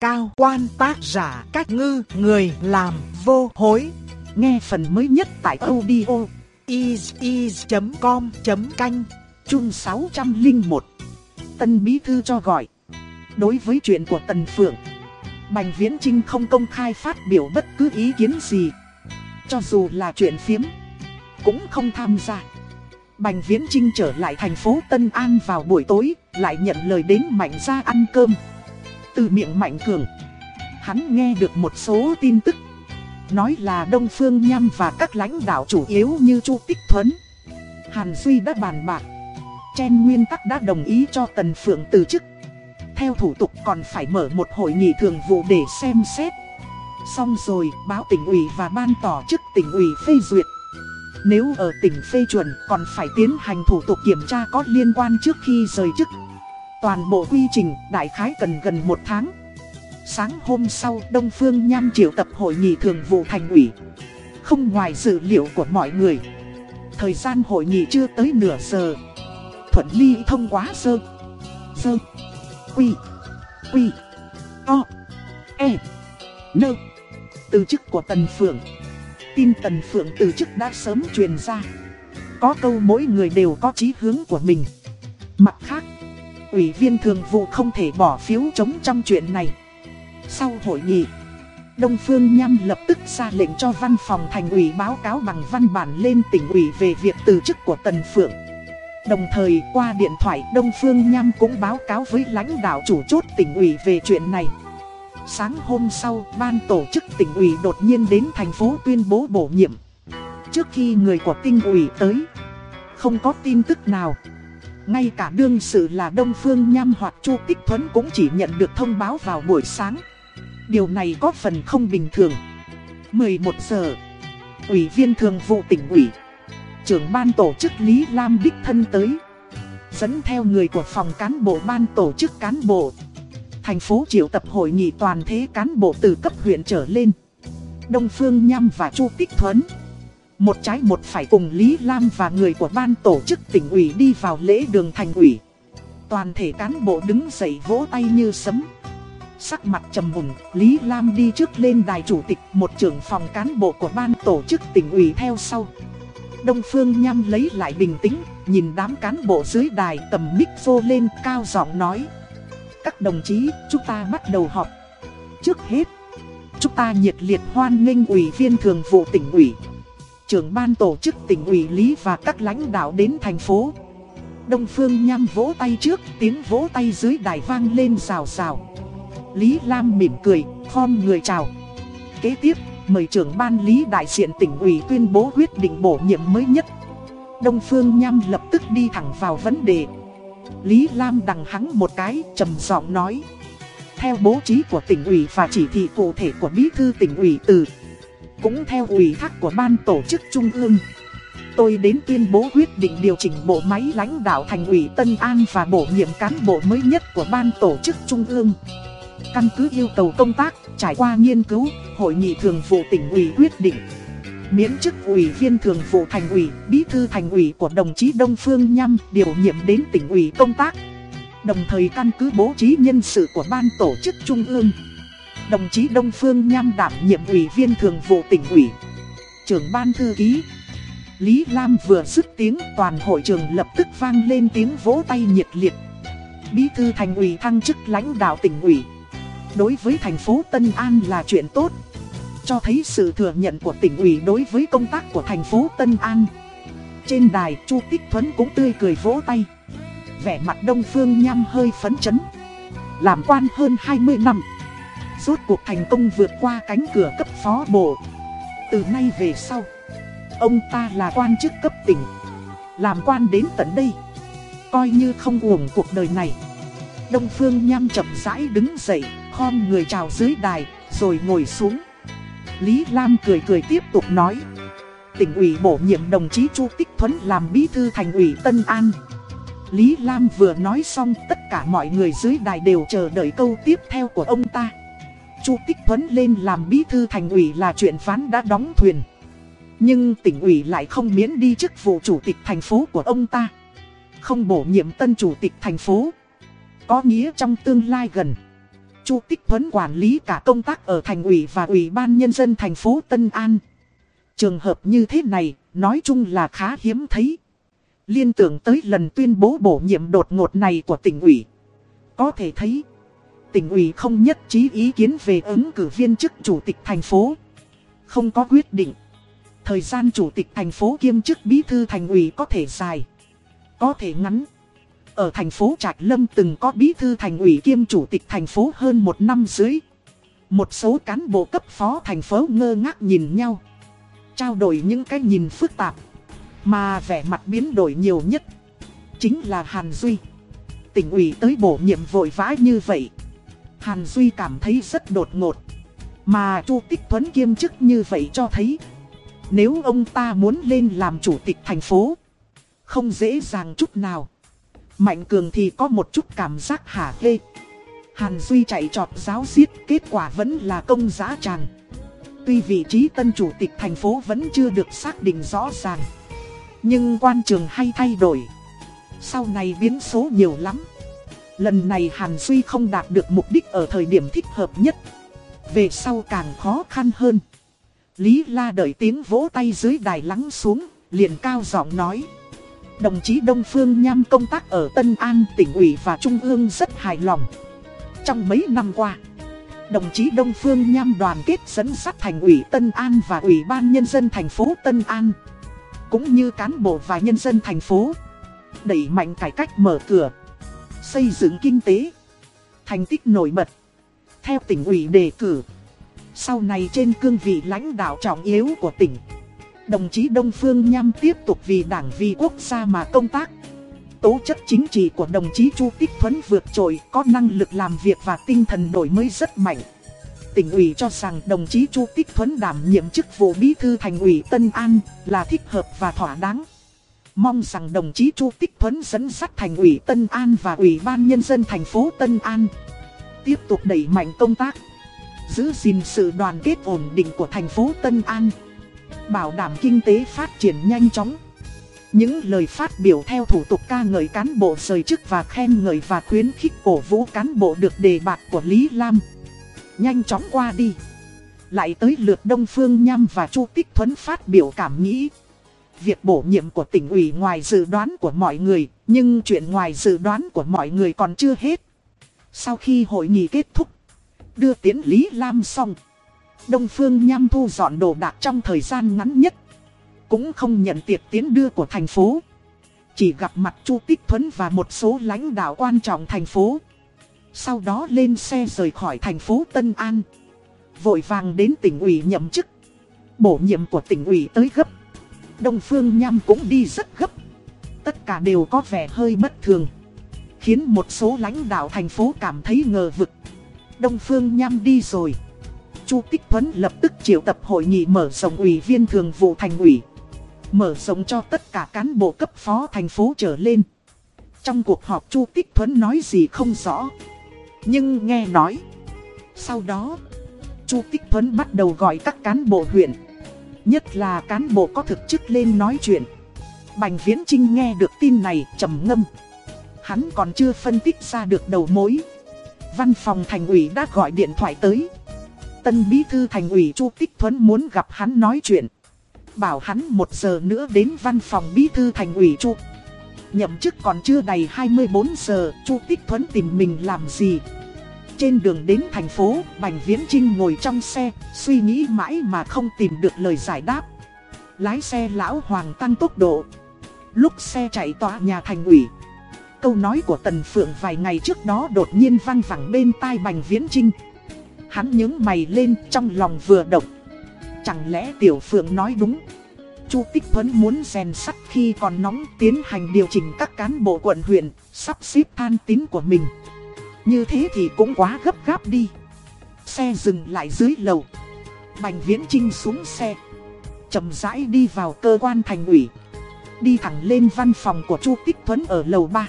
cao quan tác giả cách ngư người làm vô hối. Nghe phần mới nhất tại audio is.com.canh chung 601. Tân Bí Thư cho gọi. Đối với chuyện của Tần Phượng, Bành Viễn Trinh không công khai phát biểu bất cứ ý kiến gì. Cho dù là chuyện phiếm, cũng không tham gia. Bành Viễn Trinh trở lại thành phố Tân An vào buổi tối, lại nhận lời đến Mạnh ra ăn cơm. Từ miệng Mạnh Cường, hắn nghe được một số tin tức. Nói là Đông Phương Nham và các lãnh đạo chủ yếu như Chu Tích Thuấn. Hàn Duy đã bàn bạc. Chen Nguyên Tắc đã đồng ý cho Tần Phượng từ chức. Theo thủ tục còn phải mở một hội nghị thường vụ để xem xét. Xong rồi, báo tỉnh ủy và ban tỏ chức tỉnh ủy phê duyệt. Nếu ở tỉnh phê chuẩn còn phải tiến hành thủ tục kiểm tra có liên quan trước khi rời chức. Toàn bộ quy trình đại khái cần gần một tháng. Sáng hôm sau Đông Phương Nham triệu tập hội nghị thường vụ thành ủy. Không ngoài dự liệu của mọi người. Thời gian hội nghị chưa tới nửa giờ. Thuận ly thông quá sơ. Sơ. Quy. Quy. O. E. Nơ. Từ chức của Tần Phượng. Tin Tần Phượng từ chức đã sớm truyền ra. Có câu mỗi người đều có chí hướng của mình. Mặt khác, Ủy viên thường vụ không thể bỏ phiếu chống trong chuyện này. Sau hội nghị, Đông Phương Nham lập tức ra lệnh cho văn phòng thành ủy báo cáo bằng văn bản lên tỉnh ủy về việc từ chức của Tần Phượng. Đồng thời qua điện thoại Đông Phương Nham cũng báo cáo với lãnh đạo chủ chốt tỉnh ủy về chuyện này. Sáng hôm sau, ban tổ chức tỉnh ủy đột nhiên đến thành phố tuyên bố bổ nhiệm. Trước khi người của tinh ủy tới, không có tin tức nào. Ngay cả đương sự là Đông Phương Nham hoặc Chu Tích Thuấn cũng chỉ nhận được thông báo vào buổi sáng. Điều này có phần không bình thường. 11 giờ, Ủy viên thường vụ tỉnh ủy, trưởng ban tổ chức Lý Lam Đích Thân tới. Dẫn theo người của phòng cán bộ ban tổ chức cán bộ. Thành phố triệu tập hội nghị toàn thế cán bộ từ cấp huyện trở lên. Đông Phương Nham và Chu Tích Thuấn. Một trái một phải cùng Lý Lam và người của ban tổ chức tỉnh ủy đi vào lễ đường thành ủy. Toàn thể cán bộ đứng dậy vỗ tay như sấm. Sắc mặt trầm mùn, Lý Lam đi trước lên đài chủ tịch, một trưởng phòng cán bộ của ban tổ chức tỉnh ủy theo sau. Đông Phương Nham lấy lại bình tĩnh, nhìn đám cán bộ dưới đài tầm mic vô lên cao giọng nói. Các đồng chí, chúng ta bắt đầu họp. Trước hết, chúng ta nhiệt liệt hoan nghênh ủy viên thường vụ tỉnh ủy trưởng ban tổ chức tỉnh ủy Lý và các lãnh đạo đến thành phố. Đông Phương Nham vỗ tay trước, tiếng vỗ tay dưới đài vang lên rào rào. Lý Lam mỉm cười, khom người chào. Kế tiếp, mời trưởng ban Lý đại diện tỉnh ủy tuyên bố quyết định bổ nhiệm mới nhất. Đông Phương Nham lập tức đi thẳng vào vấn đề. Lý Lam đằng hắng một cái, trầm giọng nói. Theo bố trí của tỉnh ủy và chỉ thị cụ thể của bí thư tỉnh ủy từ cũng theo ủy thác của ban tổ chức trung ương. Tôi đến tuyên bố quyết định điều chỉnh bộ máy lãnh đạo thành ủy Tân An và bổ nhiệm cán bộ mới nhất của ban tổ chức trung ương. Căn cứ yêu cầu công tác, trải qua nghiên cứu, hội nghị thường vụ tỉnh ủy quyết định. Miễn chức ủy viên thường vụ thành ủy, bí thư thành ủy của đồng chí Đông Phương Nhâm điều nhiệm đến tỉnh ủy công tác. Đồng thời căn cứ bố trí nhân sự của ban tổ chức trung ương. Đồng chí Đông Phương Nham đảm nhiệm ủy viên thường vụ tỉnh ủy. Trưởng ban thư ký. Lý Lam vừa dứt tiếng, toàn hội trường lập tức vang lên tiếng vỗ tay nhiệt liệt. Bí thư thành ủy thăng chức lãnh đạo tỉnh ủy. Đối với thành phố Tân An là chuyện tốt. Cho thấy sự thừa nhận của tỉnh ủy đối với công tác của thành phố Tân An. Trên đài, Chu Tích Thuấn cũng tươi cười vỗ tay. Vẻ mặt Đông Phương Nham hơi phấn chấn. Làm quan hơn 20 năm. Rốt cuộc thành công vượt qua cánh cửa cấp phó bộ Từ nay về sau, Ông ta là quan chức cấp tỉnh. Làm quan đến tận đây. Coi như không uổng cuộc đời này. Đông Phương Nham chậm rãi đứng dậy, Khom người chào dưới đài, Rồi ngồi xuống. Lý Lam cười cười tiếp tục nói. Tỉnh ủy bổ nhiệm đồng chí Chu Tích Thuấn làm bí thư thành ủy Tân An. Lý Lam vừa nói xong, tất cả mọi người dưới đài đều chờ đợi câu tiếp theo của ông ta. Chu Tích Thuấn lên làm bí thư thành ủy là chuyện phán đã đóng thuyền. Nhưng tỉnh ủy lại không miễn đi chức vụ chủ tịch thành phố của ông ta. Không bổ nhiệm tân chủ tịch thành phố. Có nghĩa trong tương lai gần. Chu Tích Thuấn quản lý cả công tác ở thành ủy và ủy ban nhân dân thành phố Tân An. Trường hợp như thế này, nói chung là khá hiếm thấy. Liên tưởng tới lần tuyên bố bổ nhiệm đột ngột này của tỉnh ủy. Có thể thấy, tỉnh ủy không nhất trí ý kiến về ứng cử viên chức chủ tịch thành phố. Không có quyết định. Thời gian chủ tịch thành phố kiêm chức bí thư thành ủy có thể dài, có thể ngắn. Ở thành phố Trạch Lâm từng có bí thư thành ủy kiêm chủ tịch thành phố hơn một năm dưới. Một số cán bộ cấp phó thành phố ngơ ngác nhìn nhau. Trao đổi những cái nhìn phức tạp. Mà vẻ mặt biến đổi nhiều nhất. Chính là Hàn Duy. Tỉnh ủy tới bổ nhiệm vội vã như vậy. Hàn Duy cảm thấy rất đột ngột. Mà Chu Tích Tuấn kiêm chức như vậy cho thấy. Nếu ông ta muốn lên làm chủ tịch thành phố. Không dễ dàng chút nào. Mạnh Cường thì có một chút cảm giác hả hê. Hàn Duy chạy trọt giáo giết, kết quả vẫn là công giá tràng. Tuy vị trí tân chủ tịch thành phố vẫn chưa được xác định rõ ràng. Nhưng quan trường hay thay đổi. Sau này biến số nhiều lắm. Lần này Hàn Duy không đạt được mục đích ở thời điểm thích hợp nhất. Về sau càng khó khăn hơn. Lý La đợi tiếng vỗ tay dưới đài lắng xuống, liền cao giọng nói. Đồng chí Đông Phương Nham công tác ở Tân An tỉnh ủy và Trung ương rất hài lòng. Trong mấy năm qua, đồng chí Đông Phương Nham đoàn kết dẫn dắt thành ủy Tân An và ủy ban nhân dân thành phố Tân An. Cũng như cán bộ và nhân dân thành phố. Đẩy mạnh cải cách mở cửa. Xây dựng kinh tế. Thành tích nổi bật. Theo tỉnh ủy đề cử. Sau này trên cương vị lãnh đạo trọng yếu của tỉnh Đồng chí Đông Phương Nham tiếp tục vì đảng vì quốc gia mà công tác. Tố chất chính trị của đồng chí Chu Tích Thuấn vượt trội, có năng lực làm việc và tinh thần đổi mới rất mạnh. Tỉnh ủy cho rằng đồng chí Chu Tích Thuấn đảm nhiệm chức vụ bí thư thành ủy Tân An là thích hợp và thỏa đáng. Mong rằng đồng chí Chu Tích Thuấn dẫn dắt thành ủy Tân An và ủy ban nhân dân thành phố Tân An tiếp tục đẩy mạnh công tác, giữ gìn sự đoàn kết ổn định của thành phố Tân An bảo đảm kinh tế phát triển nhanh chóng. Những lời phát biểu theo thủ tục ca ngợi cán bộ rời chức và khen ngợi và khuyến khích cổ vũ cán bộ được đề bạt của Lý Lam. Nhanh chóng qua đi. Lại tới lượt Đông Phương Nham và Chu Tích Thuấn phát biểu cảm nghĩ. Việc bổ nhiệm của tỉnh ủy ngoài dự đoán của mọi người, nhưng chuyện ngoài dự đoán của mọi người còn chưa hết. Sau khi hội nghị kết thúc, đưa tiến Lý Lam xong. Đông Phương Nham thu dọn đồ đạc trong thời gian ngắn nhất. Cũng không nhận tiệc tiến đưa của thành phố. Chỉ gặp mặt Chu Tích Thuấn và một số lãnh đạo quan trọng thành phố. Sau đó lên xe rời khỏi thành phố Tân An. Vội vàng đến tỉnh ủy nhậm chức. Bổ nhiệm của tỉnh ủy tới gấp. Đông Phương Nham cũng đi rất gấp. Tất cả đều có vẻ hơi bất thường. Khiến một số lãnh đạo thành phố cảm thấy ngờ vực. Đông Phương Nham đi rồi. Chu Tích Thuấn lập tức triệu tập hội nghị mở rộng ủy viên thường vụ thành ủy. Mở rộng cho tất cả cán bộ cấp phó thành phố trở lên. Trong cuộc họp Chu Tích Thuấn nói gì không rõ. Nhưng nghe nói. Sau đó, Chu Tích Thuấn bắt đầu gọi các cán bộ huyện. Nhất là cán bộ có thực chức lên nói chuyện. Bành Viễn Trinh nghe được tin này trầm ngâm. Hắn còn chưa phân tích ra được đầu mối. Văn phòng thành ủy đã gọi điện thoại tới tân bí thư thành ủy Chu Tích Thuấn muốn gặp hắn nói chuyện. Bảo hắn một giờ nữa đến văn phòng bí thư thành ủy Chu. Nhậm chức còn chưa đầy 24 giờ, Chu Tích Thuấn tìm mình làm gì? Trên đường đến thành phố, Bành Viễn Trinh ngồi trong xe, suy nghĩ mãi mà không tìm được lời giải đáp. Lái xe lão Hoàng tăng tốc độ. Lúc xe chạy tỏa nhà thành ủy, câu nói của Tần Phượng vài ngày trước đó đột nhiên vang vẳng bên tai Bành Viễn Trinh. Hắn nhướng mày lên trong lòng vừa động. Chẳng lẽ Tiểu Phượng nói đúng? Chu Tích Thuấn muốn rèn sắt khi còn nóng tiến hành điều chỉnh các cán bộ quận huyện, sắp xếp than tín của mình. Như thế thì cũng quá gấp gáp đi. Xe dừng lại dưới lầu. Bành Viễn Trinh xuống xe. chậm rãi đi vào cơ quan thành ủy. Đi thẳng lên văn phòng của Chu Tích Thuấn ở lầu 3.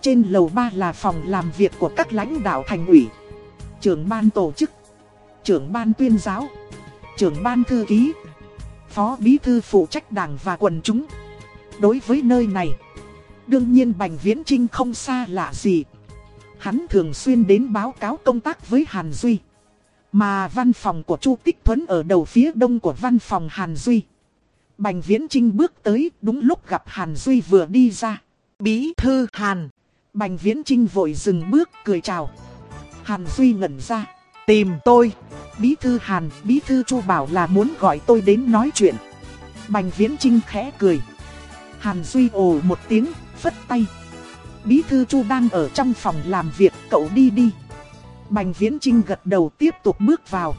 Trên lầu 3 là phòng làm việc của các lãnh đạo thành ủy trưởng ban tổ chức, trưởng ban tuyên giáo, trưởng ban thư ký, phó bí thư phụ trách đảng và quần chúng. Đối với nơi này, đương nhiên Bành Viễn Trinh không xa lạ gì. Hắn thường xuyên đến báo cáo công tác với Hàn Duy. Mà văn phòng của Chu Tích Thuấn ở đầu phía đông của văn phòng Hàn Duy. Bành Viễn Trinh bước tới đúng lúc gặp Hàn Duy vừa đi ra. Bí thư Hàn. Bành Viễn Trinh vội dừng bước cười chào. Hàn Duy ngẩn ra. Tìm tôi. Bí thư Hàn, bí thư Chu bảo là muốn gọi tôi đến nói chuyện. Bành Viễn Trinh khẽ cười. Hàn Duy ồ một tiếng, phất tay. Bí thư Chu đang ở trong phòng làm việc, cậu đi đi. Bành Viễn Trinh gật đầu tiếp tục bước vào.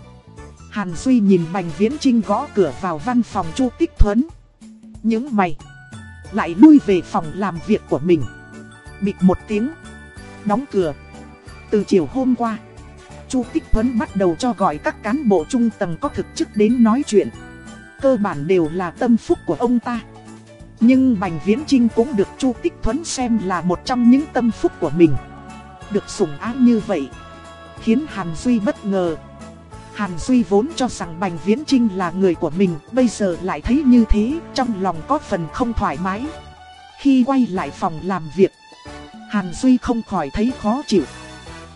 Hàn Duy nhìn Bành Viễn Trinh gõ cửa vào văn phòng Chu Tích Thuấn. Những mày lại lui về phòng làm việc của mình. Bịt một tiếng, đóng cửa. Từ chiều hôm qua, Chu Tích Thuấn bắt đầu cho gọi các cán bộ trung tầng có thực chức đến nói chuyện. Cơ bản đều là tâm phúc của ông ta. Nhưng Bành Viễn Trinh cũng được Chu Tích Thuấn xem là một trong những tâm phúc của mình. Được sủng ái như vậy, khiến Hàn Duy bất ngờ. Hàn Duy vốn cho rằng Bành Viễn Trinh là người của mình, bây giờ lại thấy như thế, trong lòng có phần không thoải mái. Khi quay lại phòng làm việc, Hàn Duy không khỏi thấy khó chịu.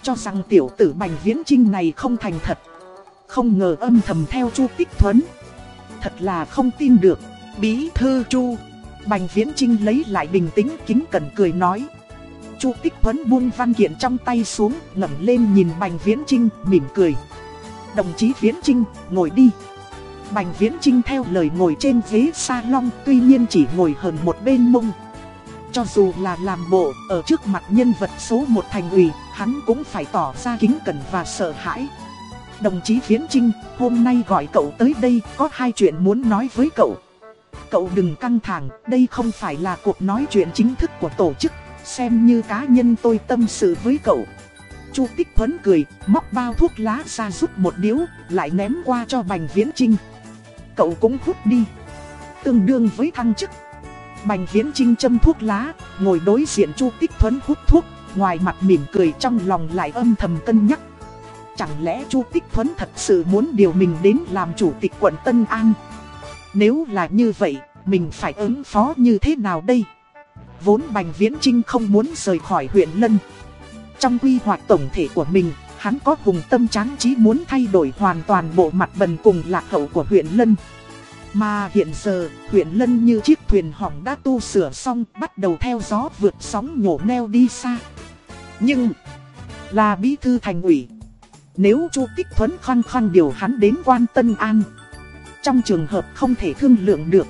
Cho rằng tiểu tử Bành Viễn Trinh này không thành thật. Không ngờ âm thầm theo Chu Tích Thuấn. Thật là không tin được. Bí thư Chu. Bành Viễn Trinh lấy lại bình tĩnh kính cẩn cười nói. Chu Tích Thuấn buông văn kiện trong tay xuống, ngẩng lên nhìn Bành Viễn Trinh, mỉm cười. Đồng chí Viễn Trinh, ngồi đi. Bành Viễn Trinh theo lời ngồi trên ghế salon, tuy nhiên chỉ ngồi hơn một bên mông. Cho dù là làm bộ, ở trước mặt nhân vật số một thành ủy, hắn cũng phải tỏ ra kính cẩn và sợ hãi. Đồng chí Viễn Trinh, hôm nay gọi cậu tới đây, có hai chuyện muốn nói với cậu. Cậu đừng căng thẳng, đây không phải là cuộc nói chuyện chính thức của tổ chức, xem như cá nhân tôi tâm sự với cậu. Chu Tích Thuấn cười, móc bao thuốc lá ra rút một điếu, lại ném qua cho Bành Viễn Trinh. Cậu cũng hút đi. Tương đương với thăng chức. Bành Viễn Trinh châm thuốc lá, ngồi đối diện Chu Tích Thuấn hút thuốc, ngoài mặt mỉm cười trong lòng lại âm thầm cân nhắc. Chẳng lẽ Chu Tích Thuấn thật sự muốn điều mình đến làm chủ tịch quận Tân An? Nếu là như vậy, mình phải ứng phó như thế nào đây? Vốn Bành Viễn Trinh không muốn rời khỏi huyện Lân. Trong quy hoạch tổng thể của mình, hắn có hùng tâm tráng trí muốn thay đổi hoàn toàn bộ mặt bần cùng lạc hậu của huyện Lân. Mà hiện giờ, huyện Lân như chiếc thuyền hỏng đã tu sửa xong bắt đầu theo gió vượt sóng nhổ neo đi xa. Nhưng, là bí thư thành ủy. Nếu Chu Tích Thuấn khăn khăn điều hắn đến quan Tân An. Trong trường hợp không thể thương lượng được,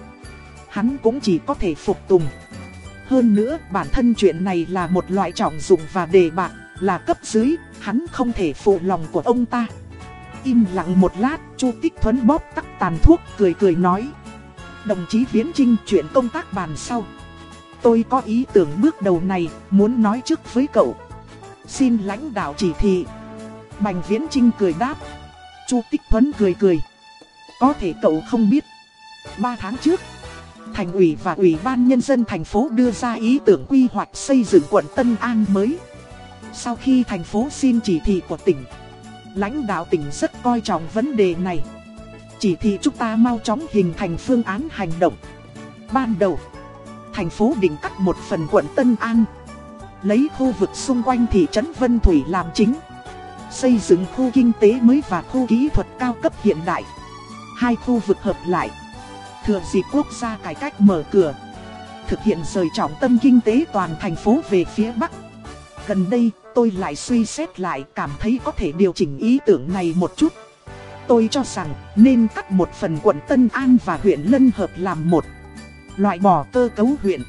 hắn cũng chỉ có thể phục tùng. Hơn nữa, bản thân chuyện này là một loại trọng dụng và đề bạc, là cấp dưới, hắn không thể phụ lòng của ông ta. Im lặng một lát, Chu Tích Thuấn bóp tắt tàn thuốc, cười cười nói. Đồng chí Viễn Trinh chuyện công tác bàn sau. Tôi có ý tưởng bước đầu này, muốn nói trước với cậu. Xin lãnh đạo chỉ thị. Bành Viễn Trinh cười đáp. Chu Tích Thuấn cười cười. Có thể cậu không biết. Ba tháng trước, Thành ủy và Ủy ban Nhân dân thành phố đưa ra ý tưởng quy hoạch xây dựng quận Tân An mới. Sau khi thành phố xin chỉ thị của tỉnh, lãnh đạo tỉnh rất coi trọng vấn đề này. Chỉ thị chúng ta mau chóng hình thành phương án hành động. Ban đầu, thành phố định cắt một phần quận Tân An, lấy khu vực xung quanh thị trấn Vân Thủy làm chính. Xây dựng khu kinh tế mới và khu kỹ thuật cao cấp hiện đại. Hai khu vực hợp lại. Thừa dịp quốc gia cải cách mở cửa, Thực hiện rời trọng tâm kinh tế toàn thành phố về phía Bắc. Gần đây, tôi lại suy xét lại, cảm thấy có thể điều chỉnh ý tưởng này một chút. Tôi cho rằng, nên cắt một phần quận Tân An và huyện Lân Hợp làm một. Loại bỏ cơ cấu huyện.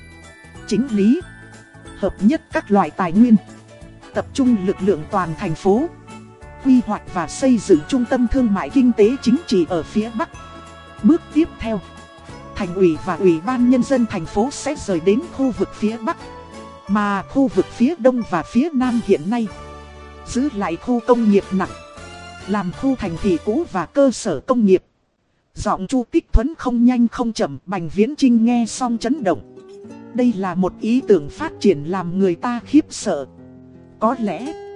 Chính lý. Hợp nhất các loại tài nguyên. Tập trung lực lượng toàn thành phố. Quy hoạch và xây dựng trung tâm thương mại kinh tế chính trị ở phía Bắc. Bước tiếp theo, Thành ủy và Ủy ban Nhân dân thành phố sẽ rời đến khu vực phía Bắc. Mà khu vực phía Đông và phía Nam hiện nay, Giữ lại khu công nghiệp nặng, Làm khu thành thị cũ và cơ sở công nghiệp. Giọng Chu Tích Thuấn không nhanh không chậm, Bành Viễn Trinh nghe xong chấn động. Đây là một ý tưởng phát triển làm người ta khiếp sợ. Có lẽ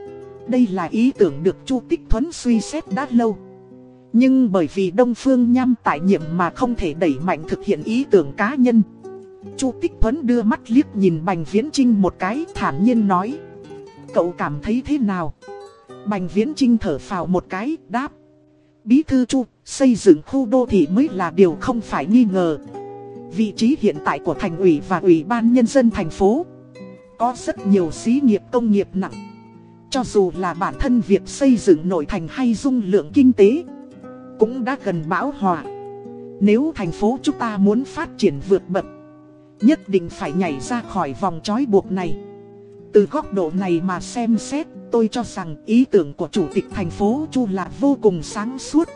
đây là ý tưởng được Chu Tích Thuấn suy xét đã lâu nhưng bởi vì Đông Phương Nham tại nhiệm mà không thể đẩy mạnh thực hiện ý tưởng cá nhân Chu Tích Thuấn đưa mắt liếc nhìn Bành Viễn Trinh một cái thản nhiên nói Cậu cảm thấy thế nào? Bành Viễn Trinh thở phào một cái, đáp. Bí thư Chu, xây dựng khu đô thị mới là điều không phải nghi ngờ. Vị trí hiện tại của thành ủy và ủy ban nhân dân thành phố Có rất nhiều xí nghiệp công nghiệp nặng cho dù là bản thân việc xây dựng nội thành hay dung lượng kinh tế, Cũng đã gần bão hòa. Nếu thành phố chúng ta muốn phát triển vượt bậc, Nhất định phải nhảy ra khỏi vòng trói buộc này. Từ góc độ này mà xem xét, Tôi cho rằng ý tưởng của Chủ tịch thành phố Chu là vô cùng sáng suốt,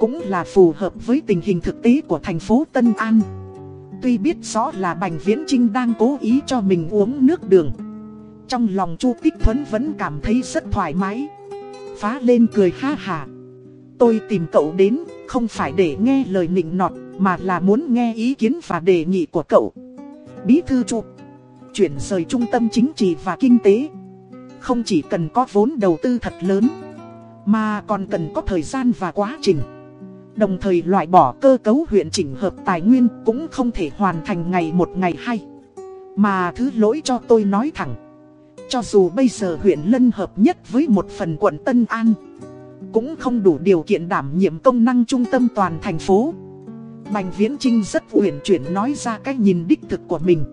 Cũng là phù hợp với tình hình thực tế của thành phố Tân An. Tuy biết rõ là Bành Viễn Trinh đang cố ý cho mình uống nước đường trong lòng Chu Tích Thuấn vẫn cảm thấy rất thoải mái Phá lên cười ha hà Tôi tìm cậu đến, không phải để nghe lời nịnh nọt, Mà là muốn nghe ý kiến và đề nghị của cậu Bí thư Chu, Chuyển rời trung tâm chính trị và kinh tế Không chỉ cần có vốn đầu tư thật lớn, Mà còn cần có thời gian và quá trình Đồng thời loại bỏ cơ cấu huyện chỉnh hợp tài nguyên cũng không thể hoàn thành ngày một ngày hai. Mà thứ lỗi cho tôi nói thẳng. Cho dù bây giờ huyện lân hợp nhất với một phần quận Tân An, cũng không đủ điều kiện đảm nhiệm công năng trung tâm toàn thành phố. Bành Viễn Trinh rất uyển chuyển nói ra cái nhìn đích thực của mình.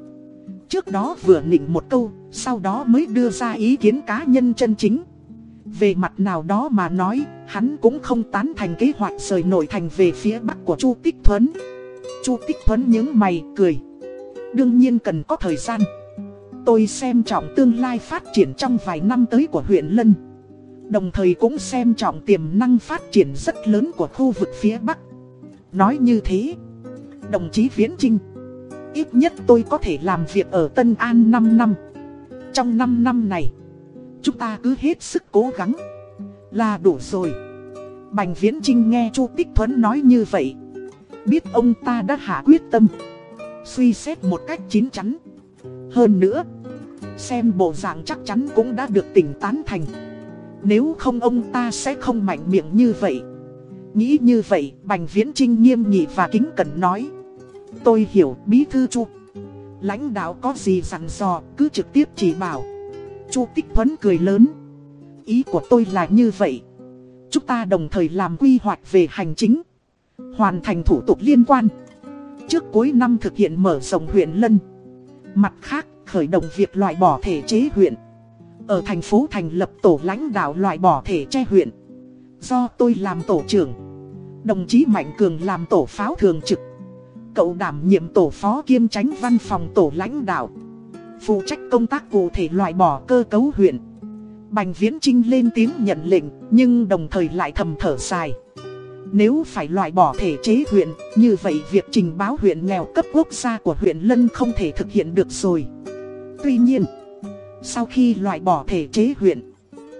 Trước đó vừa nịnh một câu, sau đó mới đưa ra ý kiến cá nhân chân chính. Về mặt nào đó mà nói, hắn cũng không tán thành kế hoạch rời nội thành về phía bắc của Chu Tích Thuấn. Chu Tích Thuấn những mày cười. Đương nhiên cần có thời gian. Tôi xem trọng tương lai phát triển trong vài năm tới của huyện Lân. Đồng thời cũng xem trọng tiềm năng phát triển rất lớn của khu vực phía Bắc. Nói như thế, đồng chí Viễn Trinh, ít nhất tôi có thể làm việc ở Tân An 5 năm. Trong 5 năm này, Chúng ta cứ hết sức cố gắng Là đủ rồi Bành Viễn Trinh nghe Chu Tích Thuấn nói như vậy Biết ông ta đã hạ quyết tâm Suy xét một cách chín chắn hơn nữa, Xem bộ dạng chắc chắn cũng đã được tỉnh tán thành Nếu không ông ta sẽ không mạnh miệng như vậy Nghĩ như vậy, Bành Viễn Trinh nghiêm nghị và kính cẩn nói Tôi hiểu, bí thư Chu Lãnh đạo có gì dặn dò, cứ trực tiếp chỉ bảo Chu Tích Thuấn cười lớn. Ý của tôi là như vậy. Chúng ta đồng thời làm quy hoạch về hành chính. Hoàn thành thủ tục liên quan. Trước cuối năm thực hiện mở rộng huyện Lân. Mặt khác, khởi động việc loại bỏ thể chế huyện. Ở thành phố thành lập tổ lãnh đạo loại bỏ thể che huyện. Do tôi làm tổ trưởng. Đồng chí Mạnh Cường làm tổ pháo thường trực. Cậu đảm nhiệm tổ phó kiêm tránh văn phòng tổ lãnh đạo. Phụ trách công tác cụ thể loại bỏ cơ cấu huyện Bành Viễn Trinh lên tiếng nhận lệnh Nhưng đồng thời lại thầm thở dài nếu phải loại bỏ thể chế huyện Như vậy việc trình báo huyện nghèo cấp quốc gia của huyện Lân không thể thực hiện được rồi. Tuy nhiên Sau khi loại bỏ thể chế huyện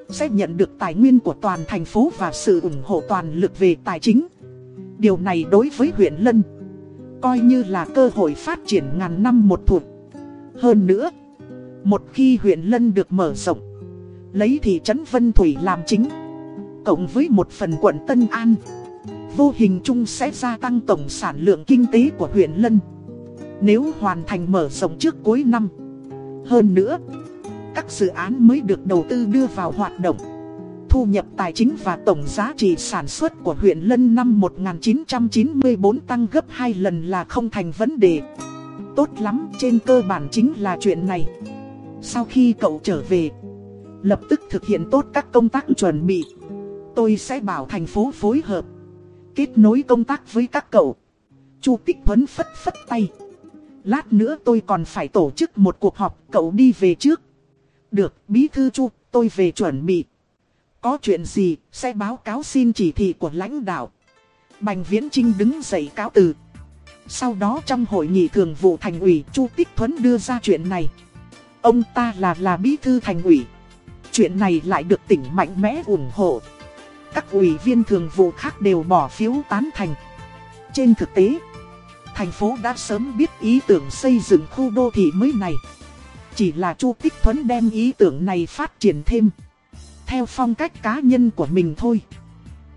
Sẽ nhận được tài nguyên của toàn thành phố và sự ủng hộ toàn lực về tài chính. Điều này đối với huyện Lân Coi như là cơ hội phát triển ngàn năm một thuộc. Hơn nữa, một khi huyện Lân được mở rộng, lấy thị trấn Vân Thủy làm chính, cộng với một phần quận Tân An, vô hình chung sẽ gia tăng tổng sản lượng kinh tế của huyện Lân. Nếu hoàn thành mở rộng trước cuối năm. Hơn nữa, các dự án mới được đầu tư đưa vào hoạt động. Thu nhập tài chính và tổng giá trị sản xuất của huyện Lân năm 1994 tăng gấp 2 lần là không thành vấn đề. Tốt lắm, trên cơ bản chính là chuyện này. Sau khi cậu trở về, lập tức thực hiện tốt các công tác chuẩn bị. Tôi sẽ bảo thành phố phối hợp, kết nối công tác với các cậu. Chu Tích Huấn phất phất tay. Lát nữa tôi còn phải tổ chức một cuộc họp, cậu đi về trước. Được, bí thư Chu, tôi về chuẩn bị. Có chuyện gì, sẽ báo cáo xin chỉ thị của lãnh đạo. Bành Viễn Trinh đứng dậy cáo từ. Sau đó trong hội nghị thường vụ thành ủy Chu Tích Thuấn đưa ra chuyện này. Ông ta là là bí thư thành ủy. Chuyện này lại được tỉnh mạnh mẽ ủng hộ. Các ủy viên thường vụ khác đều bỏ phiếu tán thành. Trên thực tế, thành phố đã sớm biết ý tưởng xây dựng khu đô thị mới này. Chỉ là Chu Tích Thuấn đem ý tưởng này phát triển thêm. Theo phong cách cá nhân của mình thôi.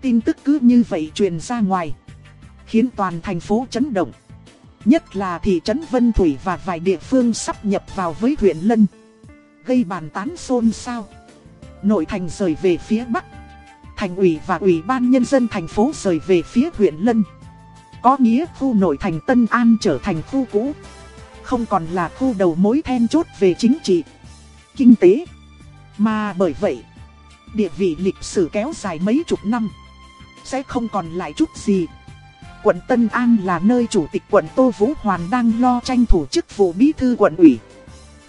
Tin tức cứ như vậy truyền ra ngoài khiến toàn thành phố chấn động. Nhất là thị trấn Vân Thủy và vài địa phương sắp nhập vào với huyện Lân. Gây bàn tán xôn xao. nội thành rời về phía Bắc. Thành ủy và Ủy ban Nhân dân thành phố rời về phía huyện Lân. Có nghĩa khu nội thành Tân An trở thành khu cũ. Không còn là khu đầu mối then chốt về chính trị, kinh tế. Mà bởi vậy, địa vị lịch sử kéo dài mấy chục năm. Sẽ không còn lại chút gì. Quận Tân An là nơi chủ tịch quận Tô Vũ Hoàn đang lo tranh thủ chức vụ bí thư quận ủy.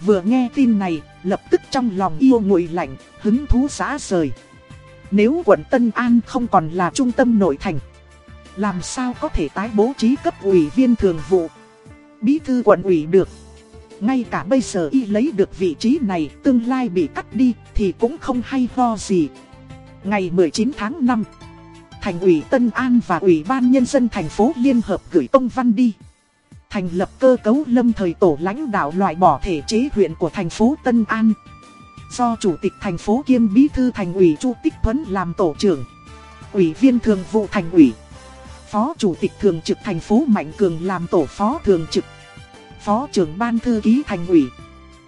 Vừa nghe tin này, lập tức trong lòng yêu nguội lạnh, hứng thú xã rời. Nếu quận Tân An không còn là trung tâm nội thành, làm sao có thể tái bố trí cấp ủy viên thường vụ, bí thư quận ủy được. Ngay cả bây giờ y lấy được vị trí này tương lai bị cắt đi thì cũng không hay ho gì. Ngày 19 tháng 5, Thành ủy Tân An và Ủy ban Nhân dân thành phố liên hợp gửi công văn đi. Thành lập cơ cấu lâm thời tổ lãnh đạo loại bỏ thể chế huyện của thành phố Tân An. Do Chủ tịch thành phố kiêm bí thư thành ủy Chu Tích Thuấn làm tổ trưởng. Ủy viên thường vụ thành ủy. Phó Chủ tịch thường trực thành phố Mạnh Cường làm tổ phó thường trực. Phó trưởng ban thư ký thành ủy.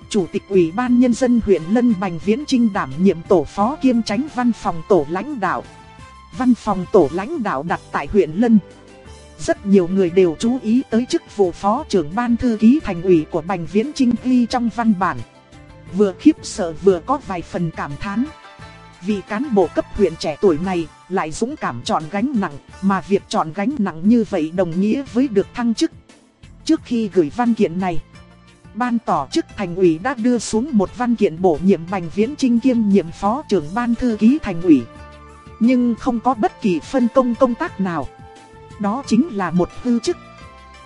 Chủ tịch Ủy ban Nhân dân huyện Lân Bành Viễn Trinh đảm nhiệm tổ phó kiêm tránh văn phòng tổ lãnh đạo. Văn phòng tổ lãnh đạo đặt tại huyện Lân. Rất nhiều người đều chú ý tới chức vụ phó trưởng ban thư ký thành ủy của Bành Viễn Trinh ghi trong văn bản. Vừa khiếp sợ vừa có vài phần cảm thán. Vì cán bộ cấp huyện trẻ tuổi này lại dũng cảm chọn gánh nặng, mà việc chọn gánh nặng như vậy đồng nghĩa với được thăng chức. Trước khi gửi văn kiện này, ban tổ chức thành ủy đã đưa xuống một văn kiện bổ nhiệm Bành Viễn Trinh kiêm nhiệm phó trưởng ban thư ký thành ủy. Nhưng không có bất kỳ phân công công tác nào. Đó chính là một hư chức.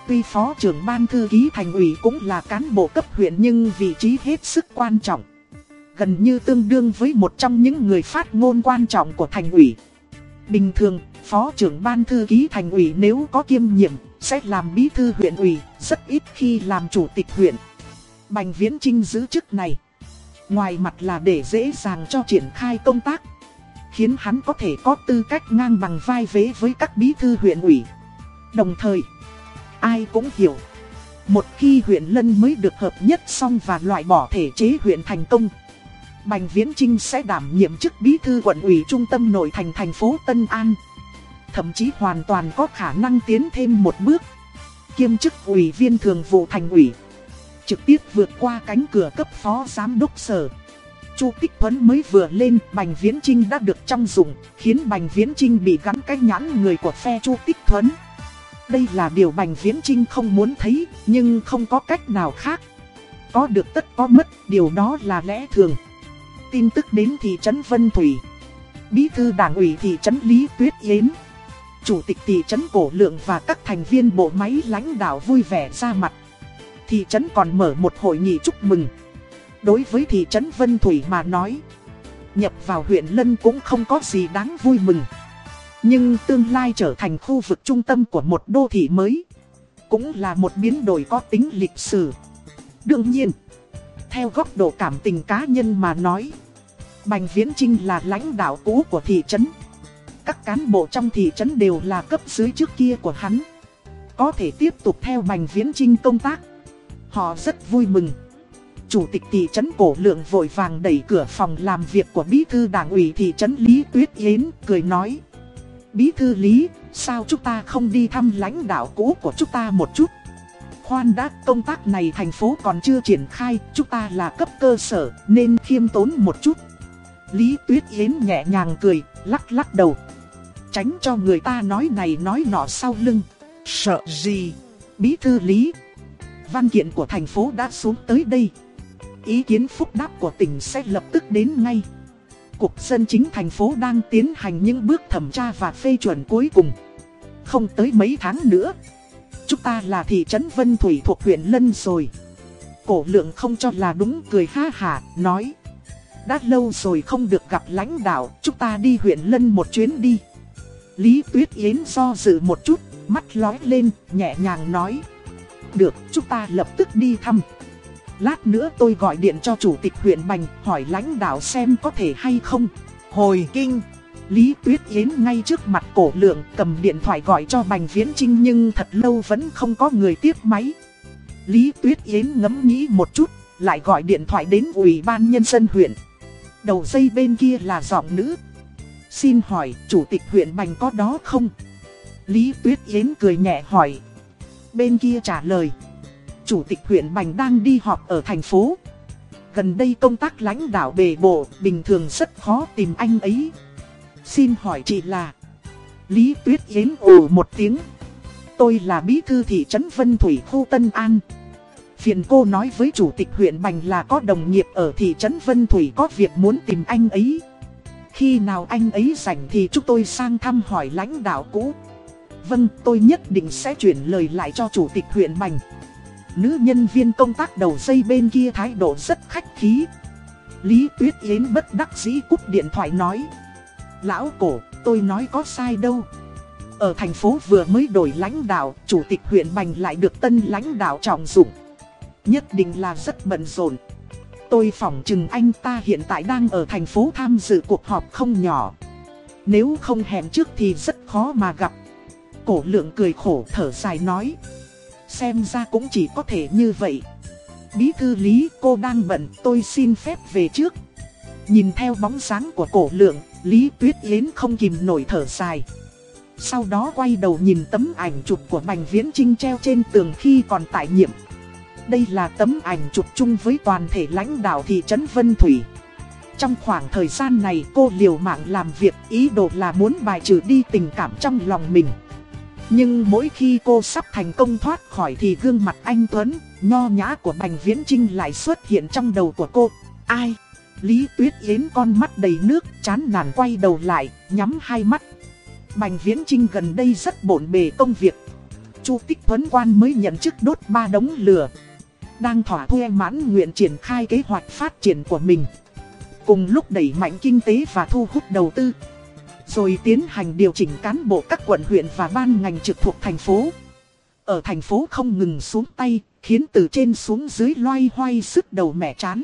Tuy phó trưởng ban thư ký thành ủy cũng là cán bộ cấp huyện nhưng vị trí hết sức quan trọng. Gần như tương đương với một trong những người phát ngôn quan trọng của thành ủy. Bình thường, phó trưởng ban thư ký thành ủy nếu có kiêm nhiệm, sẽ làm bí thư huyện ủy, rất ít khi làm chủ tịch huyện. Bành Viễn Trinh giữ chức này. Ngoài mặt là để dễ dàng cho triển khai công tác, khiến hắn có thể có tư cách ngang bằng vai vế với các bí thư huyện ủy. Đồng thời, ai cũng hiểu, một khi huyện Lân mới được hợp nhất xong và loại bỏ thể chế huyện thành công, Bành Viễn Trinh sẽ đảm nhiệm chức bí thư quận ủy trung tâm nội thành thành phố Tân An. Thậm chí hoàn toàn có khả năng tiến thêm một bước. Kiêm chức ủy viên thường vụ thành ủy. Trực tiếp vượt qua cánh cửa cấp phó giám đốc sở. Chu Tích Thuấn mới vừa lên, Bành Viễn Trinh đã được trong dụng, khiến Bành Viễn Trinh bị gắn cái nhãn người của phe Chu Tích Thuấn. Đây là điều Bành Viễn Trinh không muốn thấy, nhưng không có cách nào khác. Có được tất có mất, điều đó là lẽ thường. Tin tức đến thị trấn Vân Thủy. Bí thư đảng ủy thị trấn Lý Tuyết Yến. Chủ tịch thị trấn Cổ Lượng và các thành viên bộ máy lãnh đạo vui vẻ ra mặt. Thị trấn còn mở một hội nghị chúc mừng. Đối với thị trấn Vân Thủy mà nói, nhập vào huyện Lân cũng không có gì đáng vui mừng. Nhưng tương lai trở thành khu vực trung tâm của một đô thị mới, cũng là một biến đổi có tính lịch sử. Đương nhiên, theo góc độ cảm tình cá nhân mà nói, Bành Viễn Trinh là lãnh đạo cũ của thị trấn. Các cán bộ trong thị trấn đều là cấp dưới trước kia của hắn. Có thể tiếp tục theo Bành Viễn Trinh công tác. Họ rất vui mừng. Chủ tịch thị trấn cổ lượng vội vàng đẩy cửa phòng làm việc của bí thư đảng ủy thị trấn Lý Tuyết Yến, cười nói. Bí thư Lý, sao chúng ta không đi thăm lãnh đạo cũ của chúng ta một chút? Khoan đã, công tác này thành phố còn chưa triển khai, chúng ta là cấp cơ sở, nên khiêm tốn một chút. Lý Tuyết Yến nhẹ nhàng cười, lắc lắc đầu. Tránh cho người ta nói này nói nọ sau lưng. Sợ gì? Bí thư Lý. Văn kiện của thành phố đã xuống tới đây. Ý kiến phúc đáp của tỉnh sẽ lập tức đến ngay. Cục dân chính thành phố đang tiến hành những bước thẩm tra và phê chuẩn cuối cùng. Không tới mấy tháng nữa. Chúng ta là thị trấn Vân Thủy thuộc huyện Lân rồi. Cổ lượng không cho là đúng cười ha hả, nói. Đã lâu rồi không được gặp lãnh đạo, chúng ta đi huyện Lân một chuyến đi. Lý Tuyết Yến do dự một chút, mắt lói lên, nhẹ nhàng nói. Được, chúng ta lập tức đi thăm. Lát nữa tôi gọi điện cho chủ tịch huyện Bành, hỏi lãnh đạo xem có thể hay không. Hồi kinh, Lý Tuyết Yến ngay trước mặt cổ lượng cầm điện thoại gọi cho Bành Viễn Trinh nhưng thật lâu vẫn không có người tiếp máy. Lý Tuyết Yến ngẫm nghĩ một chút, lại gọi điện thoại đến Ủy ban Nhân dân huyện. Đầu dây bên kia là giọng nữ. Xin hỏi, chủ tịch huyện Bành có đó không? Lý Tuyết Yến cười nhẹ hỏi. Bên kia trả lời. Chủ tịch huyện Bành đang đi họp ở thành phố. Gần đây công tác lãnh đạo bề bộ, bình thường rất khó tìm anh ấy. Xin hỏi chị là... Lý Tuyết Yến ồ một tiếng. Tôi là bí thư thị trấn Vân Thủy khu Tân An. Phiền cô nói với chủ tịch huyện Bành là có đồng nghiệp ở thị trấn Vân Thủy có việc muốn tìm anh ấy. Khi nào anh ấy rảnh thì chúng tôi sang thăm hỏi lãnh đạo cũ. Vâng, tôi nhất định sẽ chuyển lời lại cho chủ tịch huyện Bành. Nữ nhân viên công tác đầu dây bên kia thái độ rất khách khí. Lý Tuyết Yến bất đắc dĩ cúp điện thoại nói. Lão cổ, tôi nói có sai đâu. Ở thành phố vừa mới đổi lãnh đạo, chủ tịch huyện Bành lại được tân lãnh đạo trọng dụng. Nhất định là rất bận rộn. Tôi phỏng chừng anh ta hiện tại đang ở thành phố tham dự cuộc họp không nhỏ. Nếu không hẹn trước thì rất khó mà gặp. Cổ lượng cười khổ thở dài nói. Xem ra cũng chỉ có thể như vậy. Bí thư lý cô đang bận tôi xin phép về trước. Nhìn theo bóng sáng của cổ lượng, Lý Tuyết Yến không kìm nổi thở dài. Sau đó quay đầu nhìn tấm ảnh chụp của Bành Viễn Trinh treo trên tường khi còn tại nhiệm. Đây là tấm ảnh chụp chung với toàn thể lãnh đạo thị trấn Vân Thủy. Trong khoảng thời gian này cô liều mạng làm việc ý đồ là muốn bài trừ đi tình cảm trong lòng mình. Nhưng mỗi khi cô sắp thành công thoát khỏi thì gương mặt anh Tuấn, nho nhã của Bành Viễn Trinh lại xuất hiện trong đầu của cô. Ai? Lý Tuyết Yến con mắt đầy nước, chán nản quay đầu lại, nhắm hai mắt. Bành Viễn Trinh gần đây rất bổn bề công việc. Chu Tích Tuấn Quan mới nhận chức đốt ba đống lửa. Đang thỏa thuê mãn nguyện triển khai kế hoạch phát triển của mình. Cùng lúc đẩy mạnh kinh tế và thu hút đầu tư. Rồi tiến hành điều chỉnh cán bộ các quận huyện và ban ngành trực thuộc thành phố. Ở thành phố không ngừng xuống tay, khiến từ trên xuống dưới loay hoay sức đầu mẻ chán.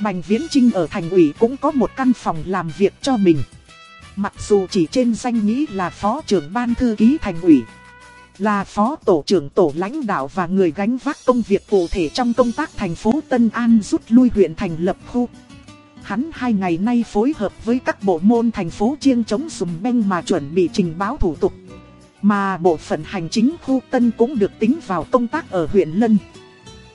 Bành Viễn Trinh ở thành ủy cũng có một căn phòng làm việc cho mình. Mặc dù chỉ trên danh nghĩa là phó trưởng ban thư ký thành ủy, là phó tổ trưởng tổ lãnh đạo và người gánh vác công việc cụ thể trong công tác thành phố Tân An rút lui huyện thành lập khu. Hắn hai ngày nay phối hợp với các bộ môn thành phố chiêng chống sùm beng mà chuẩn bị trình báo thủ tục. Mà bộ phận hành chính khu Tân cũng được tính vào công tác ở huyện Lân.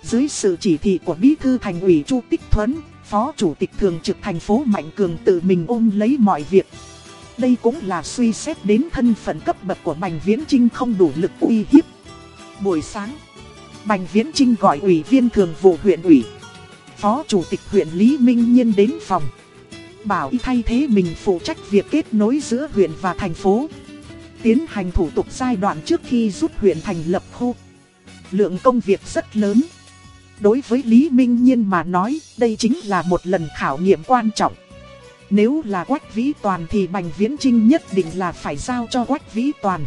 Dưới sự chỉ thị của Bí thư thành ủy Chu Tích Thuấn, Phó Chủ tịch Thường trực thành phố Mạnh Cường tự mình ôm lấy mọi việc. Đây cũng là suy xét đến thân phận cấp bậc của Bành Viễn Trinh không đủ lực uy hiếp. Buổi sáng, Bành Viễn Trinh gọi ủy viên thường vụ huyện ủy. Phó Chủ tịch huyện Lý Minh Nhiên đến phòng. Bảo y thay thế mình phụ trách việc kết nối giữa huyện và thành phố. Tiến hành thủ tục giai đoạn trước khi rút huyện thành lập khu. Lượng công việc rất lớn. Đối với Lý Minh Nhiên mà nói, đây chính là một lần khảo nghiệm quan trọng. Nếu là Quách Vĩ Toàn thì Bành Viễn Trinh nhất định là phải giao cho Quách Vĩ Toàn.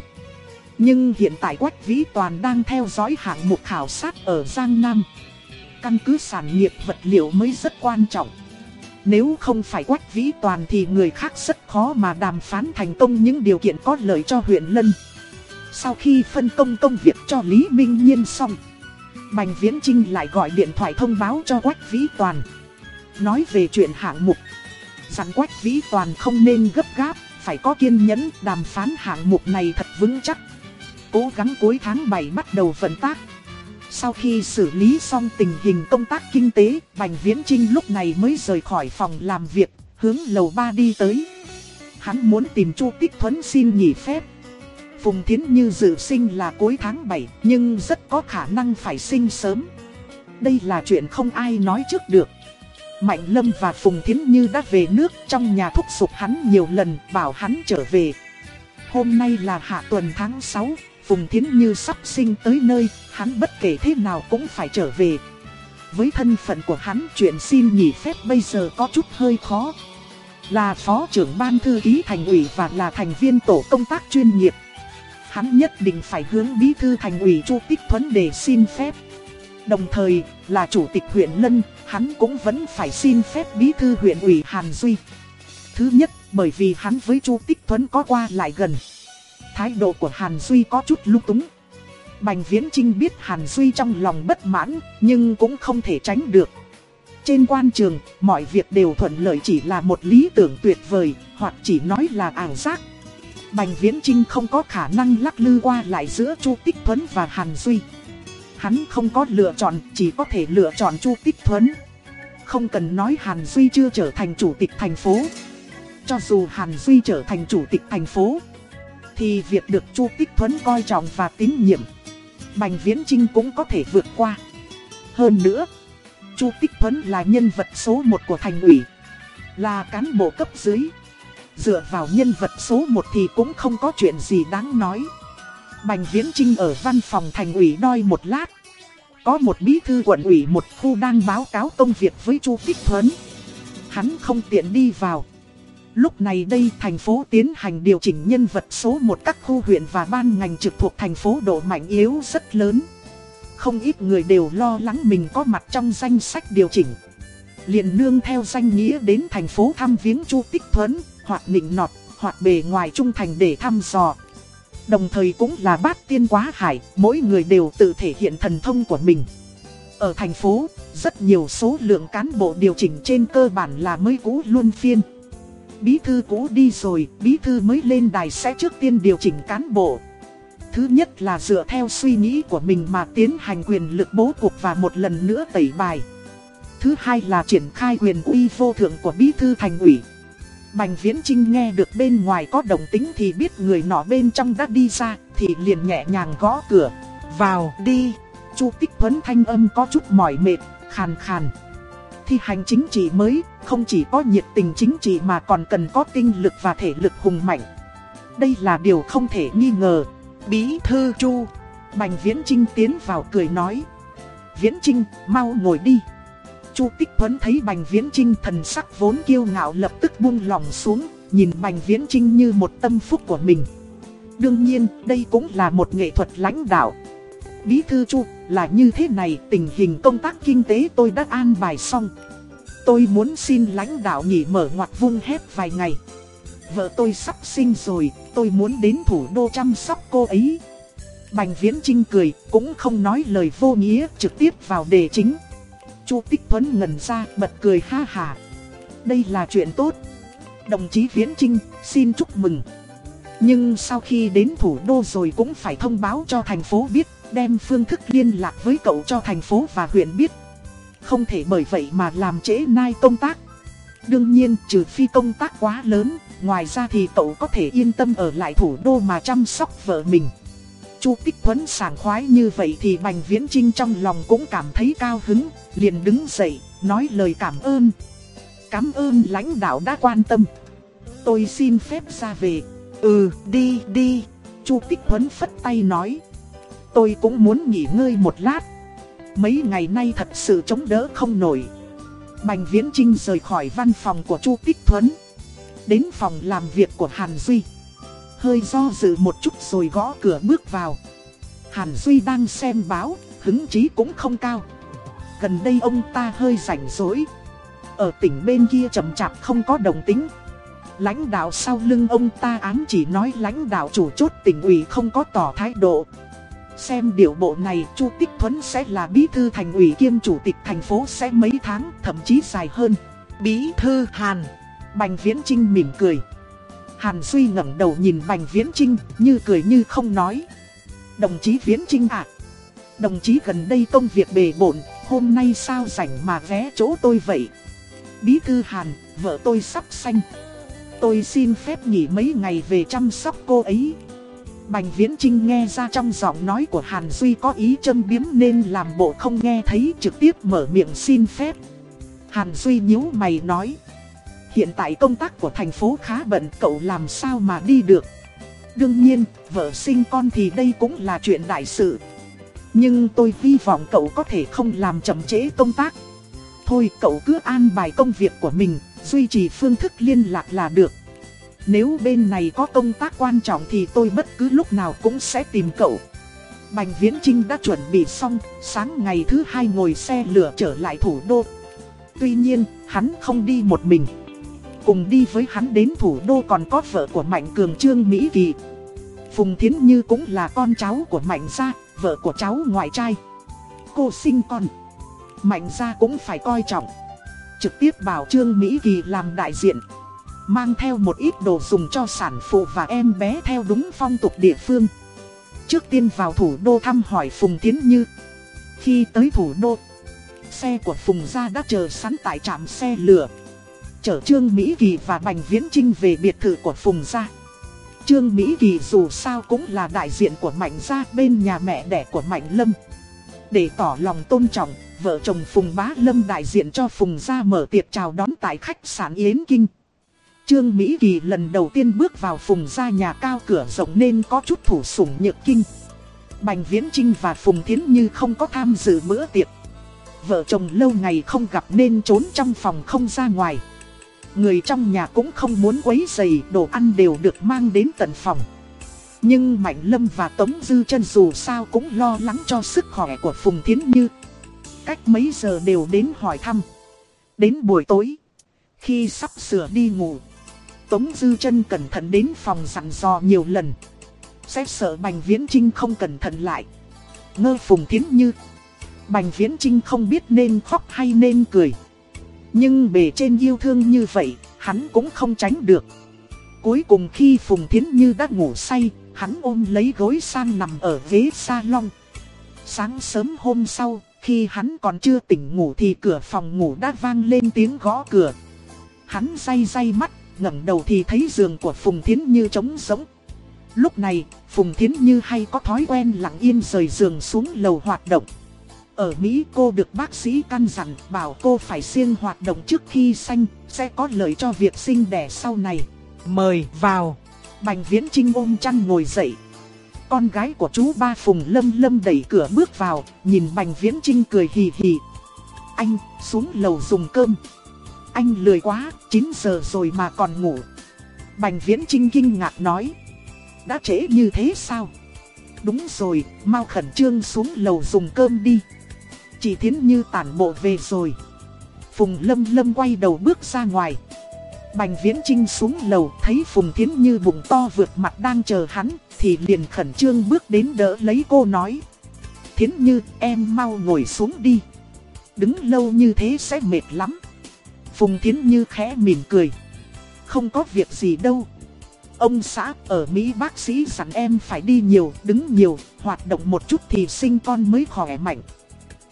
Nhưng hiện tại Quách Vĩ Toàn đang theo dõi hạng mục khảo sát ở Giang Nam. Căn cứ sản nghiệp vật liệu mới rất quan trọng. Nếu không phải Quách Vĩ Toàn thì người khác rất khó mà đàm phán thành công những điều kiện có lợi cho huyện Lân. Sau khi phân công công việc cho Lý Minh Nhiên xong, Bành Viễn Trinh lại gọi điện thoại thông báo cho Quách Vĩ Toàn. Nói về chuyện hạng mục. Dặn Quách Vĩ Toàn không nên gấp gáp, phải có kiên nhẫn đàm phán hạng mục này thật vững chắc. Cố gắng cuối tháng 7 bắt đầu vận tác. Sau khi xử lý xong tình hình công tác kinh tế, Bành Viễn Trinh lúc này mới rời khỏi phòng làm việc, hướng lầu 3 đi tới. Hắn muốn tìm Chu Tích Thuấn xin nghỉ phép. Phùng Thiến Như dự sinh là cuối tháng 7, nhưng rất có khả năng phải sinh sớm. Đây là chuyện không ai nói trước được. Mạnh Lâm và Phùng Thiến Như đã về nước trong nhà thúc giục hắn nhiều lần bảo hắn trở về. Hôm nay là hạ tuần tháng 6, Phùng Thiến Như sắp sinh tới nơi, hắn bất kể thế nào cũng phải trở về. Với thân phận của hắn chuyện xin nghỉ phép bây giờ có chút hơi khó. Là phó trưởng ban thư ký thành ủy và là thành viên tổ công tác chuyên nghiệp. Hắn nhất định phải hướng bí thư thành ủy Chu Tích Thuấn để xin phép. Đồng thời, là chủ tịch huyện Lân, hắn cũng vẫn phải xin phép bí thư huyện ủy Hàn Duy. Thứ nhất, bởi vì hắn với Chu Tích Thuấn có qua lại gần. Thái độ của Hàn Duy có chút lúc túng. Bành Viễn Trinh biết Hàn Duy trong lòng bất mãn, nhưng cũng không thể tránh được. Trên quan trường, mọi việc đều thuận lợi chỉ là một lý tưởng tuyệt vời, hoặc chỉ nói là ảo giác. Bành Viễn Trinh không có khả năng lắc lư qua lại giữa Chu Tích Thuấn và Hàn Duy. Hắn không có lựa chọn, chỉ có thể lựa chọn Chu Tích Thuấn. Không cần nói Hàn Duy chưa trở thành chủ tịch thành phố. Cho dù Hàn Duy trở thành chủ tịch thành phố, thì việc được Chu Tích Thuấn coi trọng và tín nhiệm, Bành Viễn Trinh cũng có thể vượt qua. Hơn nữa, Chu Tích Thuấn là nhân vật số 1 của thành ủy, là cán bộ cấp dưới. Dựa vào nhân vật số 1 thì cũng không có chuyện gì đáng nói. Bành Viễn Trinh ở văn phòng thành ủy đôi một lát. Có một bí thư quận ủy một khu đang báo cáo công việc với Chu Tích Thuấn. Hắn không tiện đi vào. Lúc này đây thành phố tiến hành điều chỉnh nhân vật số 1 các khu huyện và ban ngành trực thuộc thành phố độ mạnh yếu rất lớn. Không ít người đều lo lắng mình có mặt trong danh sách điều chỉnh. liền nương theo danh nghĩa đến thành phố thăm viếng Chu Tích Thuấn, hoặc nịnh nọt, hoặc bề ngoài trung thành để thăm dò. Đồng thời cũng là bát tiên quá hải, mỗi người đều tự thể hiện thần thông của mình. Ở thành phố, rất nhiều số lượng cán bộ điều chỉnh trên cơ bản là mới cũ luôn phiên. Bí thư cũ đi rồi, bí thư mới lên đài sẽ trước tiên điều chỉnh cán bộ. Thứ nhất là dựa theo suy nghĩ của mình mà tiến hành quyền lực bố cục và một lần nữa tẩy bài. Thứ hai là triển khai quyền uy vô thượng của bí thư thành ủy. Bành Viễn Trinh nghe được bên ngoài có đồng tính thì biết người nọ bên trong đã đi ra, thì liền nhẹ nhàng gõ cửa. Vào đi, Chu Tích Thuấn thanh âm có chút mỏi mệt, khàn khàn. Thi hành chính trị mới, không chỉ có nhiệt tình chính trị mà còn cần có tinh lực và thể lực hùng mạnh. Đây là điều không thể nghi ngờ. Bí thư Chu, Bành Viễn Trinh tiến vào cười nói. Viễn Trinh, mau ngồi đi. Chu Tích Thuấn thấy Bành Viễn Trinh thần sắc vốn kiêu ngạo lập tức buông lòng xuống, nhìn Bành Viễn Trinh như một tâm phúc của mình. Đương nhiên, đây cũng là một nghệ thuật lãnh đạo. Bí thư Chu, là như thế này, tình hình công tác kinh tế tôi đã an bài xong. Tôi muốn xin lãnh đạo nghỉ mở ngoặt vung hết vài ngày. Vợ tôi sắp sinh rồi, tôi muốn đến thủ đô chăm sóc cô ấy. Bành Viễn Trinh cười, cũng không nói lời vô nghĩa, trực tiếp vào đề chính. Chu Tích Tuấn ngần ra, bật cười ha hà. Đây là chuyện tốt. Đồng chí Viễn Trinh, xin chúc mừng. Nhưng sau khi đến thủ đô rồi cũng phải thông báo cho thành phố biết, đem phương thức liên lạc với cậu cho thành phố và huyện biết. Không thể bởi vậy mà làm trễ nai công tác. Đương nhiên, trừ phi công tác quá lớn, ngoài ra thì cậu có thể yên tâm ở lại thủ đô mà chăm sóc vợ mình. Chu Tích Thuấn sảng khoái như vậy thì Bành Viễn Trinh trong lòng cũng cảm thấy cao hứng, liền đứng dậy, nói lời cảm ơn. Cảm ơn lãnh đạo đã quan tâm. Tôi xin phép ra về. Ừ, đi, đi. Chu Tích Thuấn phất tay nói. Tôi cũng muốn nghỉ ngơi một lát. Mấy ngày nay thật sự chống đỡ không nổi. Bành Viễn Trinh rời khỏi văn phòng của Chu Tích Thuấn. Đến phòng làm việc của Hàn Duy. Hơi do dự một chút rồi gõ cửa bước vào. Hàn Duy đang xem báo, hứng chí cũng không cao. Gần đây ông ta hơi rảnh rỗi. Ở tỉnh bên kia chậm chạp không có đồng tính. Lãnh đạo sau lưng ông ta án chỉ nói lãnh đạo chủ chốt tỉnh ủy không có tỏ thái độ. Xem điều bộ này Chu Tích Thuấn sẽ là bí thư thành ủy kiêm chủ tịch thành phố sẽ mấy tháng thậm chí dài hơn. Bí thư Hàn. Bành Viễn Trinh mỉm cười. Hàn Duy ngẩng đầu nhìn Bành Viễn Trinh như cười như không nói. Đồng chí Viễn Trinh ạ. đồng chí gần đây công việc bề bộn, hôm nay sao rảnh mà ghé chỗ tôi vậy? Bí thư Hàn, vợ tôi sắp sanh. Tôi xin phép nghỉ mấy ngày về chăm sóc cô ấy. Bành Viễn Trinh nghe ra trong giọng nói của Hàn Duy có ý châm biếm nên làm bộ không nghe thấy trực tiếp mở miệng xin phép. Hàn Duy nhíu mày nói. Hiện tại công tác của thành phố khá bận cậu làm sao mà đi được. Đương nhiên, vợ sinh con thì đây cũng là chuyện đại sự. Nhưng tôi hy vọng cậu có thể không làm chậm trễ công tác. Thôi cậu cứ an bài công việc của mình, duy trì phương thức liên lạc là được. Nếu bên này có công tác quan trọng thì tôi bất cứ lúc nào cũng sẽ tìm cậu. Bành Viễn Trinh đã chuẩn bị xong, sáng ngày thứ hai ngồi xe lửa trở lại thủ đô. Tuy nhiên, hắn không đi một mình. Cùng đi với hắn đến thủ đô còn có vợ của Mạnh Cường Trương Mỹ Kỳ. Phùng Thiến Như cũng là con cháu của Mạnh Gia, vợ của cháu ngoại trai. Cô sinh con. Mạnh Gia cũng phải coi trọng. trực tiếp bảo Trương Mỹ Kỳ làm đại diện. Mang theo một ít đồ dùng cho sản phụ và em bé theo đúng phong tục địa phương. Trước tiên vào thủ đô thăm hỏi Phùng Thiến Như. Khi tới thủ đô, xe của Phùng Gia đã chờ sẵn tại trạm xe lửa. Chở Trương Mỹ Kỳ và Bành Viễn Trinh về biệt thự của Phùng Gia. Trương Mỹ Kỳ dù sao cũng là đại diện của Mạnh Gia bên nhà mẹ đẻ của Mạnh Lâm. Để tỏ lòng tôn trọng, vợ chồng Phùng Bá Lâm đại diện cho Phùng Gia mở tiệc chào đón tại khách sạn Yến Kinh. Trương Mỹ Kỳ lần đầu tiên bước vào Phùng Gia nhà cao cửa rộng nên có chút thủ sủng nhược kinh. Bành Viễn Trinh và Phùng Thiến Như không có tham dự bữa tiệc. Vợ chồng lâu ngày không gặp nên trốn trong phòng không ra ngoài. Người trong nhà cũng không muốn quấy giày, đồ ăn đều được mang đến tận phòng. Nhưng Mạnh Lâm và Tống Dư chân dù sao cũng lo lắng cho sức khỏe của Phùng Thiến Như. Cách mấy giờ đều đến hỏi thăm. Đến buổi tối, khi sắp sửa đi ngủ, Tống Dư chân cẩn thận đến phòng dặn dò nhiều lần. Sẽ sợ Bành Viễn Trinh không cẩn thận lại. Ngơ Phùng Thiến Như. Bành Viễn Trinh không biết nên khóc hay nên cười. Nhưng bề trên yêu thương như vậy, hắn cũng không tránh được. Cuối cùng khi Phùng Thiến Như đã ngủ say, hắn ôm lấy gối sang nằm ở ghế salon. Sáng sớm hôm sau, khi hắn còn chưa tỉnh ngủ thì cửa phòng ngủ đã vang lên tiếng gõ cửa. Hắn day day mắt, ngẩng đầu thì thấy giường của Phùng Thiến Như trống rỗng. Lúc này, Phùng Thiến Như hay có thói quen lặng yên rời giường xuống lầu hoạt động. Ở Mỹ cô được bác sĩ căn dặn bảo cô phải siêng hoạt động trước khi sanh, sẽ có lợi cho việc sinh đẻ sau này. Mời vào. Bành Viễn Trinh ôm chăn ngồi dậy. Con gái của chú ba Phùng Lâm Lâm đẩy cửa bước vào, nhìn Bành Viễn Trinh cười hì hì. Anh, xuống lầu dùng cơm. Anh lười quá, 9 giờ rồi mà còn ngủ. Bành Viễn Trinh kinh ngạc nói. Đã trễ như thế sao? Đúng rồi, mau khẩn trương xuống lầu dùng cơm đi. Chị Thiến Như tản bộ về rồi. Phùng Lâm Lâm quay đầu bước ra ngoài. Bành Viễn Trinh xuống lầu thấy Phùng Thiến Như bụng to vượt mặt đang chờ hắn, thì liền khẩn trương bước đến đỡ lấy cô nói. Thiến Như, em mau ngồi xuống đi. Đứng lâu như thế sẽ mệt lắm. Phùng Thiến Như khẽ mỉm cười. Không có việc gì đâu. Ông xã ở Mỹ bác sĩ dặn em phải đi nhiều, đứng nhiều, hoạt động một chút thì sinh con mới khỏe mạnh.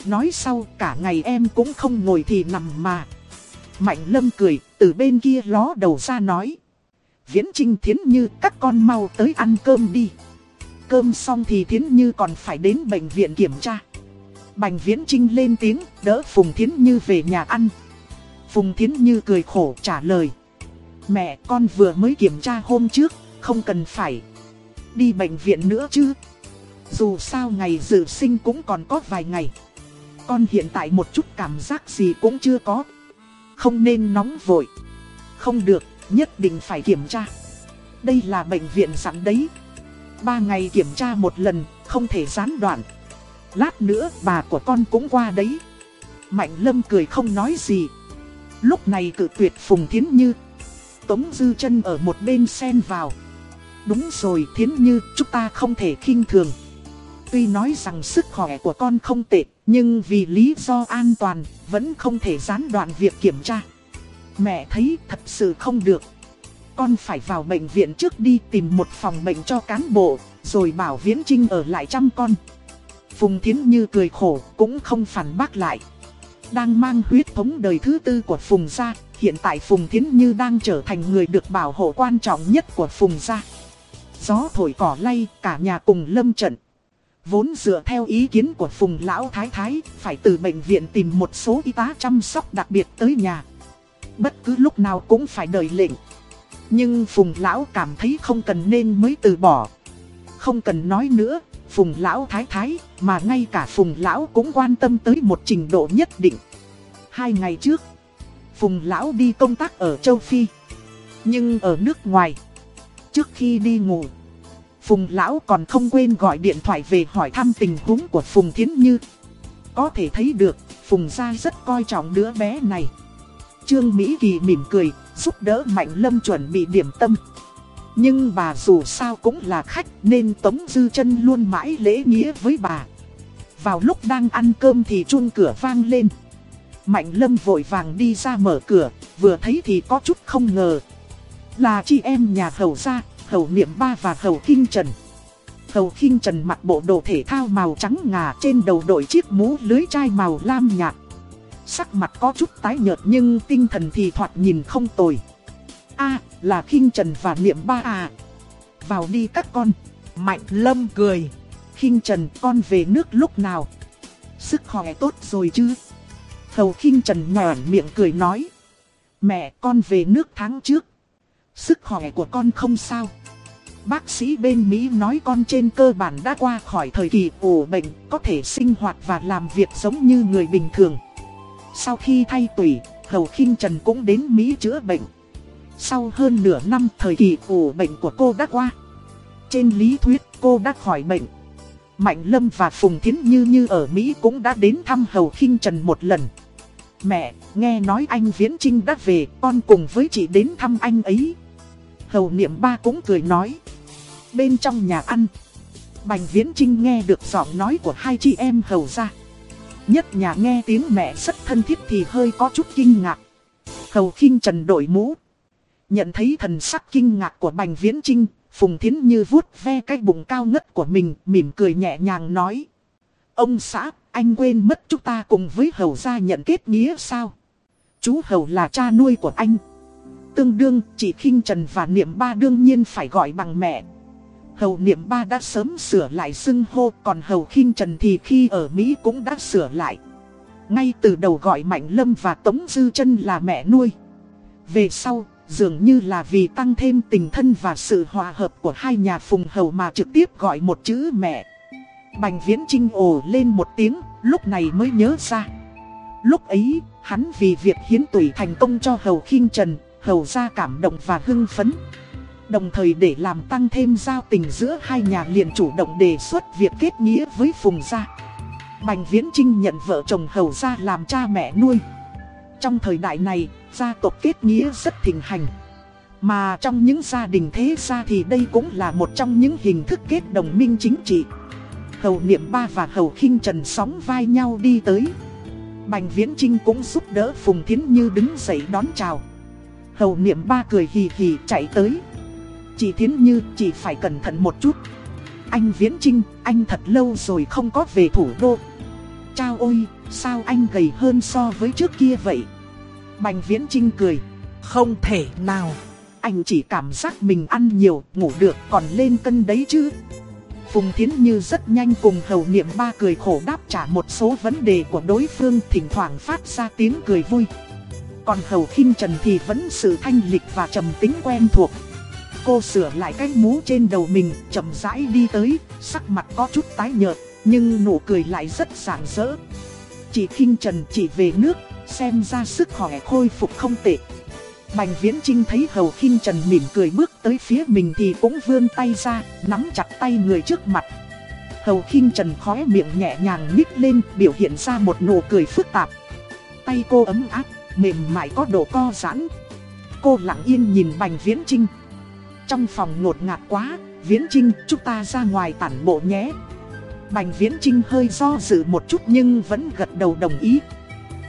Nói sau cả ngày em cũng không ngồi thì nằm mà. Mạnh lâm cười, từ bên kia ló đầu ra nói. Viễn Trinh Thiến Như các con mau tới ăn cơm đi. Cơm xong thì Thiến Như còn phải đến bệnh viện kiểm tra. Bành Viễn Trinh lên tiếng, đỡ Phùng Thiến Như về nhà ăn. Phùng Thiến Như cười khổ trả lời. Mẹ con vừa mới kiểm tra hôm trước, không cần phải đi bệnh viện nữa chứ. Dù sao ngày dự sinh cũng còn có vài ngày. Con hiện tại một chút cảm giác gì cũng chưa có. Không nên nóng vội. Không được, nhất định phải kiểm tra. Đây là bệnh viện sẵn đấy. Ba ngày kiểm tra một lần, không thể gián đoạn. Lát nữa bà của con cũng qua đấy. Mạnh Lâm cười không nói gì. Lúc này cự tuyệt Phùng Thiến Như. Tống Dư chân ở một bên xen vào. Đúng rồi Thiến Như, chúng ta không thể khinh thường. Tuy nói rằng sức khỏe của con không tệ, nhưng vì lý do an toàn, vẫn không thể gián đoạn việc kiểm tra. Mẹ thấy thật sự không được. Con phải vào bệnh viện trước đi tìm một phòng bệnh cho cán bộ, rồi bảo Viễn Trinh ở lại chăm con. Phùng Thiến Như cười khổ, cũng không phản bác lại. Đang mang huyết thống đời thứ tư của Phùng gia, hiện tại Phùng Thiến Như đang trở thành người được bảo hộ quan trọng nhất của Phùng gia. Gió thổi cỏ lay, cả nhà cùng lâm trận. Vốn dựa theo ý kiến của Phùng Lão Thái Thái, phải từ bệnh viện tìm một số y tá chăm sóc đặc biệt tới nhà. Bất cứ lúc nào cũng phải đợi lệnh. Nhưng Phùng Lão cảm thấy không cần nên mới từ bỏ. Không cần nói nữa, Phùng Lão Thái Thái, mà ngay cả Phùng Lão cũng quan tâm tới một trình độ nhất định. Hai ngày trước, Phùng Lão đi công tác ở châu Phi. Nhưng ở nước ngoài, trước khi đi ngủ, Phùng Lão còn không quên gọi điện thoại về hỏi thăm tình huống của Phùng Thiến Như. Có thể thấy được, Phùng Gia rất coi trọng đứa bé này. Trương Mỹ Kỳ mỉm cười, giúp đỡ Mạnh Lâm chuẩn bị điểm tâm. Nhưng bà dù sao cũng là khách nên Tống Dư chân luôn mãi lễ nghĩa với bà. Vào lúc đang ăn cơm thì chuông cửa vang lên. Mạnh Lâm vội vàng đi ra mở cửa, vừa thấy thì có chút không ngờ. Là chị em nhà hầu gia, hầu niệm ba và hầu kinh trần. Hầu kinh trần mặc bộ đồ thể thao màu trắng ngà trên đầu đội chiếc mũ lưới chai màu lam nhạt. Sắc mặt có chút tái nhợt nhưng tinh thần thì thoạt nhìn không tồi a là kinh trần và niệm ba à. Vào đi các con. Mạnh Lâm cười. kinh trần con về nước lúc nào? Sức khỏe tốt rồi chứ? Hầu khinh Trần nhòn miệng cười nói. Mẹ con về nước tháng trước. Sức khỏe của con không sao. Bác sĩ bên Mỹ nói con trên cơ bản đã qua khỏi thời kỳ ủ bệnh, có thể sinh hoạt và làm việc giống như người bình thường. Sau khi thay tủy, Hầu khinh Trần cũng đến Mỹ chữa bệnh. Sau hơn nửa năm thời kỳ ủ bệnh của cô đã qua. Trên lý thuyết cô đã khỏi bệnh. Mạnh Lâm và Phùng Thiến Như Như ở Mỹ cũng đã đến thăm Hầu khinh Trần một lần. Mẹ, nghe nói anh Viễn Trinh đã về, con cùng với chị đến thăm anh ấy. Hầu niệm ba cũng cười nói. Bên trong nhà ăn, Bành Viễn Trinh nghe được giọng nói của hai chị em hầu ra. Nhất nhà nghe tiếng mẹ rất thân thiết thì hơi có chút kinh ngạc. Hầu khinh trần đổi mũ. Nhận thấy thần sắc kinh ngạc của Bành Viễn Trinh, Phùng Thiến Như vuốt ve cái bụng cao ngất của mình, mỉm cười nhẹ nhàng nói. Ông xã, anh quên mất chúng ta cùng với hầu gia nhận kết nghĩa sao? Chú hầu là cha nuôi của anh. Tương đương, chỉ khinh Trần và Niệm Ba đương nhiên phải gọi bằng mẹ. Hầu Niệm Ba đã sớm sửa lại xưng hô, còn Hầu khinh Trần thì khi ở Mỹ cũng đã sửa lại. Ngay từ đầu gọi Mạnh Lâm và Tống Dư chân là mẹ nuôi. Về sau, dường như là vì tăng thêm tình thân và sự hòa hợp của hai nhà phùng hầu mà trực tiếp gọi một chữ mẹ. Bành viễn trinh ồ lên một tiếng, lúc này mới nhớ ra. Lúc ấy, hắn vì việc hiến tủy thành công cho hầu khinh trần, hầu ra cảm động và hưng phấn. Đồng thời để làm tăng thêm giao tình giữa hai nhà liền chủ động đề xuất việc kết nghĩa với Phùng Gia. Bành Viễn Trinh nhận vợ chồng hầu ra làm cha mẹ nuôi. Trong thời đại này, gia tộc kết nghĩa rất thịnh hành. Mà trong những gia đình thế gia thì đây cũng là một trong những hình thức kết đồng minh chính trị. Hầu Niệm Ba và Hầu khinh Trần sóng vai nhau đi tới. Bành Viễn Trinh cũng giúp đỡ Phùng Thiến Như đứng dậy đón chào. Hầu Niệm Ba cười hì hì chạy tới. Chị Thiến Như, chị phải cẩn thận một chút. Anh Viễn Trinh, anh thật lâu rồi không có về thủ đô. Chao ôi, sao anh gầy hơn so với trước kia vậy? Bành Viễn Trinh cười. Không thể nào. Anh chỉ cảm giác mình ăn nhiều, ngủ được còn lên cân đấy chứ. Phùng Thiến Như rất nhanh cùng hầu niệm ba cười khổ đáp trả một số vấn đề của đối phương thỉnh thoảng phát ra tiếng cười vui. Còn hầu khinh trần thì vẫn sự thanh lịch và trầm tính quen thuộc. Cô sửa lại cái mũ trên đầu mình, chậm rãi đi tới, sắc mặt có chút tái nhợt, nhưng nụ cười lại rất sảng rỡ. Chỉ khinh trần chỉ về nước, xem ra sức khỏe khôi phục không tệ. Bành Viễn Trinh thấy Hầu khinh Trần mỉm cười bước tới phía mình thì cũng vươn tay ra, nắm chặt tay người trước mặt. Hầu khinh Trần khóe miệng nhẹ nhàng nhích lên, biểu hiện ra một nụ cười phức tạp. Tay cô ấm áp, mềm mại có độ co giãn. Cô lặng yên nhìn Bành Viễn Trinh. Trong phòng ngột ngạt quá, Viễn Trinh, chúng ta ra ngoài tản bộ nhé. Bành Viễn Trinh hơi do dự một chút nhưng vẫn gật đầu đồng ý.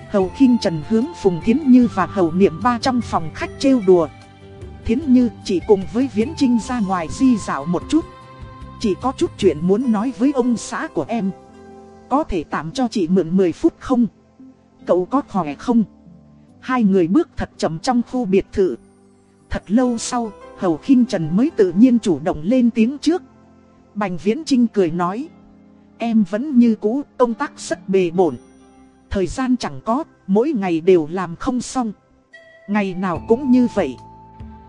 Hầu khinh Trần hướng Phùng Thiến Như và Hầu Niệm ba trong phòng khách trêu đùa. Thiến Như chỉ cùng với Viễn Trinh ra ngoài di dạo một chút. Chỉ có chút chuyện muốn nói với ông xã của em. Có thể tạm cho chị mượn 10 phút không? Cậu có khỏe không? Hai người bước thật chậm trong khu biệt thự. Thật lâu sau, Hầu khinh Trần mới tự nhiên chủ động lên tiếng trước. Bành Viễn Trinh cười nói. Em vẫn như cũ, công tác rất bề bổn. Thời gian chẳng có, mỗi ngày đều làm không xong. Ngày nào cũng như vậy.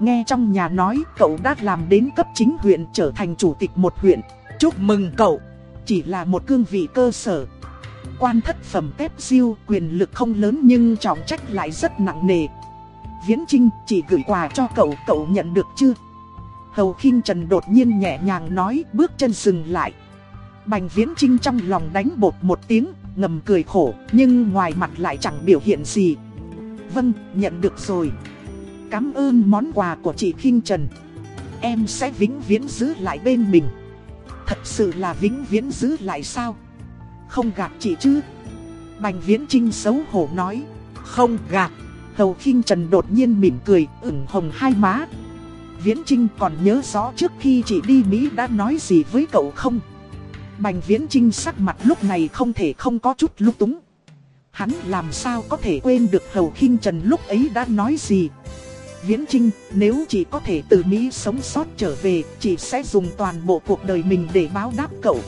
Nghe trong nhà nói cậu đã làm đến cấp chính huyện trở thành chủ tịch một huyện. Chúc mừng cậu. Chỉ là một cương vị cơ sở. Quan thất phẩm tép siêu quyền lực không lớn nhưng trọng trách lại rất nặng nề. Viễn Trinh chỉ gửi quà cho cậu, cậu nhận được chưa? Hầu khinh Trần đột nhiên nhẹ nhàng nói bước chân dừng lại. Bành Viễn Trinh trong lòng đánh bột một tiếng, ngầm cười khổ, nhưng ngoài mặt lại chẳng biểu hiện gì. Vâng, nhận được rồi. Cảm ơn món quà của chị Kinh Trần. Em sẽ vĩnh viễn giữ lại bên mình. Thật sự là vĩnh viễn giữ lại sao? Không gạt chị chứ? Bành Viễn Trinh xấu hổ nói. không gạt. Hầu khinh Trần đột nhiên mỉm cười, ửng hồng hai má. Viễn Trinh còn nhớ rõ trước khi chị đi Mỹ đã nói gì với cậu không? Bành Viễn Trinh sắc mặt lúc này không thể không có chút lúc túng. Hắn làm sao có thể quên được Hầu khinh Trần lúc ấy đã nói gì? Viễn Trinh, nếu chỉ có thể từ Mỹ sống sót trở về, chỉ sẽ dùng toàn bộ cuộc đời mình để báo đáp cậu.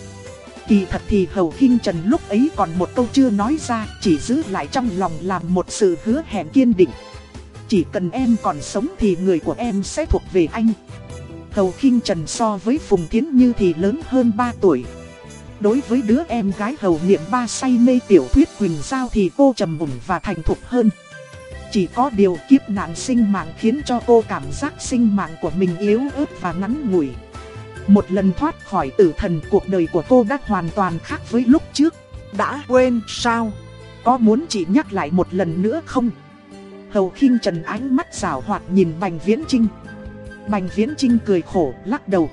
Kỳ thật thì Hầu khinh Trần lúc ấy còn một câu chưa nói ra, chỉ giữ lại trong lòng làm một sự hứa hẹn kiên định. Chỉ cần em còn sống thì người của em sẽ thuộc về anh. Hầu khinh Trần so với Phùng Thiến Như thì lớn hơn 3 tuổi. Đối với đứa em gái hầu niệm ba say mê tiểu thuyết Quỳnh Giao thì cô trầm mùng và thành thục hơn. Chỉ có điều kiếp nạn sinh mạng khiến cho cô cảm giác sinh mạng của mình yếu ớt và ngắn ngủi. Một lần thoát khỏi tử thần cuộc đời của cô đã hoàn toàn khác với lúc trước. Đã quên sao? Có muốn chị nhắc lại một lần nữa không? Hầu khinh trần ánh mắt rào hoạt nhìn Bành Viễn Trinh. Bành Viễn Trinh cười khổ lắc đầu.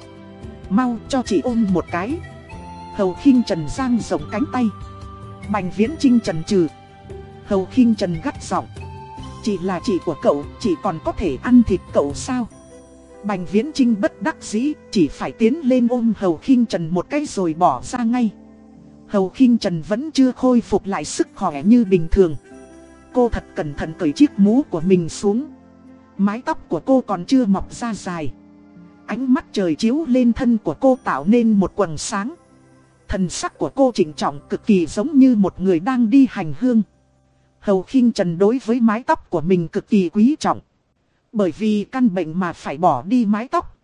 Mau cho chị ôm một cái. Hầu khinh trần giang rộng cánh tay. Bành Viễn Trinh trần trừ. Hầu khinh trần gắt giọng. Chị là chị của cậu, chị còn có thể ăn thịt cậu sao? Bành Viễn Trinh bất đắc dĩ, chỉ phải tiến lên ôm Hầu khinh Trần một cái rồi bỏ ra ngay. Hầu khinh Trần vẫn chưa khôi phục lại sức khỏe như bình thường. Cô thật cẩn thận cởi chiếc mũ của mình xuống. Mái tóc của cô còn chưa mọc ra dài. Ánh mắt trời chiếu lên thân của cô tạo nên một quần sáng. Thần sắc của cô trịnh trọng cực kỳ giống như một người đang đi hành hương. Hầu khinh Trần đối với mái tóc của mình cực kỳ quý trọng. Bởi vì căn bệnh mà phải bỏ đi mái tóc.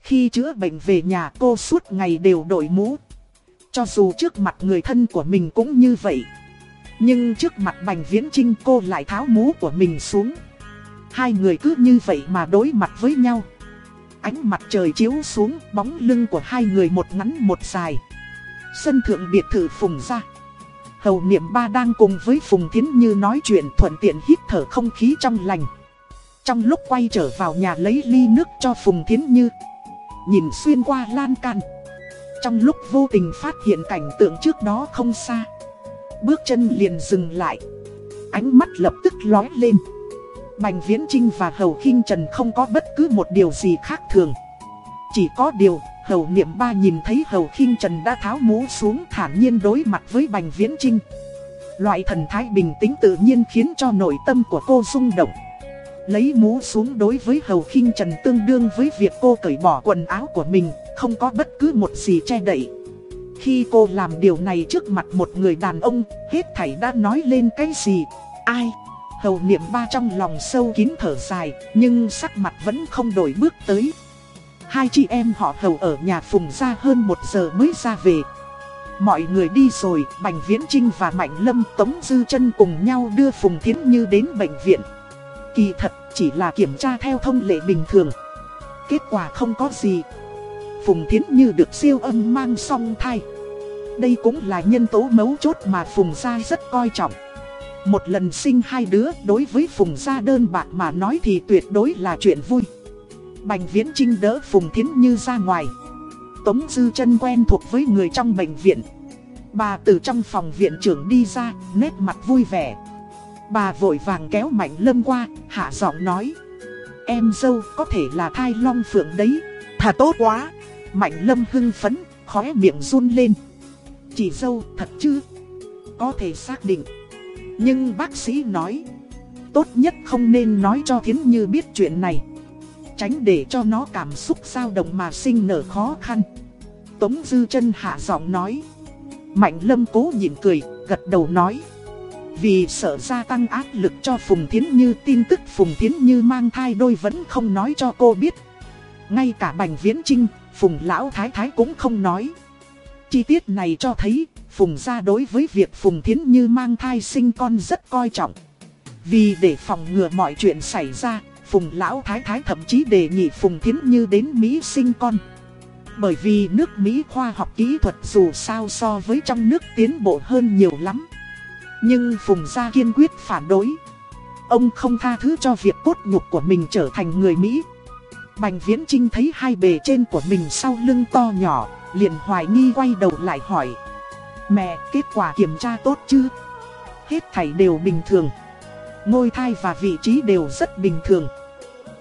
Khi chữa bệnh về nhà cô suốt ngày đều đội mũ. Cho dù trước mặt người thân của mình cũng như vậy. Nhưng trước mặt Bành Viễn Trinh cô lại tháo mũ của mình xuống. Hai người cứ như vậy mà đối mặt với nhau. Ánh mặt trời chiếu xuống, bóng lưng của hai người một ngắn một dài. Sân thượng biệt thự phùng ra. Hầu niệm ba đang cùng với Phùng Thiến Như nói chuyện thuận tiện hít thở không khí trong lành. Trong lúc quay trở vào nhà lấy ly nước cho Phùng Thiến Như, Nhìn xuyên qua lan can Trong lúc vô tình phát hiện cảnh tượng trước đó không xa, Bước chân liền dừng lại Ánh mắt lập tức lói lên Bành Viễn Trinh và Hầu khinh Trần không có bất cứ một điều gì khác thường Chỉ có điều Hầu Niệm Ba nhìn thấy Hầu khinh Trần đã tháo mũ xuống thản nhiên đối mặt với Bành Viễn Trinh Loại thần thái bình tĩnh tự nhiên khiến cho nội tâm của cô rung động Lấy mũ xuống đối với Hầu khinh Trần tương đương với việc cô cởi bỏ quần áo của mình, không có bất cứ một gì che đậy. Khi cô làm điều này trước mặt một người đàn ông, hết thảy đã nói lên cái gì? Ai? Hầu niệm ba trong lòng sâu kín thở dài, nhưng sắc mặt vẫn không đổi bước tới. Hai chị em họ hầu ở nhà phùng ra hơn một giờ mới ra về. Mọi người đi rồi, Bành Viễn Trinh và Mạnh Lâm Tống Dư chân cùng nhau đưa Phùng Thiến Như đến bệnh viện. Kỳ thật chỉ là kiểm tra theo thông lệ bình thường. Kết quả không có gì. Phùng Thiến Như được siêu âm mang song thai. Đây cũng là nhân tố mấu chốt mà Phùng Gia rất coi trọng. Một lần sinh hai đứa đối với Phùng Gia đơn bạc mà nói thì tuyệt đối là chuyện vui. Bành Viễn Trinh đỡ Phùng Thiến Như ra ngoài Tống Dư chân quen thuộc với người trong bệnh viện Bà từ trong phòng viện trưởng đi ra, nét mặt vui vẻ Bà vội vàng kéo Mạnh Lâm qua, hạ giọng nói. Em dâu có thể là thai long phượng đấy. Thà tốt quá. Mạnh Lâm hưng phấn, khóe miệng run lên. Chị dâu thật chứ? Có thể xác định. Nhưng bác sĩ nói. Tốt nhất không nên nói cho Thiến Như biết chuyện này. Tránh để cho nó cảm xúc dao động mà sinh nở khó khăn. Tống Dư chân hạ giọng nói. Mạnh Lâm cố nhịn cười, gật đầu nói. Vì sợ gia tăng áp lực cho Phùng Thiến Như tin tức Phùng Thiến Như mang thai đôi vẫn không nói cho cô biết. Ngay cả Bành Viễn Trinh, Phùng Lão Thái Thái cũng không nói. Chi tiết này cho thấy Phùng gia đối với việc Phùng Thiến Như mang thai sinh con rất coi trọng. Vì để phòng ngừa mọi chuyện xảy ra, Phùng Lão Thái Thái thậm chí đề nghị Phùng Thiến Như đến Mỹ sinh con. Bởi vì nước Mỹ khoa học kỹ thuật dù sao so với trong nước tiến bộ hơn nhiều lắm. Nhưng Phùng Gia kiên quyết phản đối. Ông không tha thứ cho việc cốt nhục của mình trở thành người Mỹ. Bành Viễn Trinh thấy hai bề trên của mình sau lưng to nhỏ, liền hoài nghi quay đầu lại hỏi. Mẹ, kết quả kiểm tra tốt chứ? Hết thảy đều bình thường. Ngôi thai và vị trí đều rất bình thường.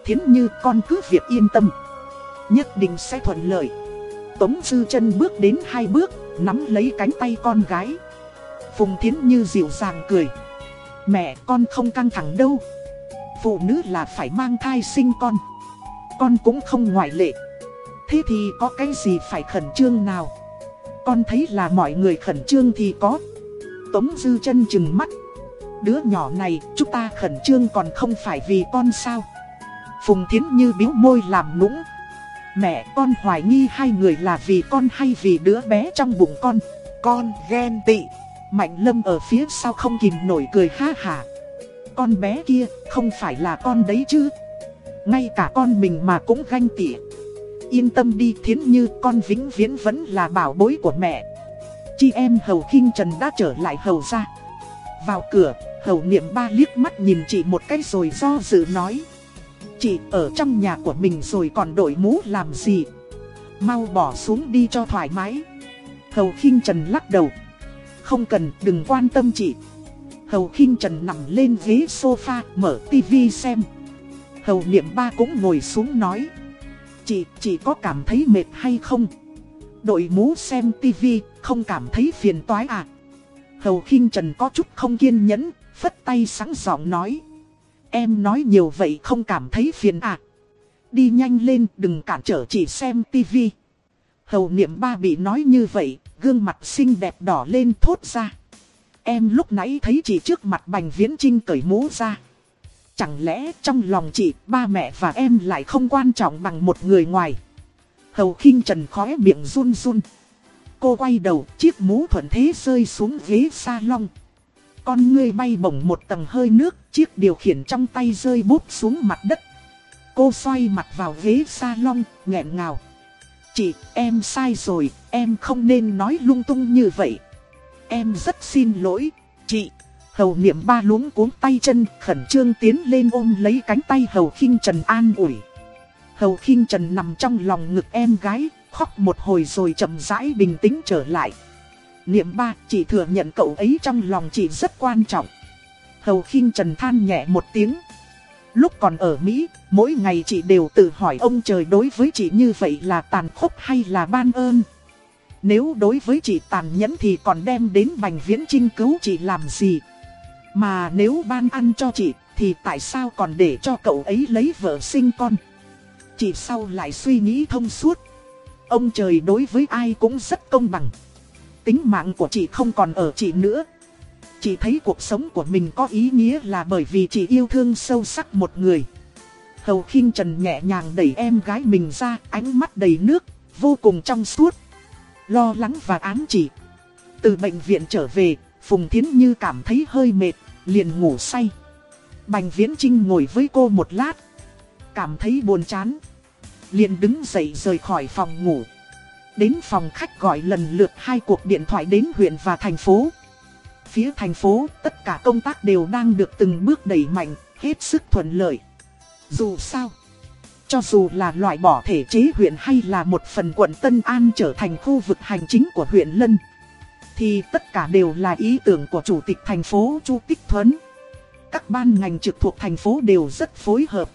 Thiến như con cứ việc yên tâm. Nhất định sẽ thuận lợi. Tống Dư chân bước đến hai bước, Nắm lấy cánh tay con gái. Phùng Thiến Như dịu dàng cười. Mẹ con không căng thẳng đâu. Phụ nữ là phải mang thai sinh con. Con cũng không ngoại lệ. Thế thì có cái gì phải khẩn trương nào? Con thấy là mọi người khẩn trương thì có. Tống Dư chân chừng mắt. Đứa nhỏ này chúng ta khẩn trương còn không phải vì con sao? Phùng Thiến Như biếu môi làm nũng. Mẹ con hoài nghi hai người là vì con hay vì đứa bé trong bụng con? Con ghen tị. Mạnh Lâm ở phía sau không kìm nổi cười ha hả Con bé kia không phải là con đấy chứ? Ngay cả con mình mà cũng ganh tị. Yên tâm đi thiến như con vĩnh viễn vẫn là bảo bối của mẹ. Chị em Hầu khinh Trần đã trở lại Hầu ra vào cửa, Hầu niệm ba liếc mắt nhìn chị một cái rồi do dự nói. Chị ở trong nhà của mình rồi còn đội mũ làm gì? Mau bỏ xuống đi cho thoải mái. Hầu khinh Trần lắc đầu. Không cần đừng quan tâm chị. Hầu khinh Trần nằm lên ghế sofa mở tivi xem. Hầu niệm ba cũng ngồi xuống nói. Chị, chị có cảm thấy mệt hay không? Đội mũ xem tivi, không cảm thấy phiền toái à? Hầu khinh Trần có chút không kiên nhẫn, phất tay sáng giọng nói. Em nói nhiều vậy không cảm thấy phiền à? Đi nhanh lên, đừng cản trở chị xem tivi. Hầu niệm ba bị nói như vậy, gương mặt xinh đẹp đỏ lên thốt ra. Em lúc nãy thấy chị trước mặt Bành Viễn Trinh cởi mũ ra. Chẳng lẽ trong lòng chị, ba mẹ và em lại không quan trọng bằng một người ngoài. Hầu khinh trần khóe miệng run run. Cô quay đầu, chiếc mũ thuận thế rơi xuống ghế salon. Con ngươi bay bổng một tầng hơi nước, chiếc điều khiển trong tay rơi bút xuống mặt đất. Cô xoay mặt vào ghế salon, nghẹn ngào. Chị, em sai rồi, em không nên nói lung tung như vậy. Em rất xin lỗi, chị. Hầu niệm ba luống cuốn tay chân khẩn trương tiến lên ôm lấy cánh tay hầu khinh trần an ủi. Hầu khinh trần nằm trong lòng ngực em gái, khóc một hồi rồi chậm rãi bình tĩnh trở lại. Niệm ba chỉ thừa nhận cậu ấy trong lòng chị rất quan trọng. Hầu khinh trần than nhẹ một tiếng. Lúc còn ở Mỹ, mỗi ngày chị đều tự hỏi ông trời đối với chị như vậy là tàn khốc hay là ban ơn. Nếu đối với chị tàn nhẫn thì còn đem đến Bành Viễn Trinh cứu chị làm gì? Mà nếu ban ăn cho chị, thì tại sao còn để cho cậu ấy lấy vợ sinh con? Chị sau lại suy nghĩ thông suốt. Ông trời đối với ai cũng rất công bằng. Tính mạng của chị không còn ở chị nữa. Chị thấy cuộc sống của mình có ý nghĩa là bởi vì chị yêu thương sâu sắc một người. Hầu khinh Trần nhẹ nhàng đẩy em gái mình ra, ánh mắt đầy nước, vô cùng trong suốt. Lo lắng và ám chỉ. Từ bệnh viện trở về, Phùng Thiến Như cảm thấy hơi mệt, liền ngủ say. Bành Viễn Trinh ngồi với cô một lát, cảm thấy buồn chán. Liền đứng dậy rời khỏi phòng ngủ. Đến phòng khách gọi lần lượt hai cuộc điện thoại đến huyện và thành phố. Phía thành phố, tất cả công tác đều đang được từng bước đẩy mạnh, hết sức thuận lợi. Dù sao, cho dù là loại bỏ thể chế huyện hay là một phần quận Tân An trở thành khu vực hành chính của huyện Lân thì tất cả đều là ý tưởng của Chủ tịch thành phố Chu Tích Thuấn. Các ban ngành trực thuộc thành phố đều rất phối hợp.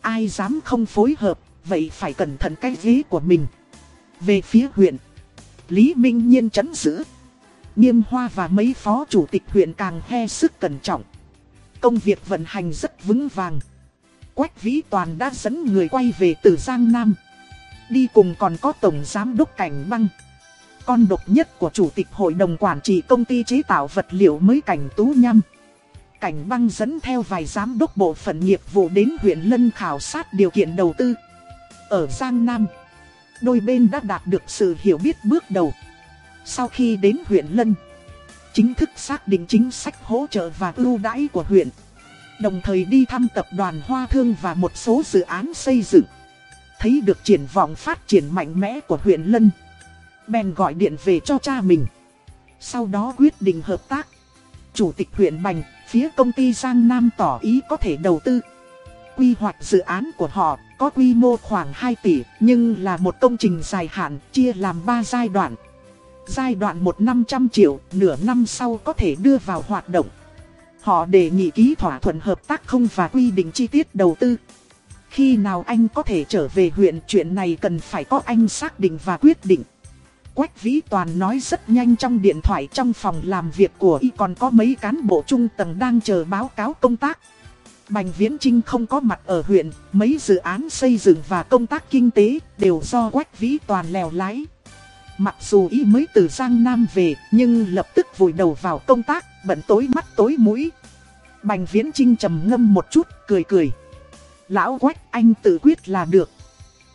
Ai dám không phối hợp, vậy phải cẩn thận cái ghế của mình. Về phía huyện, Lý Minh Nhiên chấn giữ. Nghiêm Hoa và mấy phó chủ tịch huyện càng he sức cẩn trọng. Công việc vận hành rất vững vàng. Quách Vĩ Toàn đã dẫn người quay về từ Giang Nam. Đi cùng còn có Tổng Giám Đốc Cảnh Băng. Con độc nhất của Chủ tịch Hội đồng Quản trị công ty chế tạo vật liệu mới Cảnh Tú Nhâm. Cảnh băng dẫn theo vài giám đốc bộ phận nghiệp vụ đến huyện Lân khảo sát điều kiện đầu tư. Ở Giang Nam, đôi bên đã đạt được sự hiểu biết bước đầu. Sau khi đến huyện Lân, chính thức xác định chính sách hỗ trợ và ưu đãi của huyện. Đồng thời đi thăm tập đoàn Hoa Thương và một số dự án xây dựng. Thấy được triển vọng phát triển mạnh mẽ của huyện Lân. Bèn gọi điện về cho cha mình. Sau đó quyết định hợp tác. Chủ tịch huyện Bành, phía công ty Giang Nam tỏ ý có thể đầu tư. Quy hoạch dự án của họ có quy mô khoảng 2 tỷ, nhưng là một công trình dài hạn, chia làm 3 giai đoạn. Giai đoạn 1 500 triệu, nửa năm sau có thể đưa vào hoạt động. Họ đề nghị ký thỏa thuận hợp tác không và quy định chi tiết đầu tư. Khi nào anh có thể trở về huyện chuyện này cần phải có anh xác định và quyết định. Quách Vĩ Toàn nói rất nhanh trong điện thoại trong phòng làm việc của y còn có mấy cán bộ trung tầng đang chờ báo cáo công tác. Bành Viễn Trinh không có mặt ở huyện, mấy dự án xây dựng và công tác kinh tế đều do Quách Vĩ Toàn lèo lái. Mặc dù y mới từ Giang Nam về, nhưng lập tức vùi đầu vào công tác, bận tối mắt tối mũi. Bành Viễn Trinh trầm ngâm một chút, cười cười. Lão Quách anh tự quyết là được.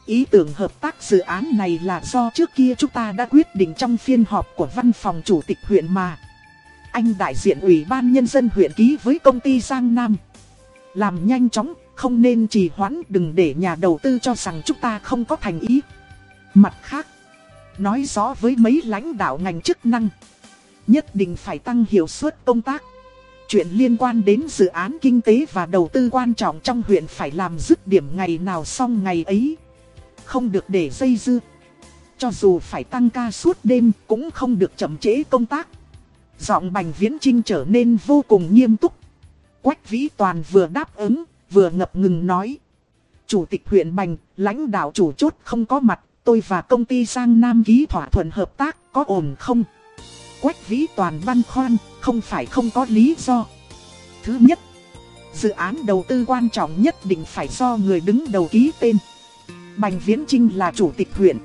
Ý tưởng hợp tác dự án này là do trước kia chúng ta đã quyết định trong phiên họp của văn phòng chủ tịch huyện mà. Anh đại diện ủy ban nhân dân huyện ký với công ty Giang Nam. Làm nhanh chóng, không nên trì hoãn đừng để nhà đầu tư cho rằng chúng ta không có thành ý. Mặt khác, nói rõ với mấy lãnh đạo ngành chức năng. Nhất định phải tăng hiệu suất công tác. Chuyện liên quan đến dự án kinh tế và đầu tư quan trọng trong huyện phải làm dứt điểm ngày nào xong ngày ấy. Không được để dây dưa. Cho dù phải tăng ca suốt đêm cũng không được chậm trễ công tác. Giọng bành viễn trinh trở nên vô cùng nghiêm túc. Quách Vĩ Toàn vừa đáp ứng, vừa ngập ngừng nói. Chủ tịch huyện Bành, lãnh đạo chủ chốt không có mặt, tôi và công ty Giang Nam ký thỏa thuận hợp tác, có ổn không? Quách Vĩ Toàn băn khoăn, không phải không có lý do. Thứ nhất, dự án đầu tư quan trọng nhất định phải do người đứng đầu ký tên. Bành Viễn Trinh là chủ tịch huyện.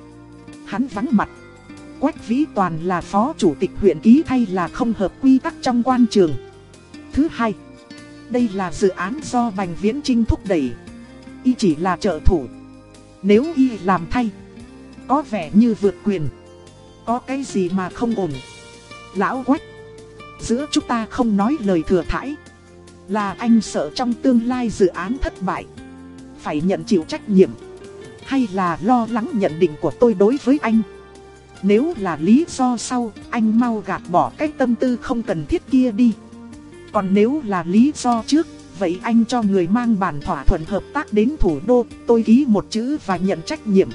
Hắn vắng mặt. Quách Vĩ Toàn là phó chủ tịch huyện ký thay là không hợp quy tắc trong quan trường. Thứ hai, đây là dự án do Bành Viễn Trinh thúc đẩy. Y chỉ là trợ thủ. Nếu Y làm thay, có vẻ như vượt quyền. Có cái gì mà không ổn. Lão Quách, giữa chúng ta không nói lời thừa thãi. Là anh sợ trong tương lai dự án thất bại. Phải nhận chịu trách nhiệm. Hay là lo lắng nhận định của tôi đối với anh. Nếu là lý do sau, anh mau gạt bỏ cái tâm tư không cần thiết kia đi. Còn nếu là lý do trước, vậy anh cho người mang bản thỏa thuận hợp tác đến thủ đô, tôi ký một chữ và nhận trách nhiệm.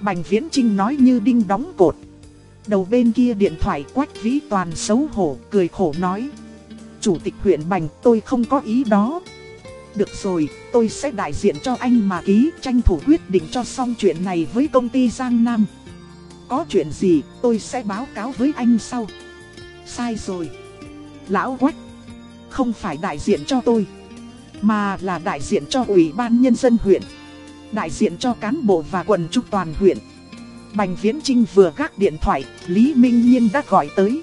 Bành Viễn Trinh nói như đinh đóng cột. Đầu bên kia điện thoại quách vĩ toàn xấu hổ, cười khổ nói. Chủ tịch huyện Bành tôi không có ý đó. Được rồi, tôi sẽ đại diện cho anh mà ký tranh thủ quyết định cho xong chuyện này với công ty Giang Nam. Có chuyện gì tôi sẽ báo cáo với anh sau. Sai rồi. Lão Quách không phải đại diện cho tôi, mà là đại diện cho Ủy ban Nhân dân huyện, đại diện cho cán bộ và quần chúng toàn huyện. Bành Viễn Trinh vừa gác điện thoại, Lý Minh Nhiên đã gọi tới.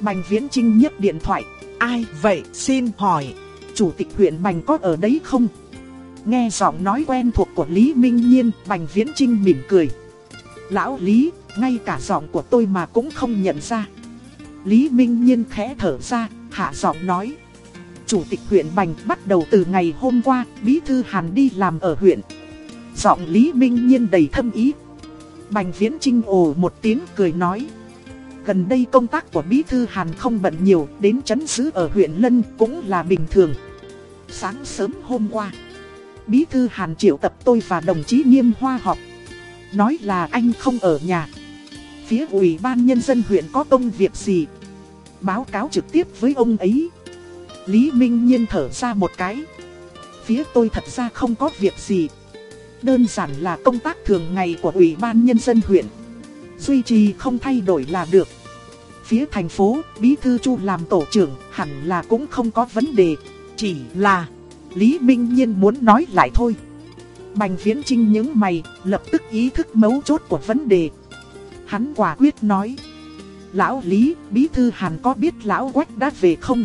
Bành Viễn Trinh nhấc điện thoại, Ai vậy xin hỏi chủ tịch huyện Bành có ở đấy không? Nghe giọng nói quen thuộc của Lý Minh Nhiên, Bành Viễn Trinh mỉm cười. Lão Lý, ngay cả giọng của tôi mà cũng không nhận ra. Lý Minh Nhiên khẽ thở ra, hạ giọng nói. Chủ tịch huyện Bành bắt đầu từ ngày hôm qua, Bí Thư Hàn đi làm ở huyện. Giọng Lý Minh Nhiên đầy thâm ý. Bành Viễn Trinh ồ một tiếng cười nói. Gần đây công tác của Bí Thư Hàn không bận nhiều, đến chấn giữ ở huyện Lân cũng là bình thường. Sáng sớm hôm qua, Bí Thư Hàn triệu tập tôi và đồng chí Nghiêm Hoa họp. Nói là anh không ở nhà. Phía Ủy ban Nhân dân huyện có công việc gì? Báo cáo trực tiếp với ông ấy. Lý Minh Nhiên thở ra một cái. Phía tôi thật ra không có việc gì. Đơn giản là công tác thường ngày của Ủy ban Nhân dân huyện. Duy trì không thay đổi là được. Phía thành phố, Bí Thư Chu làm tổ trưởng hẳn là cũng không có vấn đề. Chỉ là Lý Minh Nhiên muốn nói lại thôi. Bành Viễn Trinh những mày, lập tức ý thức mấu chốt của vấn đề. Hắn quả quyết nói. Lão Lý, Bí Thư Hàn có biết Lão Quách đã về không?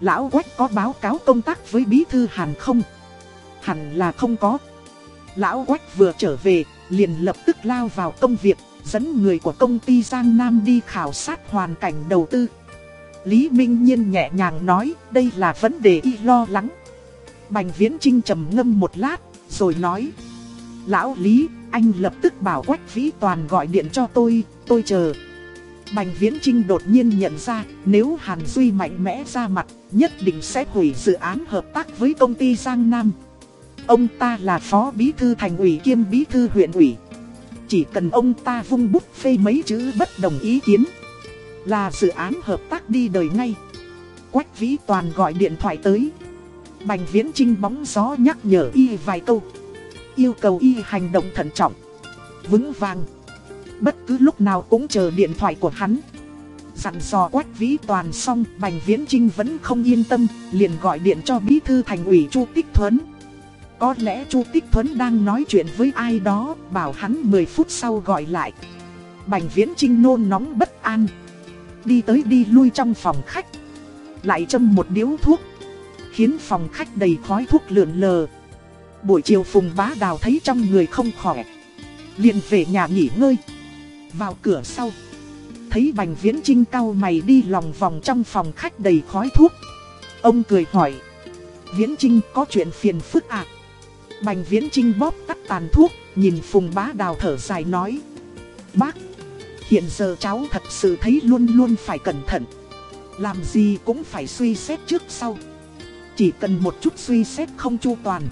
Lão Quách có báo cáo công tác với Bí Thư Hàn không? Hẳn là không có. Lão Quách vừa trở về, liền lập tức lao vào công việc, dẫn người của công ty Giang Nam đi khảo sát hoàn cảnh đầu tư. Lý Minh Nhiên nhẹ nhàng nói, đây là vấn đề y lo lắng. Bành Viễn Trinh trầm ngâm một lát, rồi nói. Lão Lý, anh lập tức bảo Quách Vĩ Toàn gọi điện cho tôi, tôi chờ. Bành Viễn Trinh đột nhiên nhận ra, nếu Hàn Duy mạnh mẽ ra mặt, nhất định sẽ hủy dự án hợp tác với công ty Giang Nam. Ông ta là phó bí thư thành ủy kiêm bí thư huyện ủy. Chỉ cần ông ta vung bút phê mấy chữ bất đồng ý kiến, là dự án hợp tác đi đời ngay. Quách Vĩ Toàn gọi điện thoại tới. Bành Viễn Trinh bóng gió nhắc nhở y vài câu. Yêu cầu y hành động thận trọng, vững vàng. Bất cứ lúc nào cũng chờ điện thoại của hắn. Dặn dò Quách Vĩ Toàn xong, Bành Viễn Trinh vẫn không yên tâm, liền gọi điện cho Bí Thư Thành ủy Chu Tích Thuấn. Có lẽ Chu Tích Thuấn đang nói chuyện với ai đó, bảo hắn 10 phút sau gọi lại. Bành Viễn Trinh nôn nóng bất an. Đi tới đi lui trong phòng khách. Lại châm một điếu thuốc. Khiến phòng khách đầy khói thuốc lượn lờ. Buổi chiều Phùng Bá Đào thấy trong người không khỏe. liền về nhà nghỉ ngơi. Vào cửa sau. Thấy Bành Viễn Trinh cau mày đi lòng vòng trong phòng khách đầy khói thuốc. Ông cười hỏi. Viễn Trinh có chuyện phiền phức à? Bành Viễn Trinh bóp tắt tàn thuốc, nhìn Phùng Bá Đào thở dài nói. Bác, hiện giờ cháu thật sự thấy luôn luôn phải cẩn thận. Làm gì cũng phải suy xét trước sau. Chỉ cần một chút suy xét không chu toàn.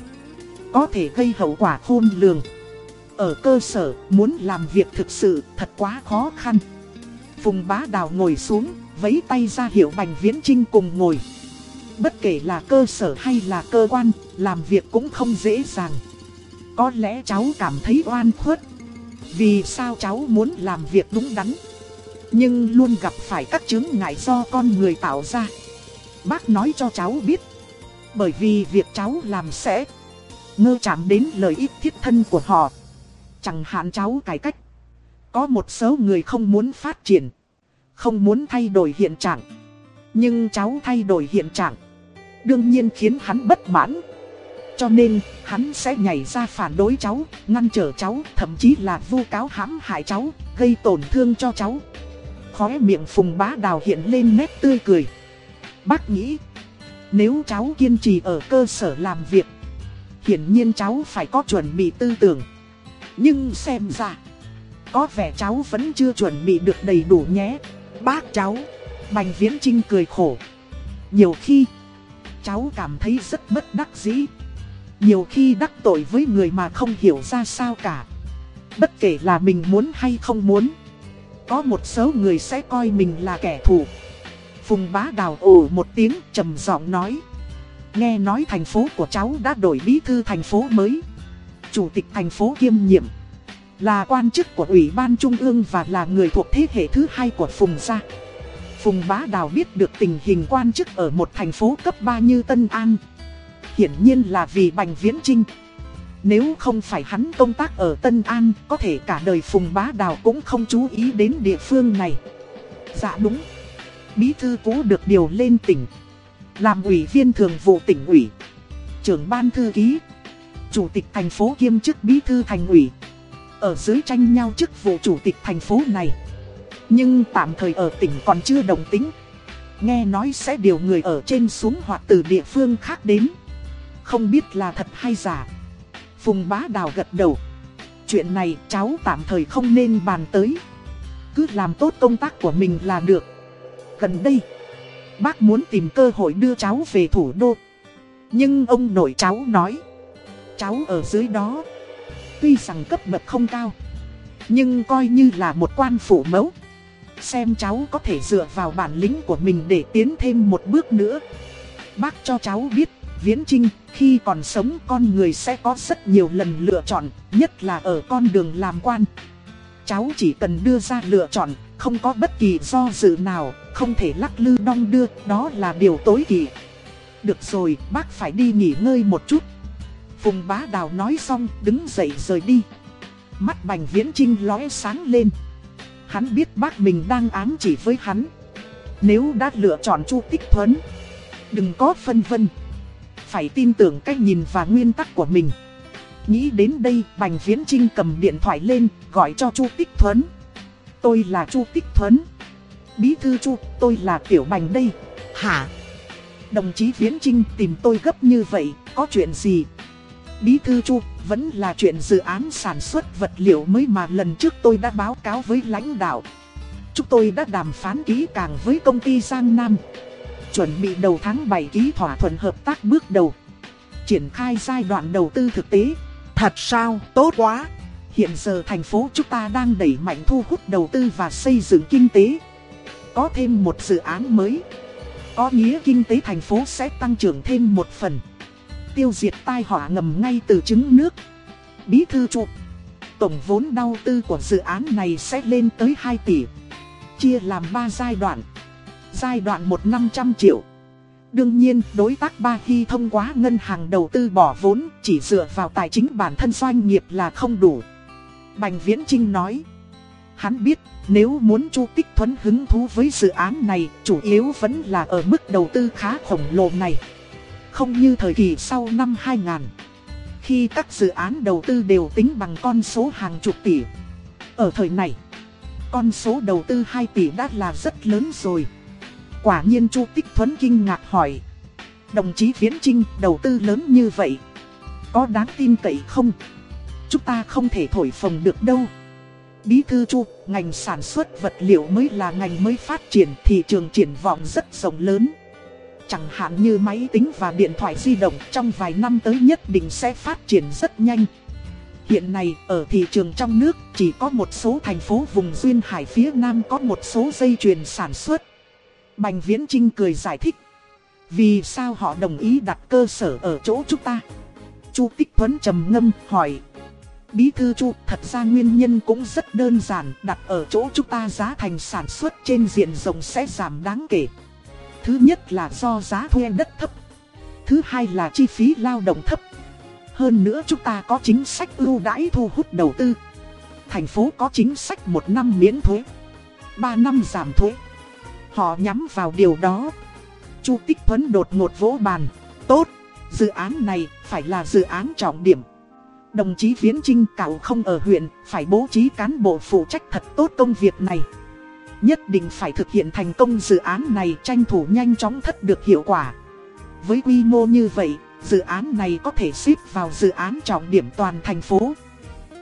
Có thể gây hậu quả khôn lường. Ở cơ sở, muốn làm việc thực sự thật quá khó khăn. Phùng Bá Đào ngồi xuống, vấy tay ra hiệu Bành Viễn Trinh cùng ngồi. Bất kể là cơ sở hay là cơ quan, làm việc cũng không dễ dàng. Có lẽ cháu cảm thấy oan khuất. Vì sao cháu muốn làm việc đúng đắn? Nhưng luôn gặp phải các chứng ngại do con người tạo ra. Bác nói cho cháu biết. Bởi vì việc cháu làm sẽ ngơ chạm đến lợi ích thiết thân của họ. Chẳng hạn cháu cải cách. Có một số người không muốn phát triển. Không muốn thay đổi hiện trạng. Nhưng cháu thay đổi hiện trạng đương nhiên khiến hắn bất mãn. Cho nên, hắn sẽ nhảy ra phản đối cháu, ngăn trở cháu, thậm chí là vu cáo hãm hại cháu, gây tổn thương cho cháu. Khóe miệng phùng bá đào hiện lên nét tươi cười. Bác nghĩ, nếu cháu kiên trì ở cơ sở làm việc, hiển nhiên cháu phải có chuẩn bị tư tưởng. Nhưng xem ra, có vẻ cháu vẫn chưa chuẩn bị được đầy đủ nhé. Bác cháu, Bành Viễn Trinh cười khổ. Nhiều khi cháu cảm thấy rất bất đắc dĩ. Nhiều khi đắc tội với người mà không hiểu ra sao cả. Bất kể là mình muốn hay không muốn. Có một số người sẽ coi mình là kẻ thù. Phùng bá đào ồ một tiếng trầm giọng nói. Nghe nói thành phố của cháu đã đổi bí thư thành phố mới. Chủ tịch thành phố kiêm nhiệm. Là quan chức của Ủy ban Trung ương và là người thuộc thế hệ thứ hai của Phùng gia. Phùng Bá Đào biết được tình hình quan chức ở một thành phố cấp 3 như Tân An. Hiển nhiên là vì Bành Viễn Trinh. Nếu không phải hắn công tác ở Tân An, có thể cả đời Phùng Bá Đào cũng không chú ý đến địa phương này. Dạ đúng. Bí thư cũ được điều lên tỉnh. Làm ủy viên thường vụ tỉnh ủy. Trưởng ban thư ký. Chủ tịch thành phố kiêm chức bí thư thành ủy. Ở dưới tranh nhau chức vụ chủ tịch thành phố này. Nhưng tạm thời ở tỉnh còn chưa đồng tính. Nghe nói sẽ điều người ở trên xuống hoặc từ địa phương khác đến. Không biết là thật hay giả. Phùng bá đào gật đầu. Chuyện này cháu tạm thời không nên bàn tới. Cứ làm tốt công tác của mình là được. Gần đây, Bác muốn tìm cơ hội đưa cháu về thủ đô. Nhưng ông nội cháu nói Cháu ở dưới đó. Tuy rằng cấp bậc không cao Nhưng coi như là một quan phủ mẫu. Xem cháu có thể dựa vào bản lĩnh của mình để tiến thêm một bước nữa. Bác cho cháu biết, Viễn Trinh, khi còn sống con người sẽ có rất nhiều lần lựa chọn, nhất là ở con đường làm quan. Cháu chỉ cần đưa ra lựa chọn, không có bất kỳ do dự nào, không thể lắc lư đong đưa, đó là điều tối kỵ. Được rồi, bác phải đi nghỉ ngơi một chút. Phùng bá đào nói xong, đứng dậy rời đi. Mắt bành viễn trinh lóe sáng lên. Hắn biết bác mình đang ám chỉ với hắn. Nếu đã lựa chọn Chu Tích Thuấn Đừng có phân vân. Phải tin tưởng cách nhìn và nguyên tắc của mình. Nghĩ đến đây Bành Viễn Trinh cầm điện thoại lên Gọi cho Chu Tích Thuấn. Tôi là Chu Tích Thuấn. Bí thư Chu tôi là Tiểu Bành đây. Hả? Đồng chí Viễn Trinh tìm tôi gấp như vậy Có chuyện gì Bí thư Chu vẫn là chuyện dự án sản xuất vật liệu mới mà lần trước tôi đã báo cáo với lãnh đạo. Chúng tôi đã đàm phán ký càng với công ty Giang Nam. Chuẩn bị đầu tháng 7 ký thỏa thuận hợp tác bước đầu. Triển khai giai đoạn đầu tư thực tế. Thật sao, tốt quá. Hiện giờ thành phố chúng ta đang đẩy mạnh thu hút đầu tư và xây dựng kinh tế. Có thêm một dự án mới. Có nghĩa kinh tế thành phố sẽ tăng trưởng thêm một phần. Tiêu diệt tai họa ngầm ngay từ trứng nước. Bí thư trụ. Tổng vốn đầu tư của dự án này sẽ lên tới 2 tỷ. Chia làm 3 giai đoạn. Giai đoạn 1 500 triệu. Đương nhiên, đối tác Ba Hy thông qua ngân hàng đầu tư bỏ vốn, chỉ dựa vào tài chính bản thân doanh nghiệp là không đủ. Bành Viễn Trinh nói, hắn biết nếu muốn Chu Tích Thuấn hứng thú với dự án này, chủ yếu vẫn là ở mức đầu tư khá khổng lồ này. Không như thời kỳ sau năm 2000, khi các dự án đầu tư đều tính bằng con số hàng chục tỷ. Ở thời này, con số đầu tư 2 tỷ đã là rất lớn rồi. Quả nhiên Chu Tích Thuấn kinh ngạc hỏi. Đồng chí Viễn Trinh đầu tư lớn như vậy. Có đáng tin cậy không? Chúng ta không thể thổi phồng được đâu. Bí thư Chu, ngành sản xuất vật liệu mới là ngành mới phát triển thị trường triển vọng rất rộng lớn. Chẳng hạn như máy tính và điện thoại di động trong vài năm tới nhất định sẽ phát triển rất nhanh. Hiện nay, ở thị trường trong nước, chỉ có một số thành phố vùng duyên hải phía Nam có một số dây chuyền sản xuất. Bành Viễn Trinh cười giải thích. Vì sao họ đồng ý đặt cơ sở ở chỗ chúng ta? Chu Tích Thuấn trầm ngâm hỏi. Bí thư Chu, thật ra nguyên nhân cũng rất đơn giản, đặt ở chỗ chúng ta giá thành sản xuất trên diện rộng sẽ giảm đáng kể. Thứ nhất là do giá thuê đất thấp. Thứ hai là chi phí lao động thấp. Hơn nữa chúng ta có chính sách ưu đãi thu hút đầu tư. Thành phố có chính sách một năm miễn thuế, ba năm giảm thuế. Họ nhắm vào điều đó. Chu Tích Thuấn đột ngột vỗ bàn. Tốt, dự án này phải là dự án trọng điểm. Đồng chí Viễn Trinh cạo không ở huyện, phải bố trí cán bộ phụ trách thật tốt công việc này. Nhất định phải thực hiện thành công dự án này tranh thủ nhanh chóng thất được hiệu quả. Với quy mô như vậy, dự án này có thể xếp vào dự án trọng điểm toàn thành phố.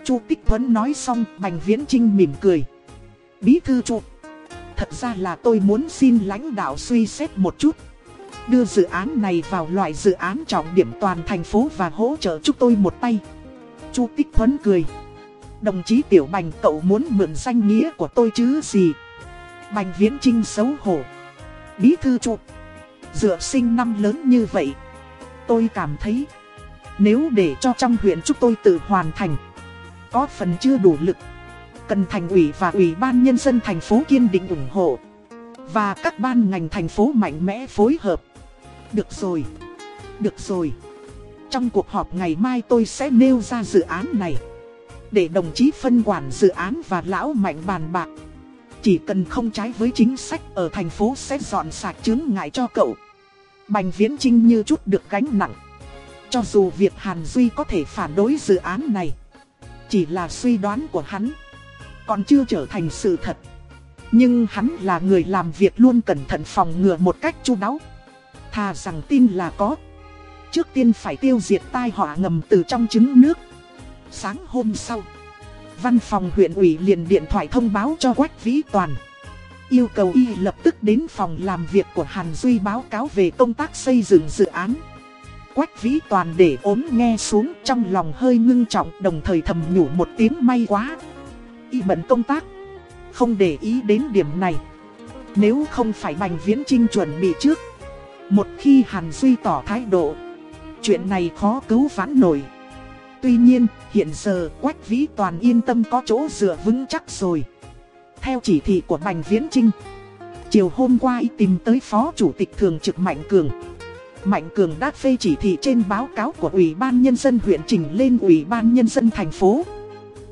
Chu Tích Thuấn nói xong, Bành Viễn Trinh mỉm cười. Bí thư Chu, thật ra là tôi muốn xin lãnh đạo suy xét một chút. Đưa dự án này vào loại dự án trọng điểm toàn thành phố và hỗ trợ chúng tôi một tay. Chu Tích Thuấn cười. Đồng chí Tiểu Bành cậu muốn mượn danh nghĩa của tôi chứ gì? Bành Viễn Trinh xấu hổ. Bí thư trụ. Dựa sinh năm lớn như vậy. Tôi cảm thấy. Nếu để cho trong huyện chúng tôi tự hoàn thành. Có phần chưa đủ lực. Cần thành ủy và ủy ban nhân dân thành phố kiên định ủng hộ. Và các ban ngành thành phố mạnh mẽ phối hợp. Được rồi. Được rồi. Trong cuộc họp ngày mai tôi sẽ nêu ra dự án này. Để đồng chí phân quản dự án và lão mạnh bàn bạc. Chỉ cần không trái với chính sách ở thành phố sẽ dọn sạch chứng ngại cho cậu. Bành Viễn Trinh như chút được gánh nặng. Cho dù việc Hàn Duy có thể phản đối dự án này. Chỉ là suy đoán của hắn. Còn chưa trở thành sự thật. Nhưng hắn là người làm việc luôn cẩn thận phòng ngừa một cách chu đáo. Thà rằng tin là có. Trước tiên phải tiêu diệt tai họa ngầm từ trong trứng nước. Sáng hôm sau, văn phòng huyện ủy liền điện thoại thông báo cho Quách Vĩ Toàn. Yêu cầu y lập tức đến phòng làm việc của Hàn Duy báo cáo về công tác xây dựng dự án. Quách Vĩ Toàn để ốm nghe xuống trong lòng hơi ngưng trọng đồng thời thầm nhủ một tiếng may quá. Y bận công tác, không để ý đến điểm này. Nếu không phải Bành Viễn Trinh chuẩn bị trước. Một khi Hàn Duy tỏ thái độ chuyện này khó cứu vãn nổi. Tuy nhiên, hiện giờ Quách Vĩ Toàn yên tâm có chỗ dựa vững chắc rồi. Theo chỉ thị của Bành Viễn Trinh, chiều hôm qua y tìm tới Phó Chủ tịch Thường trực Mạnh Cường. Mạnh Cường đã phê chỉ thị trên báo cáo của Ủy ban Nhân dân huyện trình lên Ủy ban Nhân dân thành phố.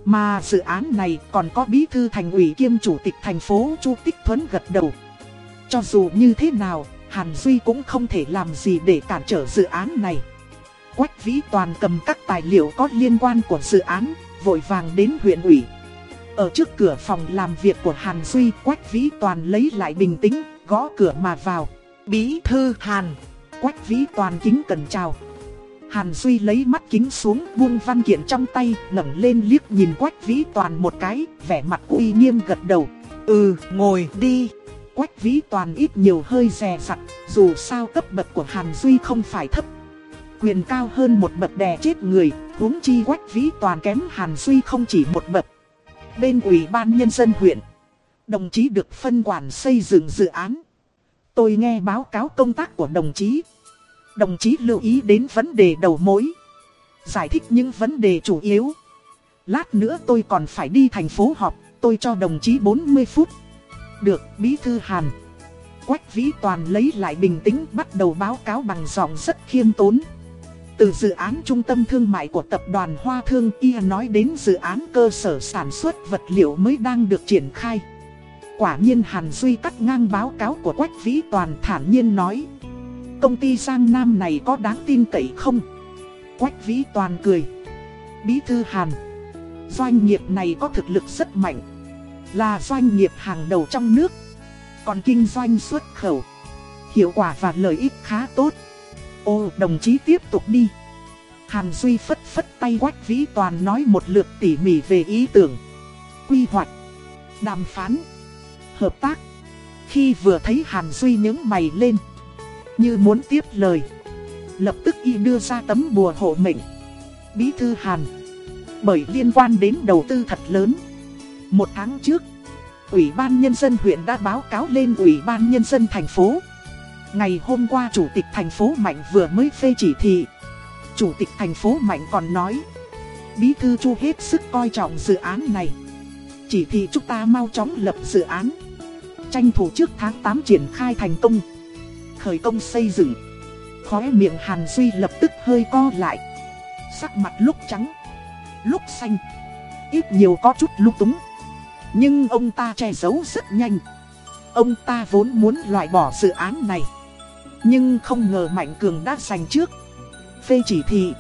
Mà dự án này còn có bí thư thành ủy kiêm chủ tịch thành phố Chu Tích Thuấn gật đầu. Cho dù như thế nào, Hàn Duy cũng không thể làm gì để cản trở dự án này. Quách Vĩ Toàn cầm các tài liệu có liên quan của dự án, vội vàng đến huyện ủy. Ở trước cửa phòng làm việc của Hàn Duy, Quách Vĩ Toàn lấy lại bình tĩnh, gõ cửa mà vào. Bí thư Hàn, Quách Vĩ Toàn kính cẩn chào. Hàn Duy lấy mắt kính xuống buông văn kiện trong tay, ngẩng lên liếc nhìn Quách Vĩ Toàn một cái, vẻ mặt uy nghiêm gật đầu. Ừ, ngồi đi. Quách Vĩ Toàn ít nhiều hơi rè rặt, dù sao cấp bậc của Hàn Duy không phải thấp quyền cao hơn một bậc đè chết người, huống chi quách vĩ toàn kém Hàn Duy không chỉ một bậc. Bên Ủy ban Nhân dân huyện, đồng chí được phân quản xây dựng dự án. Tôi nghe báo cáo công tác của đồng chí. Đồng chí lưu ý đến vấn đề đầu mối. Giải thích những vấn đề chủ yếu. Lát nữa tôi còn phải đi thành phố họp, tôi cho đồng chí 40 phút. Được, Bí Thư Hàn. Quách Vĩ Toàn lấy lại bình tĩnh bắt đầu báo cáo bằng giọng rất khiêm tốn. Từ dự án trung tâm thương mại của tập đoàn Hoa Thương y nói đến dự án cơ sở sản xuất vật liệu mới đang được triển khai. Quả nhiên Hàn Duy cắt ngang báo cáo của Quách Vĩ Toàn thản nhiên nói. Công ty Giang Nam này có đáng tin cậy không? Quách Vĩ Toàn cười. Bí thư Hàn. Doanh nghiệp này có thực lực rất mạnh. Là doanh nghiệp hàng đầu trong nước. Còn kinh doanh xuất khẩu. Hiệu quả và lợi ích khá tốt. Ô đồng chí tiếp tục đi. Hàn Duy phất phất tay Quách Vĩ Toàn nói một lượt tỉ mỉ về ý tưởng. Quy hoạch. Đàm phán. Hợp tác. Khi vừa thấy Hàn Duy nhướng mày lên. Như muốn tiếp lời. Lập tức y đưa ra tấm bùa hộ mệnh. Bí thư Hàn. Bởi liên quan đến đầu tư thật lớn. Một tháng trước, Ủy ban Nhân dân huyện đã báo cáo lên Ủy ban Nhân dân thành phố. Ngày hôm qua Chủ tịch thành phố Mạnh vừa mới phê chỉ thị. Chủ tịch thành phố Mạnh còn nói, Bí thư Chu hết sức coi trọng dự án này. Chỉ thị chúng ta mau chóng lập dự án. Tranh thủ trước tháng 8 triển khai thành công. Khởi công xây dựng. Khóe miệng Hàn Duy lập tức hơi co lại. Sắc mặt lúc trắng, lúc xanh. Ít nhiều có chút lúc túng. Nhưng ông ta che giấu rất nhanh. Ông ta vốn muốn loại bỏ dự án này. Nhưng không ngờ Mạnh Cường đã giành trước. Phê chỉ thị.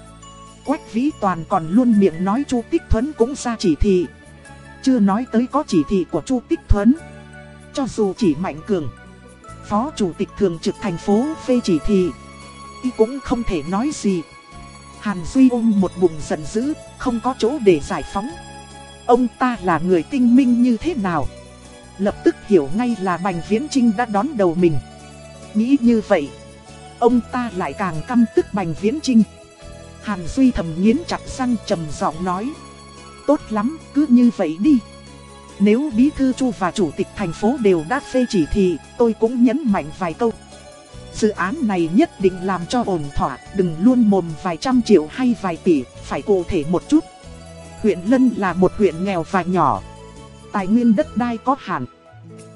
Quách Vĩ Toàn còn luôn miệng nói Chu Tích Thuấn cũng ra chỉ thị. Chưa nói tới có chỉ thị của Chu Tích Thuấn. Cho dù chỉ Mạnh Cường, Phó Chủ tịch Thường trực thành phố phê chỉ thị, y cũng không thể nói gì. Hàn Duy ôm một bụng giận dữ, không có chỗ để giải phóng. Ông ta là người tinh minh như thế nào? Lập tức hiểu ngay là Bành Viễn Trinh đã đón đầu mình. Nghĩ như vậy, ông ta lại càng căm tức Bành Viễn Trinh. Hàn Duy thầm nghiến chặt răng trầm giọng nói. Tốt lắm, cứ như vậy đi. Nếu Bí Thư Chu và Chủ tịch thành phố đều đã phê chỉ thì tôi cũng nhấn mạnh vài câu. Dự án này nhất định làm cho ổn thỏa, đừng luôn mồm vài trăm triệu hay vài tỷ, phải cụ thể một chút. Huyện Lân là một huyện nghèo và nhỏ. Tài nguyên đất đai có hạn.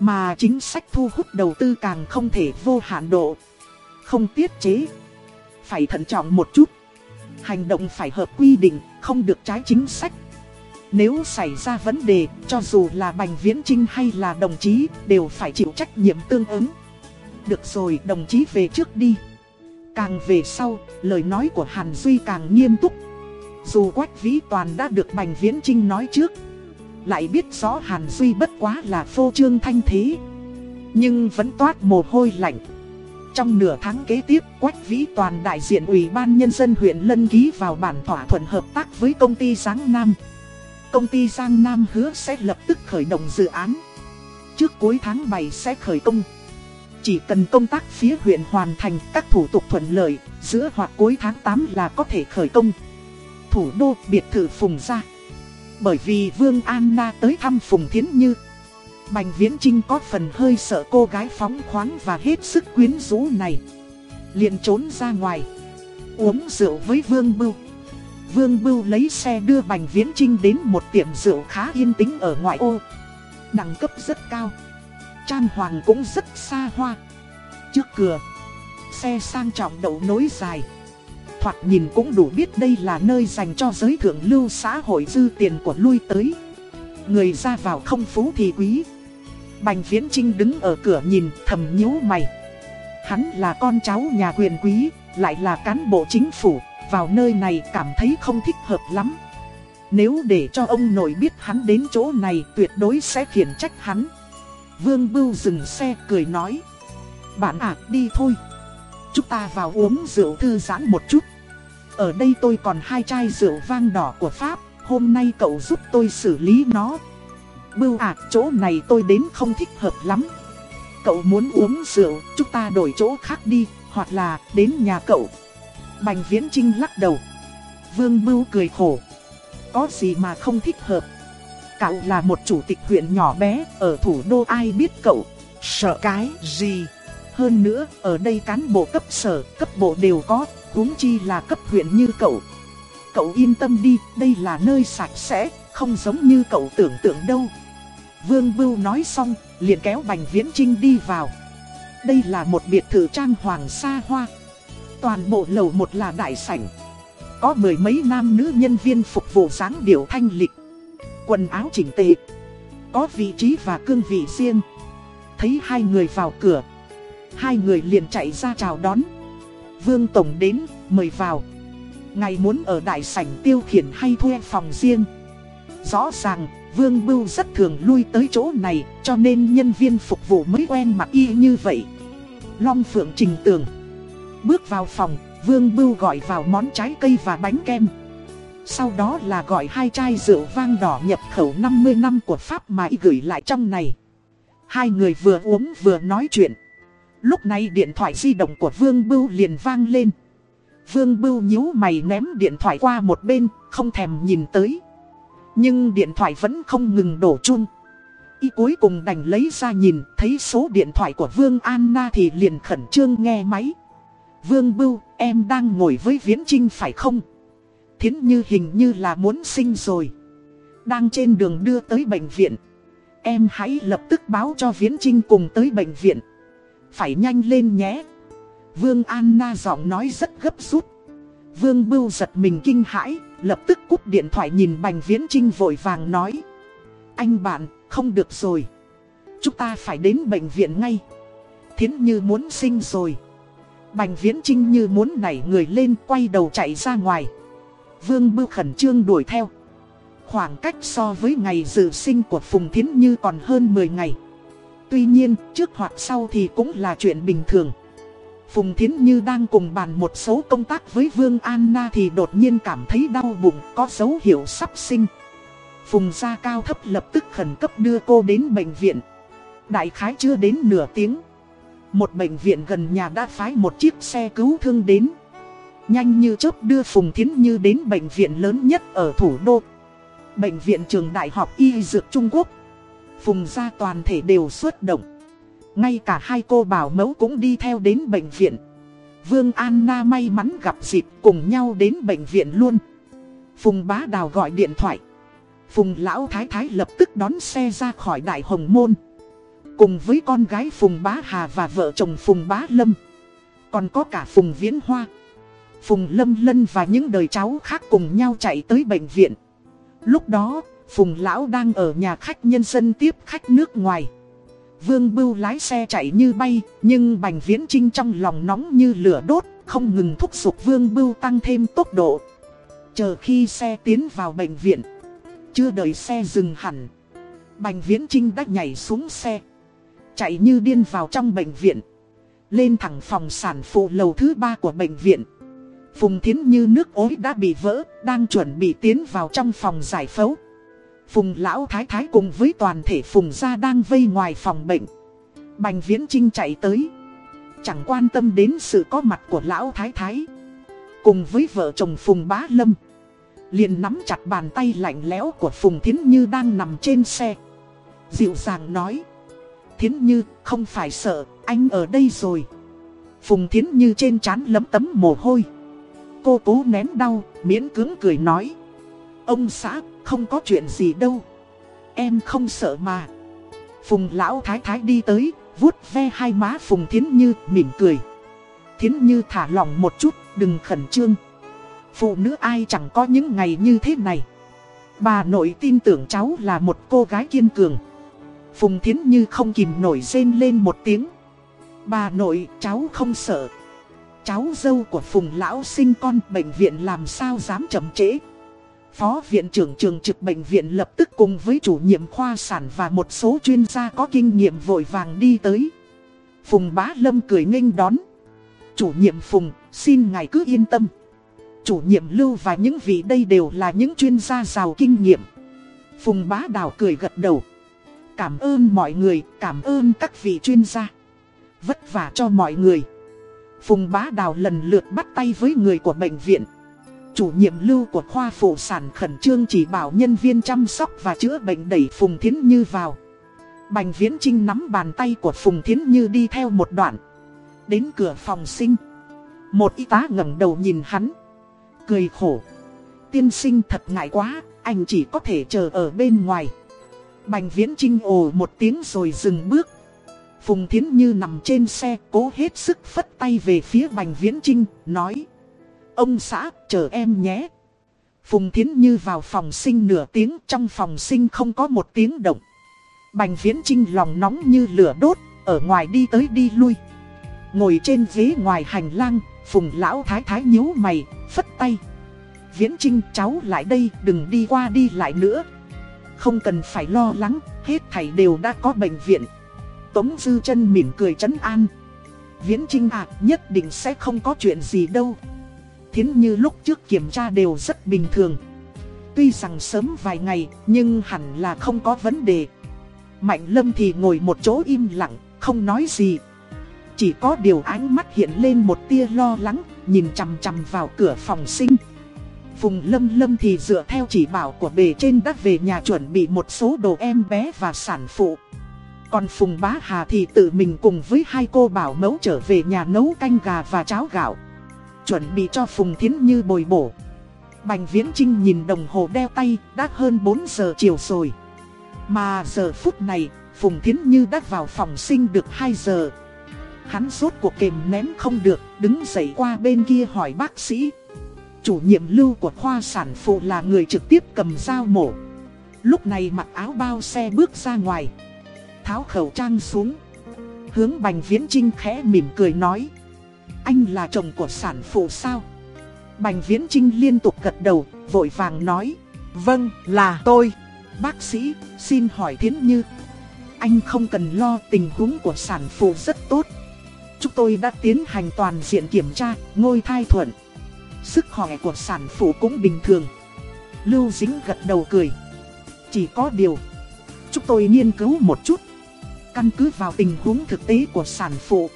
Mà chính sách thu hút đầu tư càng không thể vô hạn độ. Không tiết chế. Phải thận trọng một chút. Hành động phải hợp quy định, không được trái chính sách. Nếu xảy ra vấn đề, cho dù là Bành Viễn Trinh hay là đồng chí, đều phải chịu trách nhiệm tương ứng. Được rồi, đồng chí về trước đi. Càng về sau, lời nói của Hàn Duy càng nghiêm túc. Dù Quách Vĩ Toàn đã được Bành Viễn Trinh nói trước, lại biết rõ Hàn Duy bất quá là phô trương thanh thế. Nhưng vẫn toát mồ hôi lạnh. Trong nửa tháng kế tiếp, Quách Vĩ Toàn đại diện Ủy ban Nhân dân huyện Lân ký vào bản thỏa thuận hợp tác với công ty Giáng Nam. Công ty Giang Nam hứa sẽ lập tức khởi động dự án. Trước cuối tháng 7 sẽ khởi công. Chỉ cần công tác phía huyện hoàn thành các thủ tục thuận lợi, giữa hoặc cuối tháng 8 là có thể khởi công. Thủ đô biệt thự Phùng ra. Bởi vì Vương Anna tới thăm Phùng Thiến Như. Bành Viễn Trinh có phần hơi sợ cô gái phóng khoáng và hết sức quyến rũ này. liền trốn ra ngoài. Uống rượu với Vương Bưu. Vương Bưu lấy xe đưa Bành Viễn Trinh đến một tiệm rượu khá yên tĩnh ở ngoại ô. Đẳng cấp rất cao. Trang hoàng cũng rất xa hoa. Trước cửa, xe sang trọng đậu nối dài. Thoạt nhìn cũng đủ biết đây là nơi dành cho giới thượng lưu xã hội dư tiền của lui tới. Người ra vào không phú thì quý. Bành Viễn Trinh đứng ở cửa nhìn thầm nhíu mày. Hắn là con cháu nhà quyền quý, lại là cán bộ chính phủ, vào nơi này cảm thấy không thích hợp lắm. Nếu để cho ông nội biết hắn đến chỗ này tuyệt đối sẽ khiển trách hắn. Vương Bưu dừng xe cười nói. Bạn ạ đi thôi. Chúng ta vào uống rượu thư giãn một chút. Ở đây tôi còn hai chai rượu vang đỏ của Pháp. Hôm nay cậu giúp tôi xử lý nó. Bưu ạ chỗ này tôi đến không thích hợp lắm. Cậu muốn uống rượu, chúng ta đổi chỗ khác đi, hoặc là đến nhà cậu. Bành Viễn Trinh lắc đầu. Vương Bưu cười khổ. Có gì mà không thích hợp. Cậu là một chủ tịch huyện nhỏ bé, ở thủ đô ai biết cậu. Sợ cái gì? Hơn nữa, ở đây cán bộ cấp sở, cấp bộ đều có, huống chi là cấp huyện như cậu. Cậu yên tâm đi, đây là nơi sạch sẽ, không giống như cậu tưởng tượng đâu. Vương Bưu nói xong, liền kéo Bành Viễn Trinh đi vào. Đây là một biệt thự trang hoàng xa hoa. Toàn bộ lầu một là đại sảnh. Có mười mấy nam nữ nhân viên phục vụ dáng điệu thanh lịch. Quần áo chỉnh tề. Có vị trí và cương vị riêng. Thấy hai người vào cửa. Hai người liền chạy ra chào đón. Vương Tổng đến, mời vào. Ngày muốn ở đại sảnh tiêu khiển hay thuê phòng riêng. Rõ ràng, Vương Bưu rất thường lui tới chỗ này, cho nên nhân viên phục vụ mới quen mặt y như vậy. Long Phượng Trình Tường Bước vào phòng, Vương Bưu gọi vào món trái cây và bánh kem. Sau đó là gọi hai chai rượu vang đỏ nhập khẩu 50 năm của Pháp mà y gửi lại trong này. Hai người vừa uống vừa nói chuyện. Lúc này điện thoại di động của Vương Bưu liền vang lên. Vương Bưu nhíu mày ném điện thoại qua một bên, không thèm nhìn tới. Nhưng điện thoại vẫn không ngừng đổ chun. Y cuối cùng đành lấy ra nhìn, thấy số điện thoại của Vương Anna thì liền khẩn trương nghe máy. Vương Bưu, em đang ngồi với Viễn Trinh phải không? Thiến như hình như là muốn sinh rồi. Đang trên đường đưa tới bệnh viện. Em hãy lập tức báo cho Viễn Trinh cùng tới bệnh viện. Phải nhanh lên nhé. Vương Anna giọng nói rất gấp rút. Vương Bưu giật mình kinh hãi, lập tức cúp điện thoại nhìn Bành Viễn Trinh vội vàng nói. Anh bạn, không được rồi. Chúng ta phải đến bệnh viện ngay. Thiến như muốn sinh rồi. Bành Viễn Trinh như muốn nảy người lên quay đầu chạy ra ngoài. Vương Bưu khẩn trương đuổi theo. Khoảng cách so với ngày dự sinh của Phùng Thiến Như còn hơn 10 ngày. Tuy nhiên, trước hoặc sau thì cũng là chuyện bình thường. Phùng Thiến Như đang cùng bàn một số công tác với Vương Anna thì đột nhiên cảm thấy đau bụng, có dấu hiệu sắp sinh. Phùng gia cao thấp lập tức khẩn cấp đưa cô đến bệnh viện. Đại khái chưa đến nửa tiếng. Một bệnh viện gần nhà đã phái một chiếc xe cứu thương đến. Nhanh như chớp đưa Phùng Thiến Như đến bệnh viện lớn nhất ở thủ đô. Bệnh viện trường Đại học Y Dược Trung Quốc. Phùng gia toàn thể đều xuất động. Ngay cả hai cô bảo mẫu cũng đi theo đến bệnh viện. Vương Anna may mắn gặp dịp cùng nhau đến bệnh viện luôn. Phùng bá đào gọi điện thoại. Phùng lão thái thái lập tức đón xe ra khỏi đại hồng môn. Cùng với con gái Phùng bá hà và vợ chồng Phùng bá lâm. Còn có cả Phùng viễn hoa. Phùng lâm lân và những đời cháu khác cùng nhau chạy tới bệnh viện. Lúc đó, Phùng lão đang ở nhà khách nhân dân tiếp khách nước ngoài. Vương Bưu lái xe chạy như bay, nhưng Bành Viễn Trinh trong lòng nóng như lửa đốt, không ngừng thúc giục Vương Bưu tăng thêm tốc độ. Chờ khi xe tiến vào bệnh viện, chưa đợi xe dừng hẳn, Bành Viễn Trinh đã nhảy xuống xe, chạy như điên vào trong bệnh viện, lên thẳng phòng sản phụ lầu thứ ba của bệnh viện. Phùng Thiến như nước ối đã bị vỡ, đang chuẩn bị tiến vào trong phòng giải phẫu. Phùng lão thái thái cùng với toàn thể phùng gia đang vây ngoài phòng bệnh. Bành viễn trinh chạy tới. Chẳng quan tâm đến sự có mặt của lão thái thái. Cùng với vợ chồng phùng bá lâm. Liền nắm chặt bàn tay lạnh lẽo của phùng thiến như đang nằm trên xe. Dịu dàng nói. Thiến như không phải sợ, anh ở đây rồi. Phùng thiến như trên trán lấm tấm mồ hôi. Cô cố nén đau, miễn cưỡng cười nói. Ông xã, không có chuyện gì đâu. Em không sợ mà. Phùng lão thái thái đi tới, vuốt ve hai má Phùng Thiến Như, mỉm cười. Thiến Như thả lỏng một chút, đừng khẩn trương. Phụ nữ ai chẳng có những ngày như thế này. Bà nội tin tưởng cháu là một cô gái kiên cường. Phùng Thiến Như không kìm nổi rên lên một tiếng. Bà nội, cháu không sợ. Cháu dâu của Phùng Lão sinh con bệnh viện làm sao dám chậm trễ. Phó viện trưởng trường trực bệnh viện lập tức cùng với chủ nhiệm khoa sản và một số chuyên gia có kinh nghiệm vội vàng đi tới. Phùng Bá Lâm cười nghênh đón. Chủ nhiệm Phùng, xin ngài cứ yên tâm. Chủ nhiệm Lưu và những vị đây đều là những chuyên gia giàu kinh nghiệm. Phùng Bá Đào cười gật đầu. Cảm ơn mọi người, cảm ơn các vị chuyên gia. Vất vả cho mọi người. Phùng Bá Đào lần lượt bắt tay với người của bệnh viện. Chủ nhiệm lưu của khoa phụ sản khẩn trương chỉ bảo nhân viên chăm sóc và chữa bệnh đẩy Phùng Thiến Như vào. Bành Viễn Trinh nắm bàn tay của Phùng Thiến Như đi theo một đoạn. Đến cửa phòng sinh. Một y tá ngẩng đầu nhìn hắn. Cười khổ. Tiên sinh thật ngại quá Anh chỉ có thể chờ ở bên ngoài. Bành viễn trinh ồ một tiếng rồi dừng bước. Phùng Thiến Như nằm trên xe cố hết sức phất tay về phía Bành Viễn Trinh, nói. Ông xã, chờ em nhé. Phùng Thiến Như vào phòng sinh nửa tiếng, trong phòng sinh không có một tiếng động. Bành Viễn Trinh lòng nóng như lửa đốt, ở ngoài đi tới đi lui. Ngồi trên ghế ngoài hành lang, Phùng Lão Thái Thái nhíu mày, phất tay. Viễn Trinh cháu lại đây, đừng đi qua đi lại nữa. Không cần phải lo lắng, hết thảy đều đã có bệnh viện. Tống Dư chân mỉm cười trấn an. Viễn Trinh à, nhất định sẽ không có chuyện gì đâu. Thiến như lúc trước kiểm tra đều rất bình thường. Tuy rằng sớm vài ngày, nhưng hẳn là không có vấn đề. Mạnh Lâm thì ngồi một chỗ im lặng, không nói gì. Chỉ có điều ánh mắt hiện lên một tia lo lắng, nhìn chằm chằm vào cửa phòng sinh. Phùng Lâm Lâm thì dựa theo chỉ bảo của bề trên đã về nhà chuẩn bị một số đồ em bé và sản phụ. Còn Phùng Bá Hà thì tự mình cùng với hai cô bảo mẫu trở về nhà nấu canh gà và cháo gạo. Chuẩn bị cho Phùng Thiến Như bồi bổ. Bành Viễn Trinh nhìn đồng hồ đeo tay, đã hơn 4 giờ chiều rồi. Mà giờ phút này, Phùng Thiến Như đã vào phòng sinh được 2 giờ. Hắn rốt cuộc kềm nén không được, đứng dậy qua bên kia hỏi bác sĩ. Chủ nhiệm lưu của khoa sản phụ là người trực tiếp cầm dao mổ. Lúc này mặc áo bao xe bước ra ngoài tháo khẩu trang xuống Hướng Bành Viễn Trinh khẽ mỉm cười nói anh là chồng của sản phụ sao? Bành Viễn Trinh liên tục gật đầu, Vội vàng nói Vâng là tôi. Bác sĩ, xin hỏi Thiến Như, Anh không cần lo tình huống của sản phụ rất tốt. Chúng tôi đã tiến hành toàn diện kiểm tra, Ngôi thai thuận. Sức khỏe của sản phụ cũng bình thường. Lưu Dính gật đầu cười, Chỉ có điều, Chúng tôi nghiên cứu một chút, Căn cứ vào tình huống thực tế của sản phụ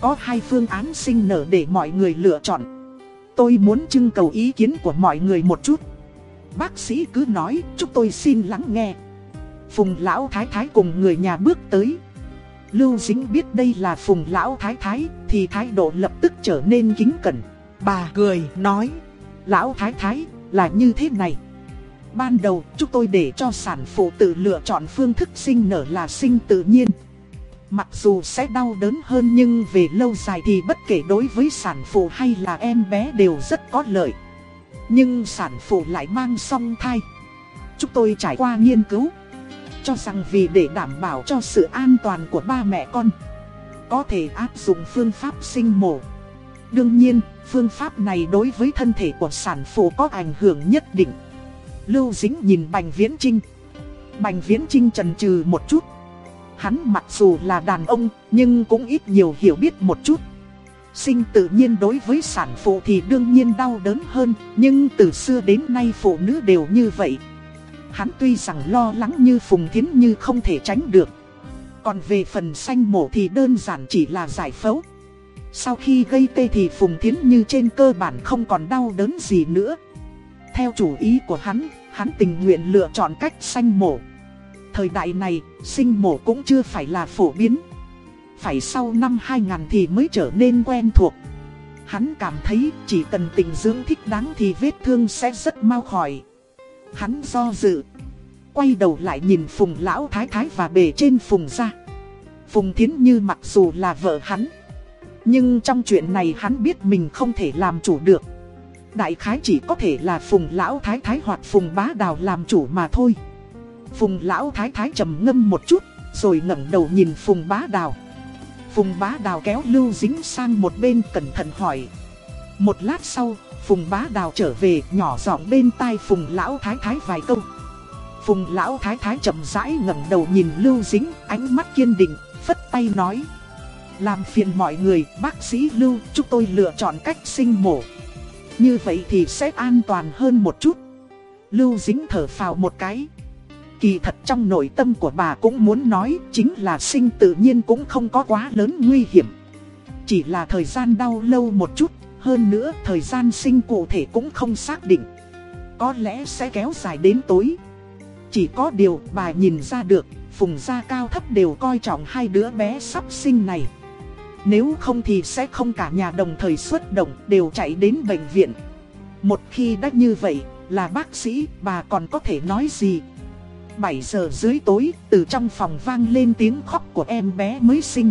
có hai phương án sinh nở để mọi người lựa chọn. Tôi muốn trưng cầu ý kiến của mọi người một chút. Bác sĩ cứ nói chúng tôi xin lắng nghe. Phùng Lão Thái Thái cùng người nhà bước tới. Lưu Dính biết đây là Phùng Lão Thái Thái Thì thái độ lập tức trở nên kính cẩn. Bà cười nói Lão Thái Thái là như thế này. Ban đầu, chúng tôi để cho sản phụ tự lựa chọn phương thức sinh nở là sinh tự nhiên. Mặc dù sẽ đau đớn hơn nhưng về lâu dài thì bất kể đối với sản phụ hay là em bé đều rất có lợi. Nhưng sản phụ lại mang song thai. Chúng tôi trải qua nghiên cứu. Cho rằng vì để đảm bảo cho sự an toàn của ba mẹ con. Có thể áp dụng phương pháp sinh mổ. Đương nhiên, phương pháp này đối với thân thể của sản phụ có ảnh hưởng nhất định. Lưu Dính nhìn Bành Viễn Trinh. Bành Viễn Trinh trần trừ một chút. Hắn mặc dù là đàn ông, nhưng cũng ít nhiều hiểu biết một chút. Sinh tự nhiên đối với sản phụ thì đương nhiên đau đớn hơn, nhưng từ xưa đến nay phụ nữ đều như vậy. Hắn tuy rằng lo lắng như Phùng Thiến Như không thể tránh được. Còn về phần sanh mổ thì đơn giản chỉ là giải phẫu. Sau khi gây tê thì Phùng Thiến Như trên cơ bản không còn đau đớn gì nữa. Theo chủ ý của hắn, hắn tình nguyện lựa chọn cách sanh mổ. Thời đại này, sinh mổ cũng chưa phải là phổ biến. Phải sau năm 2000 thì mới trở nên quen thuộc. Hắn cảm thấy chỉ cần tình dưỡng thích đáng thì vết thương sẽ rất mau khỏi. Hắn do dự. Quay đầu lại nhìn Phùng Lão Thái Thái và bề trên Phùng ra. Phùng Thiến Như mặc dù là vợ hắn. Nhưng trong chuyện này hắn biết mình không thể làm chủ được. Đại khái chỉ có thể là Phùng Lão Thái Thái hoặc Phùng Bá Đào làm chủ mà thôi. Phùng Lão Thái Thái trầm ngâm một chút, rồi ngẩng đầu nhìn Phùng Bá Đào. Phùng Bá Đào kéo Lưu Dính sang một bên cẩn thận hỏi. Một lát sau, Phùng Bá Đào trở về nhỏ giọng bên tai Phùng Lão Thái Thái vài câu. Phùng Lão Thái Thái chậm rãi ngẩng đầu nhìn Lưu Dính, ánh mắt kiên định, phất tay nói. Làm phiền mọi người, bác sĩ Lưu, chúng tôi lựa chọn cách sinh mổ. Như vậy thì sẽ an toàn hơn một chút Lưu dính thở phào một cái Kỳ thật trong nội tâm của bà cũng muốn nói Chính là sinh tự nhiên cũng không có quá lớn nguy hiểm Chỉ là thời gian đau lâu một chút Hơn nữa thời gian sinh cụ thể cũng không xác định Có lẽ sẽ kéo dài đến tối Chỉ có điều bà nhìn ra được Phùng gia cao thấp đều coi trọng hai đứa bé sắp sinh này Nếu không thì sẽ không cả nhà đồng thời xuất động đều chạy đến bệnh viện. Một khi đã như vậy, là bác sĩ, bà còn có thể nói gì? 7 giờ dưới tối, từ trong phòng vang lên tiếng khóc của em bé mới sinh.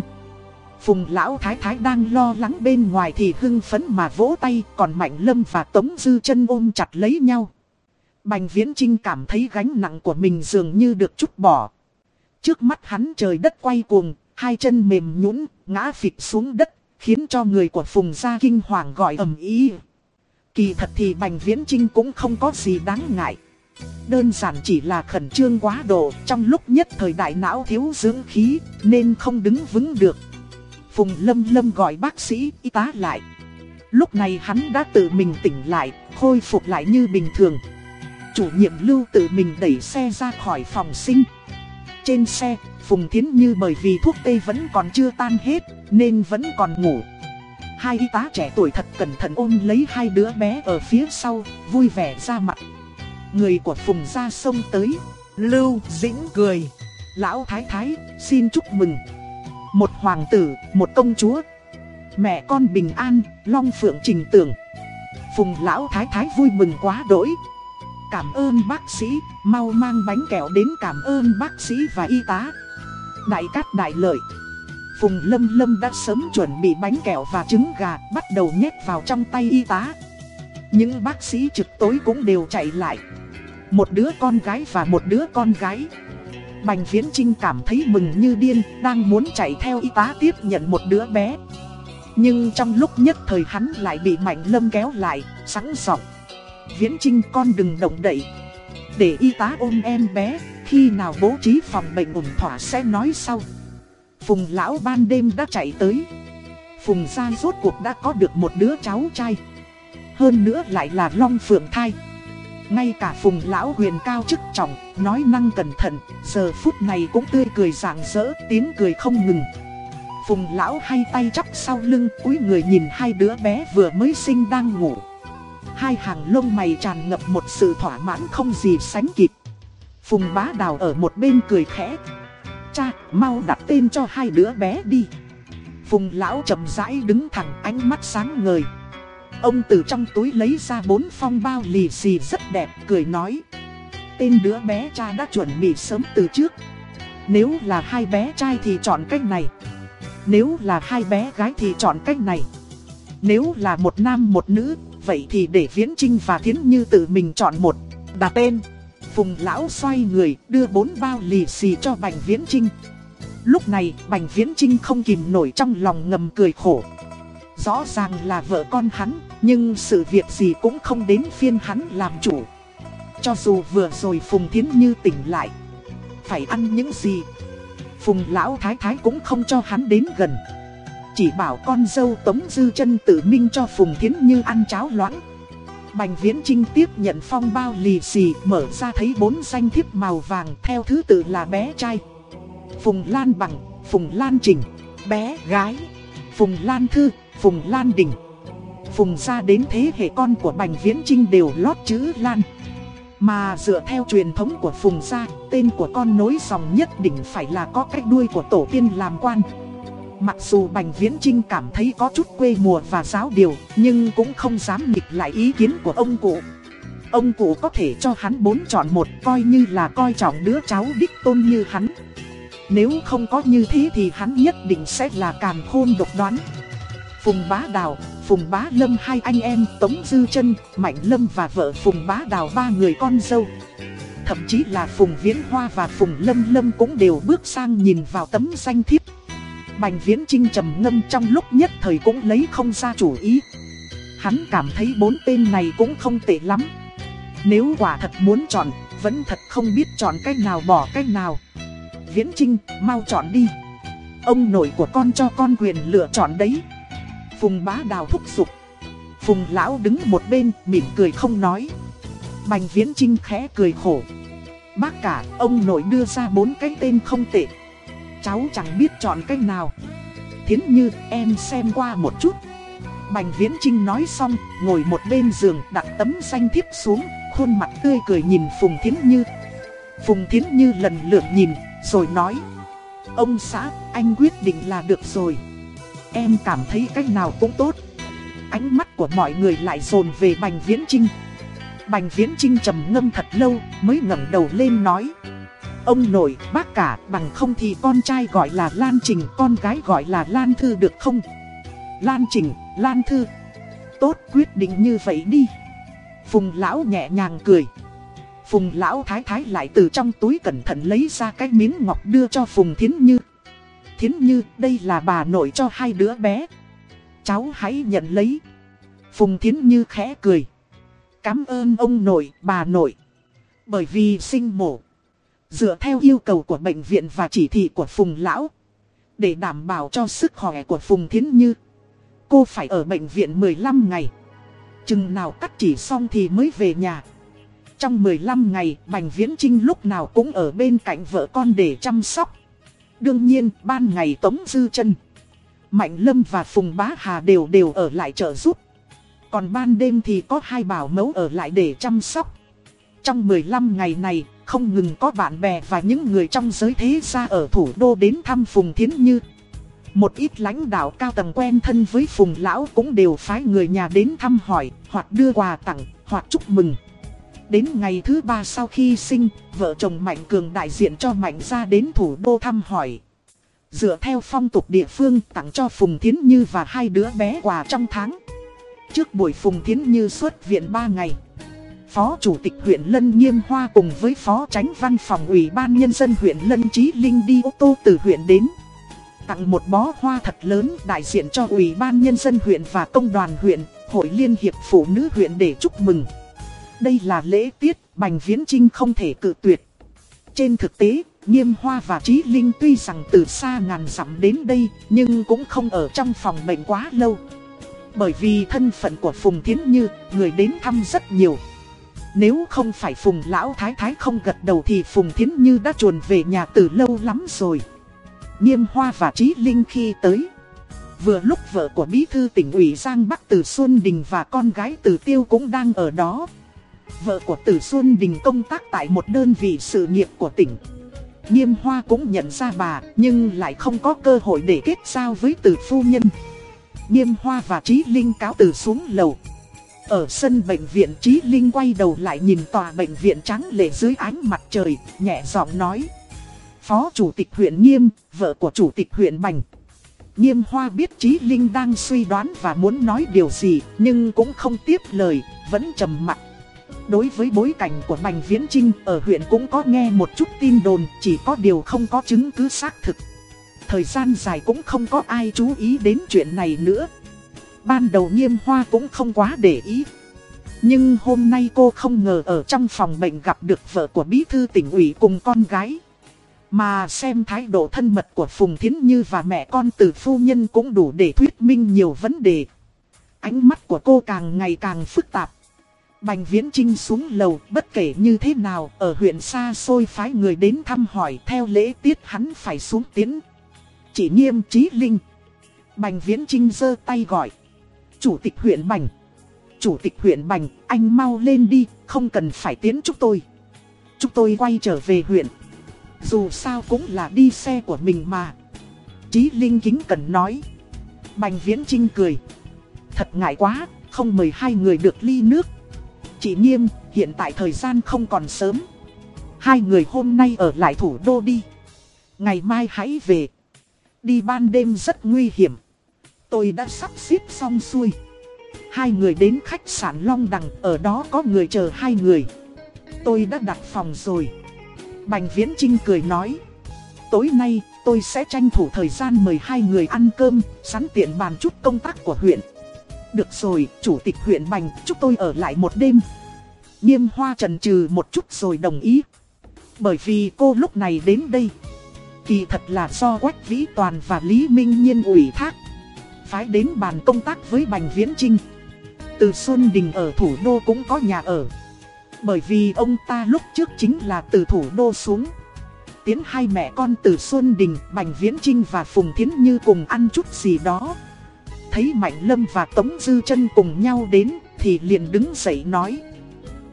Phùng lão thái thái đang lo lắng bên ngoài thì hưng phấn mà vỗ tay, còn Mạnh Lâm và Tống Dư chân ôm chặt lấy nhau. Bành Viễn Trinh cảm thấy gánh nặng của mình dường như được chút bỏ. Trước mắt hắn trời đất quay cuồng, hai chân mềm nhũn ngã phịch xuống đất, khiến cho người của Phùng gia kinh hoàng gọi ầm ý. Kỳ thật thì Bành Viễn Trinh cũng không có gì đáng ngại. Đơn giản chỉ là khẩn trương quá độ, trong lúc nhất thời đại não thiếu dưỡng khí, nên không đứng vững được. Phùng Lâm Lâm gọi bác sĩ, y tá lại. Lúc này hắn đã tự mình tỉnh lại, khôi phục lại như bình thường. Chủ nhiệm lưu tự mình đẩy xe ra khỏi phòng sinh. Trên xe, Phùng Thiến Như bởi vì thuốc tê vẫn còn chưa tan hết, nên vẫn còn ngủ. Hai y tá trẻ tuổi thật cẩn thận ôm lấy hai đứa bé ở phía sau, vui vẻ ra mặt. Người của Phùng ra sông tới, Lưu Dĩnh cười. Lão Thái Thái, xin chúc mừng. Một hoàng tử, một công chúa. Mẹ con bình an, long phượng trình tưởng. Phùng Lão Thái Thái vui mừng quá đỗi. Cảm ơn bác sĩ, mau mang bánh kẹo đến cảm ơn bác sĩ và y tá. Đại cát đại lợi. Phùng Lâm Lâm đã sớm chuẩn bị bánh kẹo và trứng gà bắt đầu nhét vào trong tay y tá. Những bác sĩ trực tối cũng đều chạy lại. Một đứa con gái và một đứa con gái. Bành Viễn Trinh cảm thấy mừng như điên, đang muốn chạy theo y tá tiếp nhận một đứa bé. Nhưng trong lúc nhất thời hắn lại bị Mạnh Lâm kéo lại, sẵn giọng. Viễn Trinh con đừng động đậy. Để y tá ôm em bé, khi nào bố trí phòng bệnh ổn thỏa sẽ nói sau. Phùng lão ban đêm đã chạy tới. Phùng gia rốt cuộc đã có được một đứa cháu trai. Hơn nữa lại là Long Phượng Thai. Ngay cả Phùng lão huyền cao chức trọng, nói năng cẩn thận, giờ phút này cũng tươi cười rạng rỡ, tiếng cười không ngừng. Phùng lão hai tay chắp sau lưng, cúi người nhìn hai đứa bé vừa mới sinh đang ngủ. Hai hàng lông mày tràn ngập một sự thỏa mãn không gì sánh kịp. Phùng bá đào ở một bên cười khẽ. Cha, mau đặt tên cho hai đứa bé đi. Phùng lão chậm rãi đứng thẳng ánh mắt sáng ngời. Ông từ trong túi lấy ra bốn phong bao lì xì rất đẹp, cười nói. Tên đứa bé cha đã chuẩn bị sớm từ trước. Nếu là hai bé trai thì chọn cách này. Nếu là hai bé gái thì chọn cách này. Nếu là một nam một nữ, vậy thì để Viễn Trinh và Thiến Như tự mình chọn một. Đặt tên. Phùng lão xoay người, đưa bốn bao lì xì cho Bành Viễn Trinh. Lúc này, Bành Viễn Trinh không kìm nổi trong lòng ngầm cười khổ. Rõ ràng là vợ con hắn, nhưng sự việc gì cũng không đến phiên hắn làm chủ. Cho dù vừa rồi Phùng Thiến Như tỉnh lại, phải ăn những gì? Phùng Lão Thái Thái cũng không cho hắn đến gần. Chỉ bảo con dâu Tống Dư chân tự minh cho Phùng Thiến Như ăn cháo loãng. Bành Viễn Trinh tiếp nhận phong bao lì xì mở ra thấy bốn danh thiếp màu vàng theo thứ tự là bé trai. Phùng Lan Bằng, Phùng Lan Trình, bé gái, Phùng Lan Thư, Phùng Lan Đình. Phùng ra đến thế hệ con của Bành Viễn Trinh đều lót chữ Lan. Mà dựa theo truyền thống của Phùng gia, tên của con nối dòng nhất định phải là có cách đuôi của tổ tiên làm quan. Mặc dù Bành Viễn Trinh cảm thấy có chút quê mùa và giáo điều, nhưng cũng không dám nghịch lại ý kiến của ông cụ. Ông cụ có thể cho hắn bốn chọn một coi như là coi trọng đứa cháu đích tôn như hắn. Nếu không có như thế thì hắn nhất định sẽ là càn khôn độc đoán. Phùng Bá Đào, Phùng Bá Lâm hai anh em Tống Dư chân Mạnh Lâm và vợ Phùng Bá Đào ba người con dâu. Thậm chí là Phùng Viễn Hoa và Phùng Lâm Lâm cũng đều bước sang nhìn vào tấm danh thiếp. Bành Viễn Trinh trầm ngâm trong lúc nhất thời cũng lấy không ra chủ ý. Hắn cảm thấy bốn tên này cũng không tệ lắm. Nếu quả thật muốn chọn, vẫn thật không biết chọn cách nào bỏ cách nào. Viễn Trinh, mau chọn đi. Ông nội của con cho con quyền lựa chọn đấy. Phùng bá đào thúc giục. Phùng lão đứng một bên, mỉm cười không nói. Bành Viễn Trinh khẽ cười khổ. Bác cả, ông nội đưa ra bốn cái tên không tệ. Cháu chẳng biết chọn cách nào. Thiến Như, em xem qua một chút. Bành Viễn Trinh nói xong, ngồi một bên giường đặt tấm xanh thiếp xuống, khuôn mặt tươi cười nhìn Phùng Thiến Như. Phùng Thiến Như lần lượt nhìn, rồi nói. Ông xã, anh quyết định là được rồi em cảm thấy cách nào cũng tốt. Ánh mắt của mọi người lại dồn về Bành Viễn Trinh. Bành Viễn Trinh trầm ngâm thật lâu mới ngẩng đầu lên nói. Ông nội, bác cả, bằng không thì con trai gọi là Lan Trình, con gái gọi là Lan Thư được không? Lan Trình, Lan Thư. Tốt quyết định như vậy đi. Phùng lão nhẹ nhàng cười. Phùng lão thái thái lại từ trong túi cẩn thận lấy ra cái miếng ngọc đưa cho Phùng Thiến Như. Thiến Như, đây là bà nội cho hai đứa bé. Cháu hãy nhận lấy. Phùng Thiến Như khẽ cười. Cảm ơn ông nội, bà nội. Bởi vì sinh mổ. Dựa theo yêu cầu của bệnh viện và chỉ thị của Phùng Lão. Để đảm bảo cho sức khỏe của Phùng Thiến Như. Cô phải ở bệnh viện 15 ngày. Chừng nào cắt chỉ xong thì mới về nhà. Trong 15 ngày, Bành Viễn Trinh lúc nào cũng ở bên cạnh vợ con để chăm sóc. Đương nhiên, ban ngày Tống Dư chân Mạnh Lâm và Phùng Bá Hà đều đều ở lại trợ giúp. Còn ban đêm thì có hai bảo mẫu ở lại để chăm sóc. Trong 15 ngày này, không ngừng có bạn bè và những người trong giới thế gia ở thủ đô đến thăm Phùng Thiến Như. Một ít lãnh đạo cao tầng quen thân với Phùng Lão cũng đều phái người nhà đến thăm hỏi, hoặc đưa quà tặng, hoặc chúc mừng. Đến ngày thứ ba sau khi sinh, vợ chồng Mạnh Cường đại diện cho Mạnh ra đến thủ đô thăm hỏi. Dựa theo phong tục địa phương tặng cho Phùng Thiến Như và hai đứa bé quà trong tháng. Trước buổi Phùng Thiến Như xuất viện 3 ngày. Phó Chủ tịch huyện Lân Nghiêm Hoa cùng với Phó Tránh Văn phòng Ủy ban Nhân dân huyện Lân Trí Linh đi ô tô từ huyện đến. Tặng một bó hoa thật lớn đại diện cho Ủy ban Nhân dân huyện và Công đoàn huyện, Hội Liên hiệp Phụ nữ huyện để chúc mừng. Đây là lễ tiết, Bành Viễn Trinh không thể cự tuyệt. Trên thực tế, Nghiêm Hoa và Trí Linh tuy rằng từ xa ngàn dặm đến đây, nhưng cũng không ở trong phòng bệnh quá lâu. Bởi vì thân phận của Phùng Thiến Như, người đến thăm rất nhiều. Nếu không phải Phùng Lão Thái Thái không gật đầu thì Phùng Thiến Như đã chuồn về nhà từ lâu lắm rồi. Nghiêm Hoa và Trí Linh khi tới. Vừa lúc vợ của Bí Thư tỉnh ủy Giang Bắc Từ Xuân Đình và con gái Từ Tiêu cũng đang ở đó. Vợ của Từ Xuân Đình công tác tại một đơn vị sự nghiệp của tỉnh. Nghiêm Hoa cũng nhận ra bà, nhưng lại không có cơ hội để kết giao với Từ Phu Nhân. Nghiêm Hoa và Trí Linh cáo từ xuống lầu. Ở sân bệnh viện Trí Linh quay đầu lại nhìn tòa bệnh viện trắng lệ dưới ánh mặt trời, nhẹ giọng nói. Phó Chủ tịch huyện Nghiêm, vợ của Chủ tịch huyện Bành. Nghiêm Hoa biết Trí Linh đang suy đoán và muốn nói điều gì, nhưng cũng không tiếp lời, vẫn trầm mặt. Đối với bối cảnh của Bành Viễn Trinh ở huyện cũng có nghe một chút tin đồn, chỉ có điều không có chứng cứ xác thực. Thời gian dài cũng không có ai chú ý đến chuyện này nữa. Ban đầu nghiêm hoa cũng không quá để ý. Nhưng hôm nay cô không ngờ ở trong phòng bệnh gặp được vợ của bí thư tỉnh ủy cùng con gái. Mà xem thái độ thân mật của Phùng Thiến Như và mẹ con từ phu nhân cũng đủ để thuyết minh nhiều vấn đề. Ánh mắt của cô càng ngày càng phức tạp. Bành Viễn Trinh xuống lầu bất kể như thế nào ở huyện xa xôi phái người đến thăm hỏi theo lễ tiết hắn phải xuống tiến. Chỉ nghiêm trí linh. Bành Viễn Trinh giơ tay gọi. Chủ tịch huyện Bành. Chủ tịch huyện Bành, anh mau lên đi, không cần phải tiến chúng tôi. Chúng tôi quay trở về huyện. Dù sao cũng là đi xe của mình mà. Chí Linh kính cần nói. Bành Viễn Trinh cười. Thật ngại quá, không mời hai người được ly nước. Chị Nghiêm, hiện tại thời gian không còn sớm. Hai người hôm nay ở lại thủ đô đi. Ngày mai hãy về. Đi ban đêm rất nguy hiểm. Tôi đã sắp xếp xong xuôi. Hai người đến khách sạn Long Đằng, ở đó có người chờ hai người. Tôi đã đặt phòng rồi. Bành Viễn Trinh cười nói. Tối nay, tôi sẽ tranh thủ thời gian mời hai người ăn cơm, sẵn tiện bàn chút công tác của huyện. Được rồi, chủ tịch huyện Bành, chúc tôi ở lại một đêm. Nghiêm hoa trần trừ một chút rồi đồng ý. Bởi vì cô lúc này đến đây. Kỳ thật là do Quách Vĩ Toàn và Lý Minh Nhiên ủy thác. Phái đến bàn công tác với Bành Viễn Trinh. Từ Xuân Đình ở thủ đô cũng có nhà ở. Bởi vì ông ta lúc trước chính là từ thủ đô xuống. Tiến hai mẹ con từ Xuân Đình, Bành Viễn Trinh và Phùng Thiến Như cùng ăn chút gì đó. Thấy Mạnh Lâm và Tống Dư chân cùng nhau đến thì liền đứng dậy nói.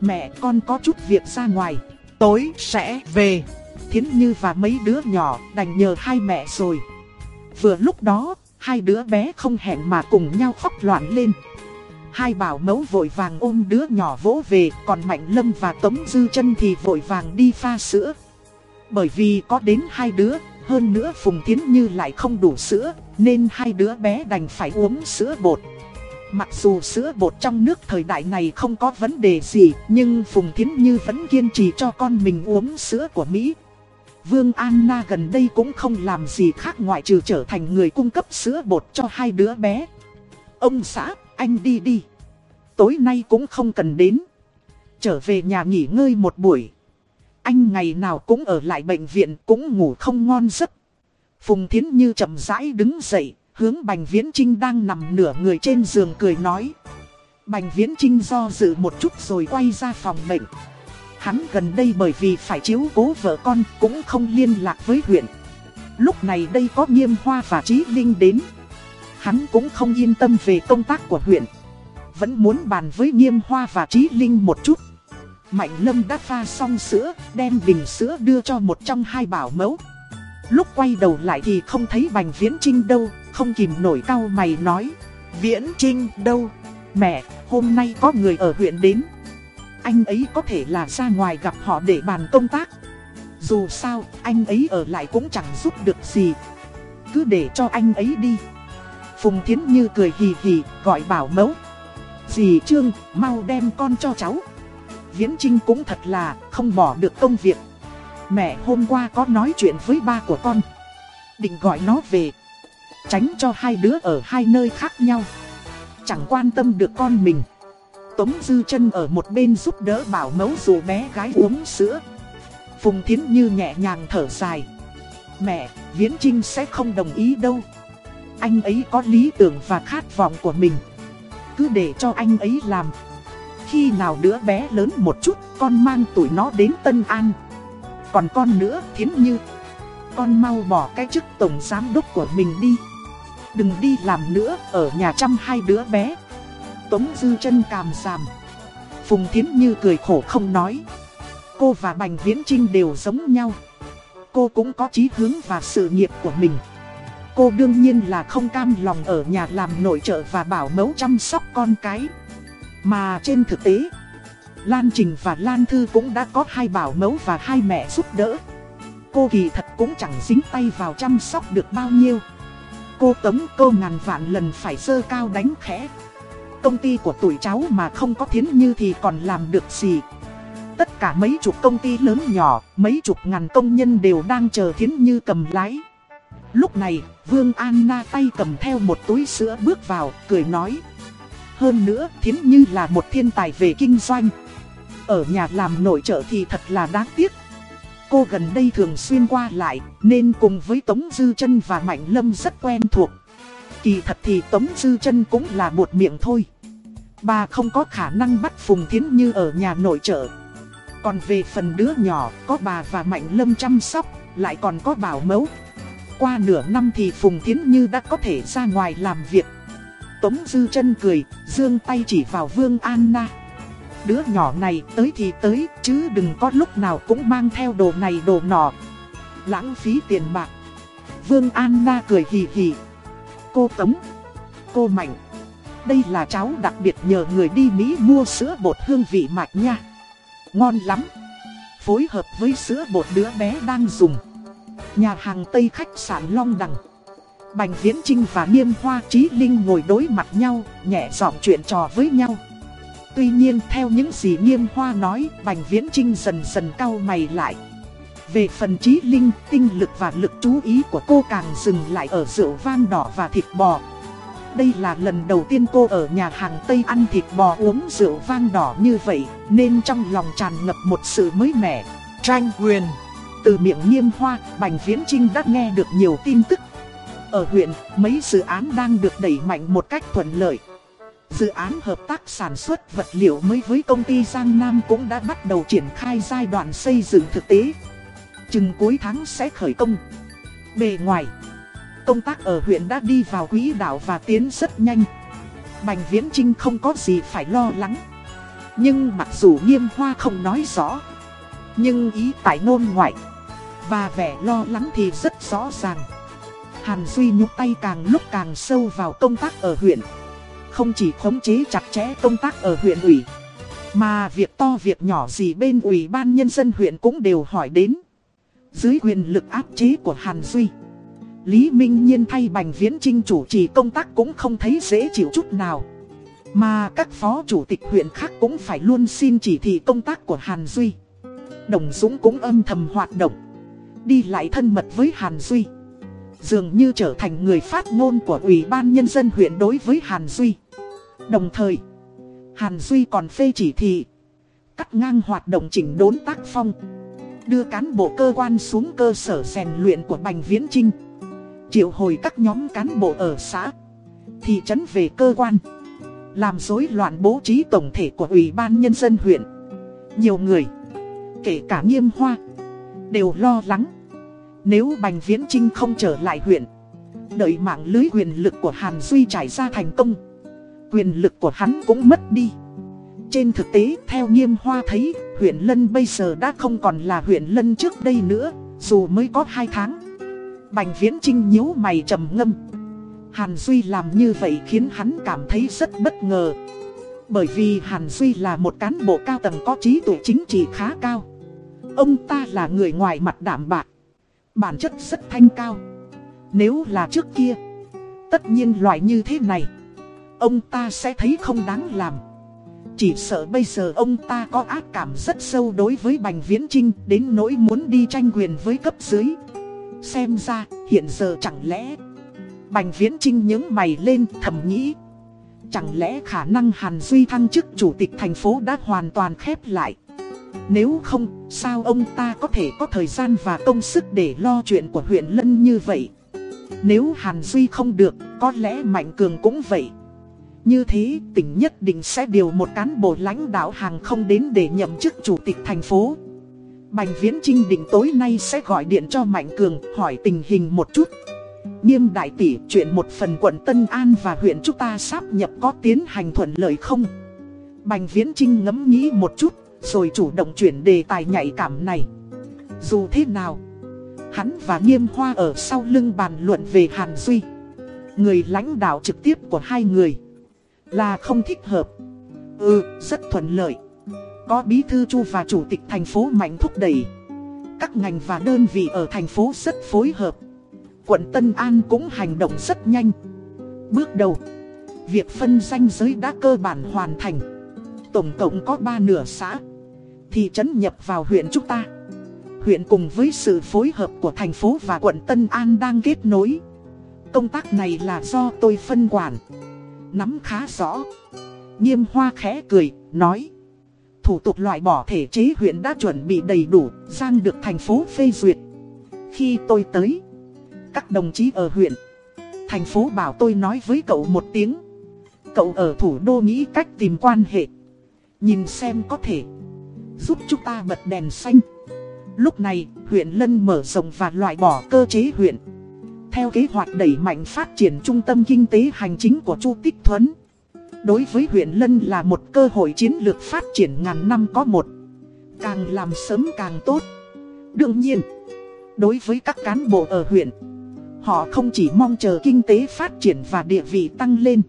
Mẹ con có chút việc ra ngoài, tối sẽ về. Thiến Như và mấy đứa nhỏ đành nhờ hai mẹ rồi. Vừa lúc đó, Hai đứa bé không hẹn mà cùng nhau khóc loạn lên Hai bảo mẫu vội vàng ôm đứa nhỏ vỗ về Còn Mạnh Lâm và Tống Dư chân thì vội vàng đi pha sữa Bởi vì có đến hai đứa hơn nữa Phùng Tiến Như lại không đủ sữa Nên hai đứa bé đành phải uống sữa bột. Mặc dù sữa bột trong nước thời đại này không có vấn đề gì Nhưng Phùng Thiến Như vẫn kiên trì cho con mình uống sữa của Mỹ. Vương Anna gần đây cũng không làm gì khác ngoại trừ trở thành người cung cấp sữa bột cho hai đứa bé. Ông xã, anh đi đi. Tối nay cũng không cần đến. Trở về nhà nghỉ ngơi một buổi. Anh ngày nào cũng ở lại bệnh viện cũng ngủ không ngon giấc Phùng Thiến Như chậm rãi đứng dậy, Hướng Bành Viễn Trinh đang nằm nửa người trên giường cười nói. Bành Viễn Trinh do dự một chút rồi quay ra phòng bệnh. Hắn gần đây bởi vì phải chiếu cố vợ con cũng không liên lạc với huyện. Lúc này đây có nghiêm hoa và trí linh đến. Hắn cũng không yên tâm về công tác của huyện. Vẫn muốn bàn với nghiêm hoa và trí linh một chút. Mạnh Lâm đã pha xong sữa, đem bình sữa đưa cho một trong hai bảo mẫu. Lúc quay đầu lại thì không thấy Bành Viễn Trinh đâu, không kìm nổi cau mày nói. Viễn Trinh đâu? Mẹ, hôm nay có người ở huyện đến. Anh ấy có thể là ra ngoài gặp họ để bàn công tác. Dù sao, anh ấy ở lại cũng chẳng giúp được gì. Cứ để cho anh ấy đi. Phùng Thiến Như cười hì hì, gọi bảo mẫu. Dì Trương, mau đem con cho cháu. Viễn Trinh cũng thật là không bỏ được công việc. Mẹ hôm qua có nói chuyện với ba của con. Định gọi nó về. Tránh cho hai đứa ở hai nơi khác nhau Chẳng quan tâm được con mình Tống Dư chân ở một bên giúp đỡ bảo mẫu dù bé gái uống sữa Phùng Thiến Như nhẹ nhàng thở dài Mẹ, Viễn Trinh sẽ không đồng ý đâu Anh ấy có lý tưởng và khát vọng của mình Cứ để cho anh ấy làm khi nào đứa bé lớn một chút Con mang tuổi nó đến Tân An Còn con nữa Thiến Như Con mau bỏ cái chức tổng giám đốc của mình đi Đừng đi làm nữa, ở nhà chăm hai đứa bé. Tống Dư chân càm giảm. Phùng Thiến Như cười khổ không nói. Cô và Bành Viễn Trinh đều giống nhau. Cô cũng có chí hướng và sự nghiệp của mình. Cô đương nhiên là không cam lòng ở nhà làm nội trợ và bảo mẫu chăm sóc con cái. Mà trên thực tế, Lan Trình và Lan Thư cũng đã có hai bảo mẫu và hai mẹ giúp đỡ. Cô kỳ thật cũng chẳng dính tay vào chăm sóc được bao nhiêu cô tống cô ngàn vạn lần phải sơ cao đánh khẽ. Công ty của tuổi cháu mà không có thiến như thì còn làm được gì. Tất cả mấy chục công ty lớn nhỏ, mấy chục ngàn công nhân đều đang chờ thiến như cầm lái. Lúc này, Vương Anna tay cầm theo một túi sữa bước vào, cười nói. Hơn nữa, thiến như là một thiên tài về kinh doanh. Ở nhà làm nội trợ thì thật là đáng tiếc Cô gần đây thường xuyên qua lại, nên cùng với Tống Dư chân và Mạnh Lâm rất quen thuộc. Kỳ thật thì Tống Dư chân cũng là một miệng thôi. Bà không có khả năng bắt Phùng Thiến Như ở nhà nội trợ. Còn về phần đứa nhỏ, có bà và Mạnh Lâm chăm sóc, lại còn có bảo mẫu. Qua nửa năm thì Phùng Thiến Như đã có thể ra ngoài làm việc. Tống Dư chân cười, dương tay chỉ vào Vương Anna đứa nhỏ này tới thì tới, chứ đừng có lúc nào cũng mang theo đồ này đồ nọ. Lãng phí tiền bạc. Vương Anna cười hì hì. Cô Tống, cô Mạnh, đây là cháu đặc biệt nhờ người đi Mỹ mua sữa bột hương vị mạch nha. Ngon lắm. Phối hợp với sữa bột đứa bé đang dùng. Nhà hàng Tây khách sạn Long Đằng. Bành Viễn Trinh và Niêm Hoa Trí Linh ngồi đối mặt nhau, nhẹ giọng chuyện trò với nhau. Tuy nhiên theo những gì Niêm hoa nói, Bành Viễn Trinh dần dần cau mày lại. Về phần trí linh, tinh lực và lực chú ý của cô càng dừng lại ở rượu vang đỏ và thịt bò. Đây là lần đầu tiên cô ở nhà hàng Tây ăn thịt bò uống rượu vang đỏ như vậy, nên trong lòng tràn ngập một sự mới mẻ. Tranh quyền Từ miệng nghiêm hoa, Bành Viễn Trinh đã nghe được nhiều tin tức. Ở huyện, mấy dự án đang được đẩy mạnh một cách thuận lợi. Dự án hợp tác sản xuất vật liệu mới với công ty Giang Nam cũng đã bắt đầu triển khai giai đoạn xây dựng thực tế. Chừng cuối tháng sẽ khởi công. Bề ngoài, công tác ở huyện đã đi vào quỹ đạo và tiến rất nhanh. Bành Viễn Trinh không có gì phải lo lắng. Nhưng mặc dù nghiêm hoa không nói rõ, nhưng ý tại ngôn ngoại và vẻ lo lắng thì rất rõ ràng. Hàn Duy nhúc tay càng lúc càng sâu vào công tác ở huyện. Không chỉ khống chế chặt chẽ công tác ở huyện ủy, mà việc to việc nhỏ gì bên ủy ban nhân dân huyện cũng đều hỏi đến. Dưới quyền lực áp chế của Hàn Duy, Lý Minh Nhiên thay Bành Viễn Trinh chủ trì công tác cũng không thấy dễ chịu chút nào. Mà các phó chủ tịch huyện khác cũng phải luôn xin chỉ thị công tác của Hàn Duy. Đồng Dũng cũng âm thầm hoạt động, đi lại thân mật với Hàn Duy. Dường như trở thành người phát ngôn của Ủy ban Nhân dân huyện đối với Hàn Duy. Đồng thời, Hàn Duy còn phê chỉ thị, cắt ngang hoạt động chỉnh đốn tác phong, đưa cán bộ cơ quan xuống cơ sở rèn luyện của Bành Viễn Trinh, triệu hồi các nhóm cán bộ ở xã, thị trấn về cơ quan, làm rối loạn bố trí tổng thể của Ủy ban Nhân dân huyện. Nhiều người, kể cả nghiêm hoa, đều lo lắng. Nếu Bành Viễn Trinh không trở lại huyện, đợi mạng lưới quyền lực của Hàn Duy trải ra thành công quyền lực của hắn cũng mất đi. Trên thực tế, theo nghiêm hoa thấy, huyện Lân bây giờ đã không còn là huyện Lân trước đây nữa, dù mới có 2 tháng. Bành Viễn Trinh nhíu mày trầm ngâm. Hàn Duy làm như vậy khiến hắn cảm thấy rất bất ngờ. Bởi vì Hàn Duy là một cán bộ cao tầng có trí tuệ chính trị khá cao. Ông ta là người ngoài mặt đảm bạc, bản chất rất thanh cao. Nếu là trước kia, tất nhiên loại như thế này Ông ta sẽ thấy không đáng làm. Chỉ sợ bây giờ ông ta có ác cảm rất sâu đối với Bành Viễn Trinh Đến nỗi muốn đi tranh quyền với cấp dưới. Xem ra hiện giờ chẳng lẽ Bành Viễn Trinh nhớ mày lên thầm nghĩ Chẳng lẽ khả năng Hàn Duy thăng chức chủ tịch thành phố đã hoàn toàn khép lại? Nếu không, sao ông ta có thể có thời gian và công sức để lo chuyện của huyện Lân như vậy Nếu Hàn Duy không được, có lẽ Mạnh Cường cũng vậy như thế tỉnh nhất định sẽ điều một cán bộ lãnh đạo hàng không đến để nhậm chức chủ tịch thành phố. Bành Viễn Trinh định tối nay sẽ gọi điện cho Mạnh Cường hỏi tình hình một chút. Nghiêm đại tỷ chuyện một phần quận Tân An và huyện chúng ta sắp nhập có tiến hành thuận lợi không? Bành Viễn Trinh ngẫm nghĩ một chút rồi chủ động chuyển đề tài nhạy cảm này. Dù thế nào, hắn và Nghiêm Hoa ở sau lưng bàn luận về Hàn Duy. Người lãnh đạo trực tiếp của hai người. Là không thích hợp Ừ, rất thuận lợi Có bí thư chu và chủ tịch thành phố mạnh thúc đẩy Các ngành và đơn vị ở thành phố rất phối hợp Quận Tân An cũng hành động rất nhanh Bước đầu Việc phân danh giới đã cơ bản hoàn thành Tổng cộng có 3 nửa xã Thị trấn nhập vào huyện chúng ta Huyện cùng với sự phối hợp của thành phố và quận Tân An đang kết nối Công tác này là do tôi phân quản nắm khá rõ. Nghiêm hoa khẽ cười, nói. Thủ tục loại bỏ thể chế huyện đã chuẩn bị đầy đủ, sang được thành phố phê duyệt. Khi tôi tới, các đồng chí ở huyện, thành phố bảo tôi nói với cậu một tiếng. Cậu ở thủ đô nghĩ cách tìm quan hệ. Nhìn xem có thể giúp chúng ta bật đèn xanh. Lúc này, huyện Lân mở rộng và loại bỏ cơ chế huyện theo kế hoạch đẩy mạnh phát triển trung tâm kinh tế hành chính của Chu Tích Thuấn. Đối với huyện Lân là một cơ hội chiến lược phát triển ngàn năm có một. Càng làm sớm càng tốt. Đương nhiên, đối với các cán bộ ở huyện, họ không chỉ mong chờ kinh tế phát triển và địa vị tăng lên,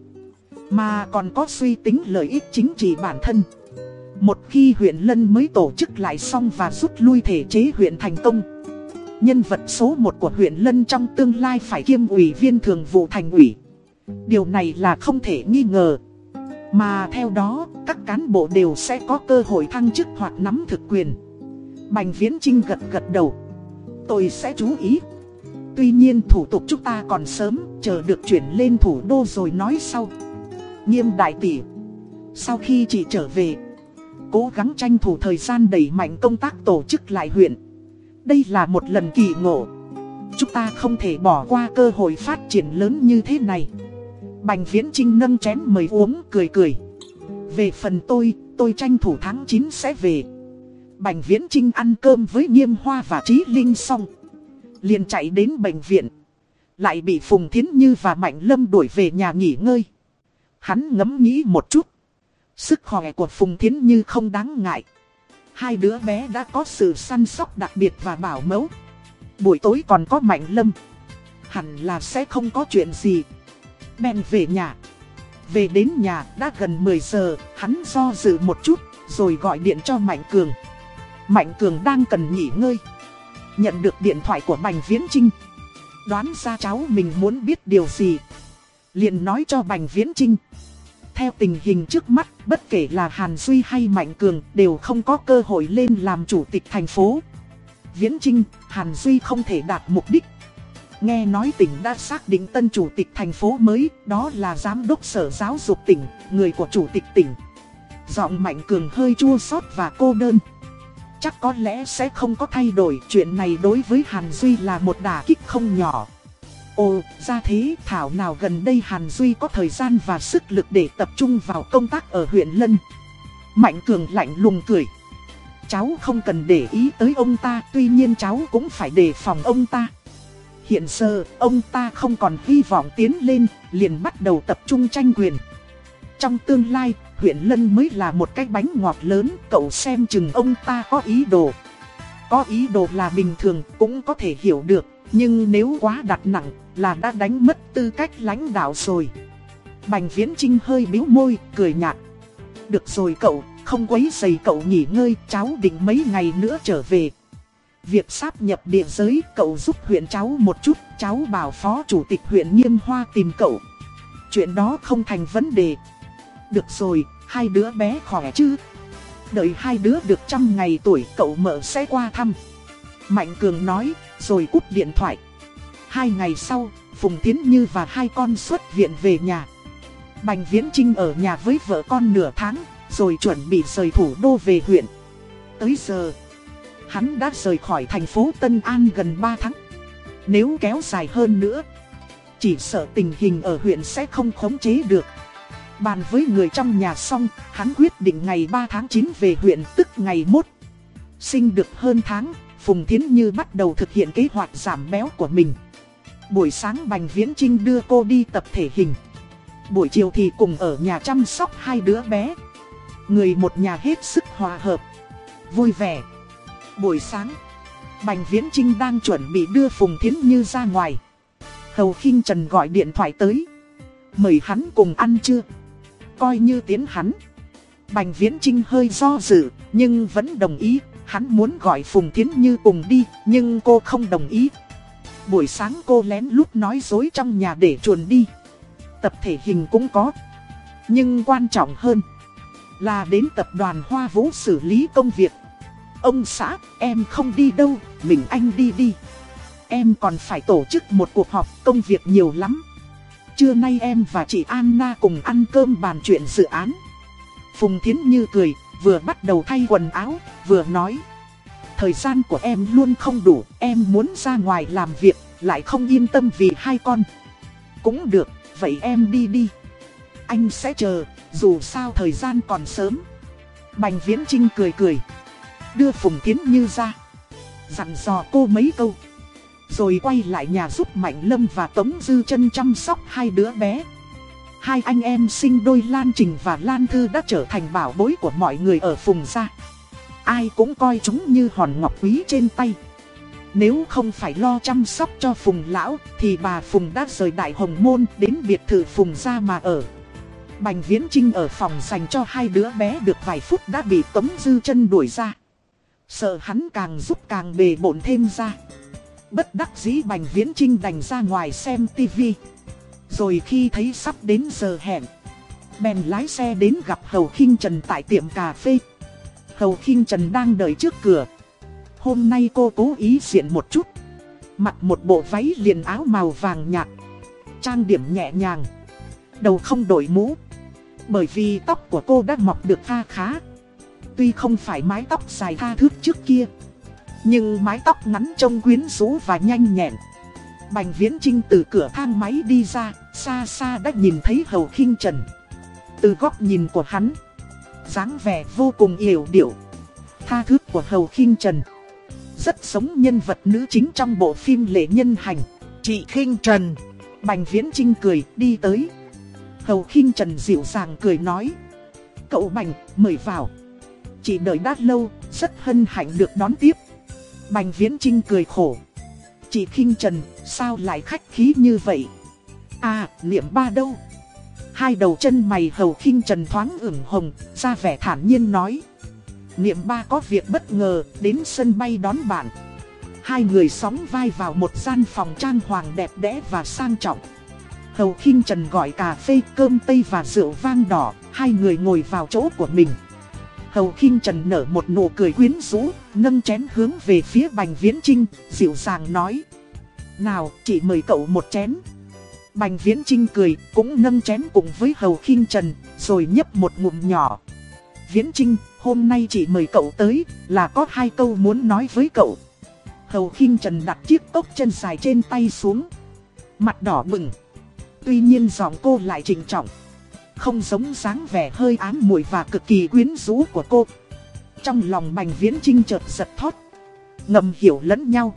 mà còn có suy tính lợi ích chính trị bản thân. Một khi huyện Lân mới tổ chức lại xong và rút lui thể chế huyện thành công. Nhân vật số 1 của huyện Lân trong tương lai phải kiêm ủy viên thường vụ thành ủy. Điều này là không thể nghi ngờ. Mà theo đó, các cán bộ đều sẽ có cơ hội thăng chức hoặc nắm thực quyền. Bành Viễn Trinh gật gật đầu. Tôi sẽ chú ý. Tuy nhiên thủ tục chúng ta còn sớm, chờ được chuyển lên thủ đô rồi nói sau. Nghiêm đại tỷ Sau khi chị trở về Cố gắng tranh thủ thời gian đẩy mạnh công tác tổ chức lại huyện. Đây là một lần kỳ ngộ. Chúng ta không thể bỏ qua cơ hội phát triển lớn như thế này. Bành Viễn Trinh nâng chén mời uống cười cười. Về phần tôi, tôi tranh thủ tháng 9 sẽ về. Bành Viễn Trinh ăn cơm với Nghiêm Hoa và Trí Linh xong. Liền chạy đến bệnh viện. Lại bị Phùng Thiến Như và Mạnh Lâm đuổi về nhà nghỉ ngơi. Hắn ngẫm nghĩ một chút. Sức khỏe của Phùng Thiến Như không đáng ngại Hai đứa bé đã có sự săn sóc đặc biệt và bảo mẫu. Buổi tối còn có Mạnh Lâm. hẳn là sẽ không có chuyện gì. Ben về nhà. Về đến nhà đã gần 10 giờ, hắn do dự một chút, rồi gọi điện cho Mạnh Cường. Mạnh Cường đang cần nghỉ ngơi. Nhận được điện thoại của Bành Viễn Trinh. Đoán ra cháu mình muốn biết điều gì. liền nói cho Bành Viễn Trinh. Theo tình hình trước mắt, bất kể là Hàn Duy hay Mạnh Cường đều không có cơ hội lên làm chủ tịch thành phố. Viễn Trinh, Hàn Duy không thể đạt mục đích. Nghe nói tỉnh đã xác định tân chủ tịch thành phố mới, đó là giám đốc sở giáo dục tỉnh, người của chủ tịch tỉnh. Giọng Mạnh Cường hơi chua xót và cô đơn. Chắc có lẽ sẽ không có thay đổi, chuyện này đối với Hàn Duy là một đả kích không nhỏ. Ồ, ra thế Thảo nào gần đây Hàn Duy có thời gian và sức lực để tập trung vào công tác ở huyện Lân. Mạnh Cường lạnh lùng cười. Cháu không cần để ý tới ông ta, tuy nhiên cháu cũng phải đề phòng ông ta. Hiện giờ, ông ta không còn hy vọng tiến lên, liền bắt đầu tập trung tranh quyền. Trong tương lai, huyện Lân mới là một cái bánh ngọt lớn, cậu xem chừng ông ta có ý đồ. Có ý đồ là bình thường, cũng có thể hiểu được, nhưng nếu quá đặt nặng, là đã đánh mất tư cách lãnh đạo rồi. Bành Viễn Trinh hơi biếu môi, cười nhạt. Được rồi cậu, không quấy giày cậu nghỉ ngơi, cháu định mấy ngày nữa trở về. Việc sáp nhập địa giới, cậu giúp huyện cháu một chút, cháu bảo phó chủ tịch huyện Nhiêm Hoa tìm cậu. Chuyện đó không thành vấn đề. Được rồi, hai đứa bé khỏe chứ? Đợi hai đứa được trăm ngày tuổi cậu mở sẽ qua thăm. Mạnh Cường nói, rồi cúp điện thoại. Hai ngày sau, Phùng Tiến Như và hai con xuất viện về nhà. Bành Viễn Trinh ở nhà với vợ con nửa tháng, rồi chuẩn bị rời thủ đô về huyện. Tới giờ, hắn đã rời khỏi thành phố Tân An gần 3 tháng. Nếu kéo dài hơn nữa, chỉ sợ tình hình ở huyện sẽ không khống chế được. Bàn với người trong nhà xong, hắn quyết định ngày 3 tháng 9 về huyện tức ngày mốt. Sinh được hơn tháng, Phùng Thiến Như bắt đầu thực hiện kế hoạch giảm béo của mình. Buổi sáng Bành Viễn Trinh đưa cô đi tập thể hình. Buổi chiều thì cùng ở nhà chăm sóc hai đứa bé. Người một nhà hết sức hòa hợp, vui vẻ. Buổi sáng, Bành Viễn Trinh đang chuẩn bị đưa Phùng Thiến Như ra ngoài. Hầu khinh Trần gọi điện thoại tới. Mời hắn cùng ăn chưa? Coi như tiến hắn. Bành Viễn Trinh hơi do dự, nhưng vẫn đồng ý. Hắn muốn gọi Phùng Thiến Như cùng đi, nhưng cô không đồng ý. Buổi sáng cô lén lút nói dối trong nhà để chuồn đi. Tập thể hình cũng có. Nhưng quan trọng hơn là đến tập đoàn Hoa Vũ xử lý công việc. Ông xã, em không đi đâu, mình anh đi đi. Em còn phải tổ chức một cuộc họp công việc nhiều lắm. Trưa nay em và chị Anna cùng ăn cơm bàn chuyện dự án. Phùng Thiến Như cười, vừa bắt đầu thay quần áo, vừa nói. Thời gian của em luôn không đủ, em muốn ra ngoài làm việc, lại không yên tâm vì hai con. Cũng được, vậy em đi đi. Anh sẽ chờ, dù sao thời gian còn sớm. Bành Viễn Trinh cười cười, đưa Phùng kiến Như ra. Dặn dò cô mấy câu. Rồi quay lại nhà giúp Mạnh Lâm và Tống Dư chân chăm sóc hai đứa bé. Hai anh em sinh đôi Lan Trình và Lan Thư đã trở thành bảo bối của mọi người ở Phùng gia. Ai cũng coi chúng như hòn ngọc quý trên tay. Nếu không phải lo chăm sóc cho Phùng Lão, thì bà Phùng đã rời Đại Hồng Môn đến biệt thự Phùng gia mà ở. Bành Viễn Trinh ở phòng dành cho hai đứa bé được vài phút đã bị Tống Dư chân đuổi ra. Sợ hắn càng giúp càng bề bộn thêm ra. Bất đắc dĩ Bành Viễn Trinh đành ra ngoài xem tivi. Rồi khi thấy sắp đến giờ hẹn, bèn lái xe đến gặp Hầu khinh Trần tại tiệm cà phê. Hầu khinh Trần đang đợi trước cửa. Hôm nay cô cố ý diện một chút. Mặc một bộ váy liền áo màu vàng nhạt. Trang điểm nhẹ nhàng. Đầu không đổi mũ. Bởi vì tóc của cô đã mọc được kha khá. Tuy không phải mái tóc dài tha thước trước kia. Nhưng mái tóc ngắn trông quyến rũ và nhanh nhẹn. Bành Viễn Trinh từ cửa thang máy đi ra, xa xa đã nhìn thấy Hầu khinh Trần. Từ góc nhìn của hắn, dáng vẻ vô cùng yểu điệu. Tha thước của Hầu khinh Trần. Rất giống nhân vật nữ chính trong bộ phim Lệ Nhân Hành. Chị khinh Trần. Bành Viễn Trinh cười, đi tới. Hầu khinh Trần dịu dàng cười nói. Cậu Bành, mời vào. Chị đợi đã lâu, rất hân hạnh được đón tiếp. Bành Viễn Trinh cười khổ. Chị khinh Trần, sao lại khách khí như vậy? À, niệm ba đâu? Hai đầu chân mày hầu khinh Trần thoáng ửng hồng, ra vẻ thản nhiên nói. Niệm ba có việc bất ngờ, đến sân bay đón bạn. Hai người sóng vai vào một gian phòng trang hoàng đẹp đẽ và sang trọng. Hầu khinh Trần gọi cà phê, cơm tây và rượu vang đỏ, hai người ngồi vào chỗ của mình. Hầu khinh Trần nở một nụ cười quyến rũ, nâng chén hướng về phía Bành Viễn Trinh, dịu dàng nói. Nào, chị mời cậu một chén. Bành Viễn Trinh cười, cũng nâng chén cùng với Hầu khinh Trần, rồi nhấp một ngụm nhỏ. Viễn Trinh, hôm nay chị mời cậu tới, là có hai câu muốn nói với cậu. Hầu khinh Trần đặt chiếc cốc chân dài trên tay xuống. Mặt đỏ bừng. Tuy nhiên giọng cô lại trịnh trọng. Không giống dáng vẻ hơi ám mùi và cực kỳ quyến rũ của cô. Trong lòng Bành Viễn Trinh chợt giật thót. Ngầm hiểu lẫn nhau.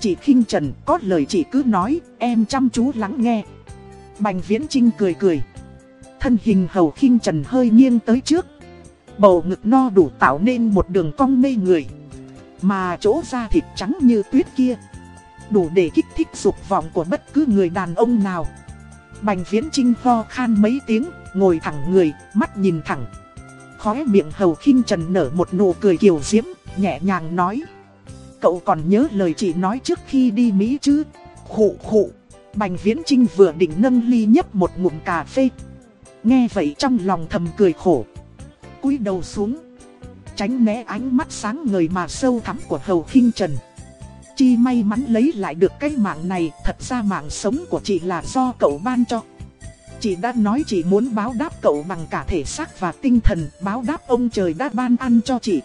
Chị khinh Trần có lời chị cứ nói, em chăm chú lắng nghe. Bành Viễn Trinh cười cười. Thân hình hầu khinh Trần hơi nghiêng tới trước. Bầu ngực no đủ tạo nên một đường cong mê người. Mà chỗ da thịt trắng như tuyết kia. Đủ để kích thích dục vọng của bất cứ người đàn ông nào. Bành viễn trinh ho khan mấy tiếng, ngồi thẳng người, mắt nhìn thẳng. Khóe miệng hầu khinh trần nở một nụ cười kiều diễm, nhẹ nhàng nói. Cậu còn nhớ lời chị nói trước khi đi Mỹ chứ? Khụ khụ. Bành viễn trinh vừa định nâng ly nhấp một ngụm cà phê. Nghe vậy trong lòng thầm cười khổ. cúi đầu xuống. Tránh né ánh mắt sáng ngời mà sâu thắm của hầu khinh trần. Chi may mắn lấy lại được cái mạng này, thật ra mạng sống của chị là do cậu ban cho. Chị đã nói chị muốn báo đáp cậu bằng cả thể xác và tinh thần, báo đáp ông trời đã ban ăn cho chị.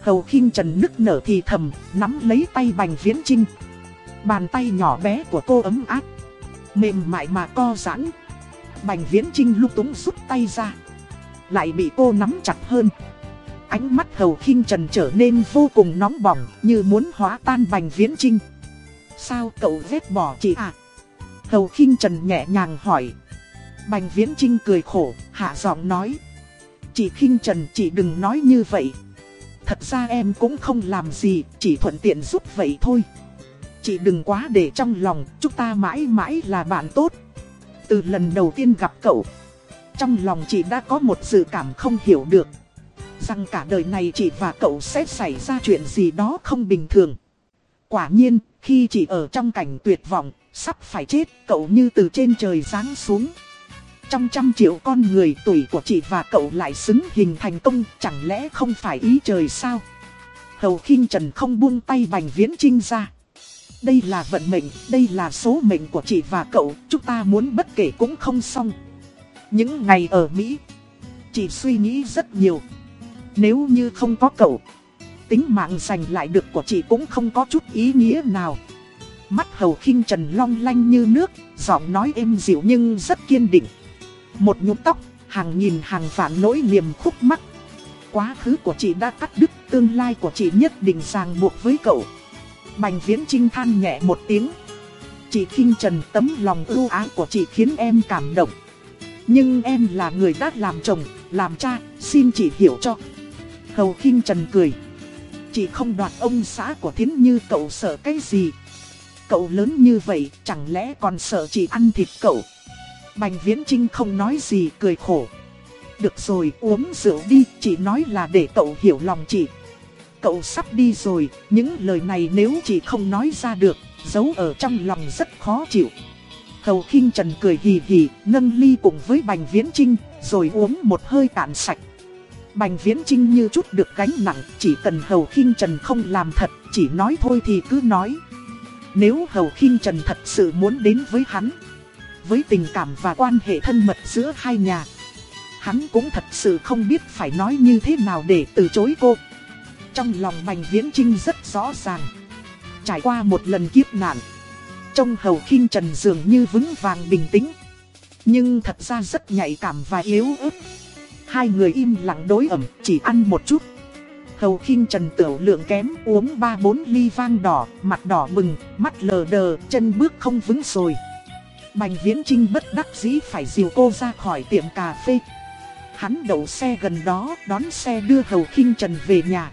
Hầu khinh trần nức nở thì thầm, nắm lấy tay bành viễn trinh. Bàn tay nhỏ bé của cô ấm áp, mềm mại mà co giãn. Bành viễn trinh lúc túng rút tay ra, lại bị cô nắm chặt hơn. Ánh mắt hầu khinh trần trở nên vô cùng nóng bỏng như muốn hóa tan bành viễn trinh. Sao cậu vết bỏ chị à? Hầu khinh trần nhẹ nhàng hỏi. Bành viễn trinh cười khổ, hạ giọng nói. Chị khinh trần chị đừng nói như vậy. Thật ra em cũng không làm gì, chỉ thuận tiện giúp vậy thôi. Chị đừng quá để trong lòng, chúng ta mãi mãi là bạn tốt. Từ lần đầu tiên gặp cậu, trong lòng chị đã có một sự cảm không hiểu được rằng cả đời này chị và cậu sẽ xảy ra chuyện gì đó không bình thường. Quả nhiên, khi chị ở trong cảnh tuyệt vọng, sắp phải chết, cậu như từ trên trời giáng xuống. Trong trăm triệu con người tuổi của chị và cậu lại xứng hình thành công, chẳng lẽ không phải ý trời sao? Hầu khinh Trần không buông tay Bành Viễn Trinh ra. Đây là vận mệnh, đây là số mệnh của chị và cậu, chúng ta muốn bất kể cũng không xong. Những ngày ở Mỹ, chị suy nghĩ rất nhiều. Nếu như không có cậu, tính mạng giành lại được của chị cũng không có chút ý nghĩa nào. Mắt hầu khinh trần long lanh như nước, giọng nói êm dịu nhưng rất kiên định. Một nhụm tóc, hàng nghìn hàng vạn nỗi niềm khúc mắc. Quá khứ của chị đã cắt đứt, tương lai của chị nhất định ràng buộc với cậu. Bành viễn trinh than nhẹ một tiếng. Chị khinh trần tấm lòng ưu ái của chị khiến em cảm động. Nhưng em là người đã làm chồng, làm cha, xin chị hiểu cho. Hầu khinh Trần cười. Chị không đoạt ông xã của thiến như cậu sợ cái gì. Cậu lớn như vậy chẳng lẽ còn sợ chị ăn thịt cậu. Bành Viễn Trinh không nói gì cười khổ. Được rồi uống rượu đi, chị nói là để cậu hiểu lòng chị. Cậu sắp đi rồi, những lời này nếu chị không nói ra được, giấu ở trong lòng rất khó chịu. Hầu khinh Trần cười hì hì, nâng ly cùng với Bành Viễn Trinh, rồi uống một hơi cạn sạch. Bành Viễn Trinh như chút được gánh nặng, chỉ cần Hầu khinh Trần không làm thật, chỉ nói thôi thì cứ nói. Nếu Hầu khinh Trần thật sự muốn đến với hắn, với tình cảm và quan hệ thân mật giữa hai nhà, hắn cũng thật sự không biết phải nói như thế nào để từ chối cô. Trong lòng Bành Viễn Trinh rất rõ ràng. Trải qua một lần kiếp nạn, trông Hầu khinh Trần dường như vững vàng bình tĩnh. Nhưng thật ra rất nhạy cảm và yếu ớt. Hai người im lặng đối ẩm, chỉ ăn một chút. Hầu khinh trần tiểu lượng kém, uống 3-4 ly vang đỏ, mặt đỏ bừng, mắt lờ đờ, chân bước không vững rồi. Bành viễn trinh bất đắc dĩ phải dìu cô ra khỏi tiệm cà phê. Hắn đậu xe gần đó, đón xe đưa Hầu khinh trần về nhà.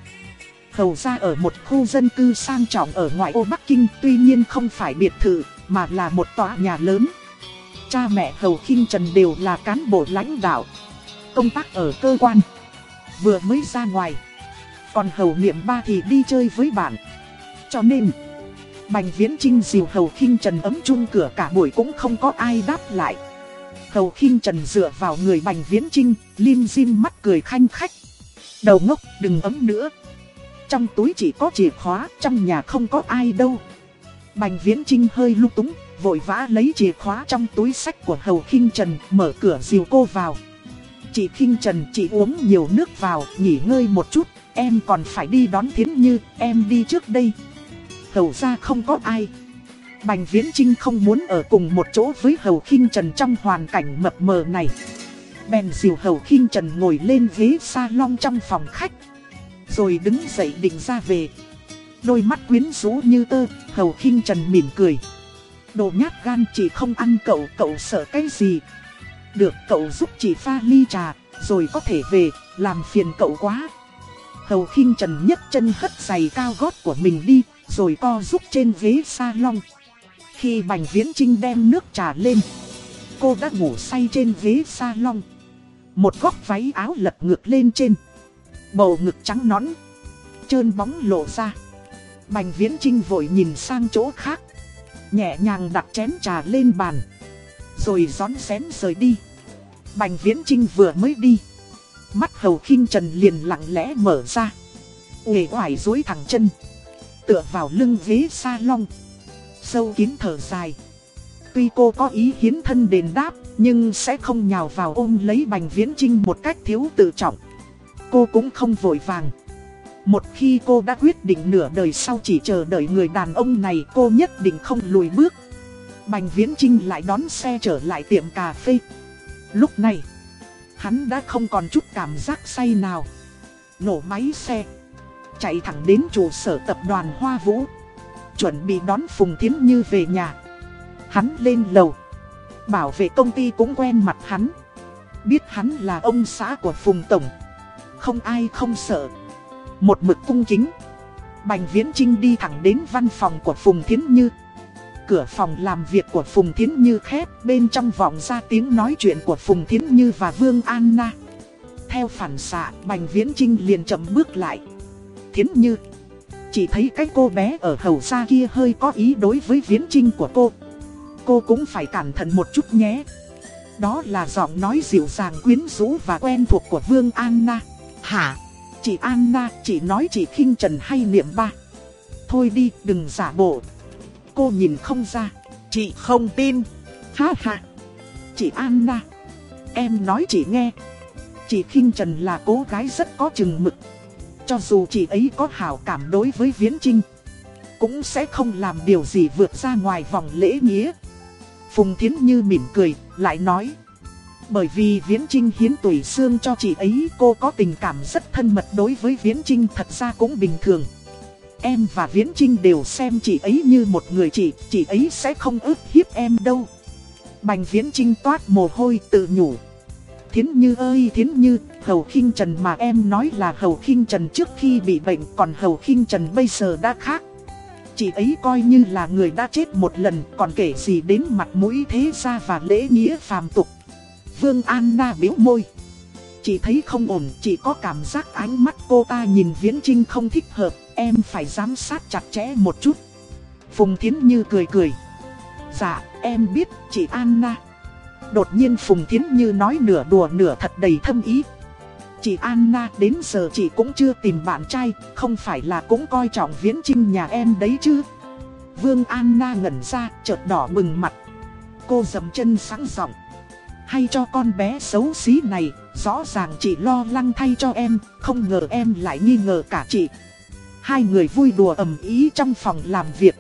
Hầu ra ở một khu dân cư sang trọng ở ngoại ô Bắc Kinh tuy nhiên không phải biệt thự mà là một tòa nhà lớn. Cha mẹ Hầu khinh Trần đều là cán bộ lãnh đạo, công tác ở cơ quan. Vừa mới ra ngoài, còn Hầu niệm ba thì đi chơi với bạn. Cho nên, Bành Viễn Trinh dìu Hầu khinh Trần ấm chung cửa cả buổi cũng không có ai đáp lại. Hầu khinh Trần dựa vào người Bành Viễn Trinh, lim dim mắt cười khanh khách. Đầu ngốc đừng ấm nữa. Trong túi chỉ có chìa khóa, trong nhà không có ai đâu. Bành Viễn Trinh hơi lúc túng, vội vã lấy chìa khóa trong túi sách của Hầu khinh Trần, mở cửa dìu cô vào. Chị khinh Trần, chị uống nhiều nước vào, nghỉ ngơi một chút, em còn phải đi đón Thiến Như, em đi trước đây. Hầu ra không có ai. Bành Viễn Trinh không muốn ở cùng một chỗ với Hầu khinh Trần trong hoàn cảnh mập mờ này. Bèn dìu Hầu khinh Trần ngồi lên ghế salon trong phòng khách. Rồi đứng dậy định ra về. Đôi mắt quyến rũ như tơ, Hầu khinh Trần mỉm cười. Đồ nhát gan chỉ không ăn cậu, cậu sợ cái gì. Được cậu giúp chị pha ly trà, rồi có thể về, làm phiền cậu quá. Hầu khinh Trần nhấc chân hất giày cao gót của mình đi, rồi co rúc trên ghế salon. Khi Bành Viễn Trinh đem nước trà lên, cô đã ngủ say trên ghế salon. Một góc váy áo lật ngược lên trên. Bầu ngực trắng nõn, trơn bóng lộ ra. Bành Viễn Trinh vội nhìn sang chỗ khác. Nhẹ nhàng đặt chén trà lên bàn. Rồi gión xén rời đi. Bành Viễn Trinh vừa mới đi. Mắt hầu khinh trần liền lặng lẽ mở ra. nghề hoài dối thẳng chân. Tựa vào lưng ghế salon. Sâu kín thở dài. Tuy cô có ý hiến thân đền đáp, nhưng sẽ không nhào vào ôm lấy Bành Viễn Trinh một cách thiếu tự trọng. Cô cũng không vội vàng. Một khi cô đã quyết định nửa đời sau chỉ chờ đợi người đàn ông này cô nhất định không lùi bước. Bành Viễn Trinh lại đón xe trở lại tiệm cà phê. Lúc này, hắn đã không còn chút cảm giác say nào. Nổ máy xe, chạy thẳng đến trụ sở tập đoàn Hoa Vũ. Chuẩn bị đón Phùng Thiến Như về nhà. Hắn lên lầu. Bảo vệ công ty cũng quen mặt hắn. Biết hắn là ông xã của Phùng Tổng. Không ai không sợ. Một mực cung kính. Bành Viễn Trinh đi thẳng đến văn phòng của Phùng Thiến Như. Cửa phòng làm việc của Phùng Thiến Như khép, bên trong vọng ra tiếng nói chuyện của Phùng Thiến Như và Vương Anna. Theo phản xạ, Bành Viễn Trinh liền chậm bước lại. Thiến Như Chỉ thấy cái cô bé ở hầu ra kia hơi có ý đối với Viễn Trinh của cô. Cô cũng phải cẩn thận một chút nhé. Đó là giọng nói dịu dàng quyến rũ và quen thuộc của Vương Anna. Hả? Chị Anna, chị nói chị khinh trần hay niệm ba. Thôi đi, đừng giả bộ. Cô nhìn không ra. Chị không tin. Ha ha. Chị Anna. Em nói chị nghe. Chị khinh trần là cô gái rất có chừng mực. Cho dù chị ấy có hảo cảm đối với Viễn Trinh. Cũng sẽ không làm điều gì vượt ra ngoài vòng lễ nghĩa. Phùng Thiến Như mỉm cười, lại nói. Bởi vì Viễn Trinh hiến tuổi xương cho chị ấy cô có tình cảm rất thân mật đối với Viễn Trinh thật ra cũng bình thường. Em và Viễn Trinh đều xem chị ấy như một người chị, chị ấy sẽ không ức hiếp em đâu. Bành Viễn Trinh toát mồ hôi tự nhủ. Thiến Như ơi Thiến Như, Hầu khinh Trần mà em nói là Hầu khinh Trần trước khi bị bệnh còn Hầu khinh Trần bây giờ đã khác. Chị ấy coi như là người đã chết một lần còn kể gì đến mặt mũi thế gia và lễ nghĩa phàm tục. Vương Anna biếu môi. Chị thấy không ổn, chị có cảm giác ánh mắt cô ta nhìn Viễn Trinh không thích hợp, em phải giám sát chặt chẽ một chút. Phùng Thiến Như cười cười. Dạ, em biết, chị Anna. Đột nhiên Phùng Thiến Như nói nửa đùa nửa thật đầy thâm ý. Chị Anna đến giờ chị cũng chưa tìm bạn trai, không phải là cũng coi trọng Viễn Trinh nhà em đấy chứ. Vương Anna ngẩn ra, chợt đỏ bừng mặt. Cô dầm chân sáng giọng hay cho con bé xấu xí này, rõ ràng chị lo lắng thay cho em, không ngờ em lại nghi ngờ cả chị. Hai người vui đùa ầm ý trong phòng làm việc.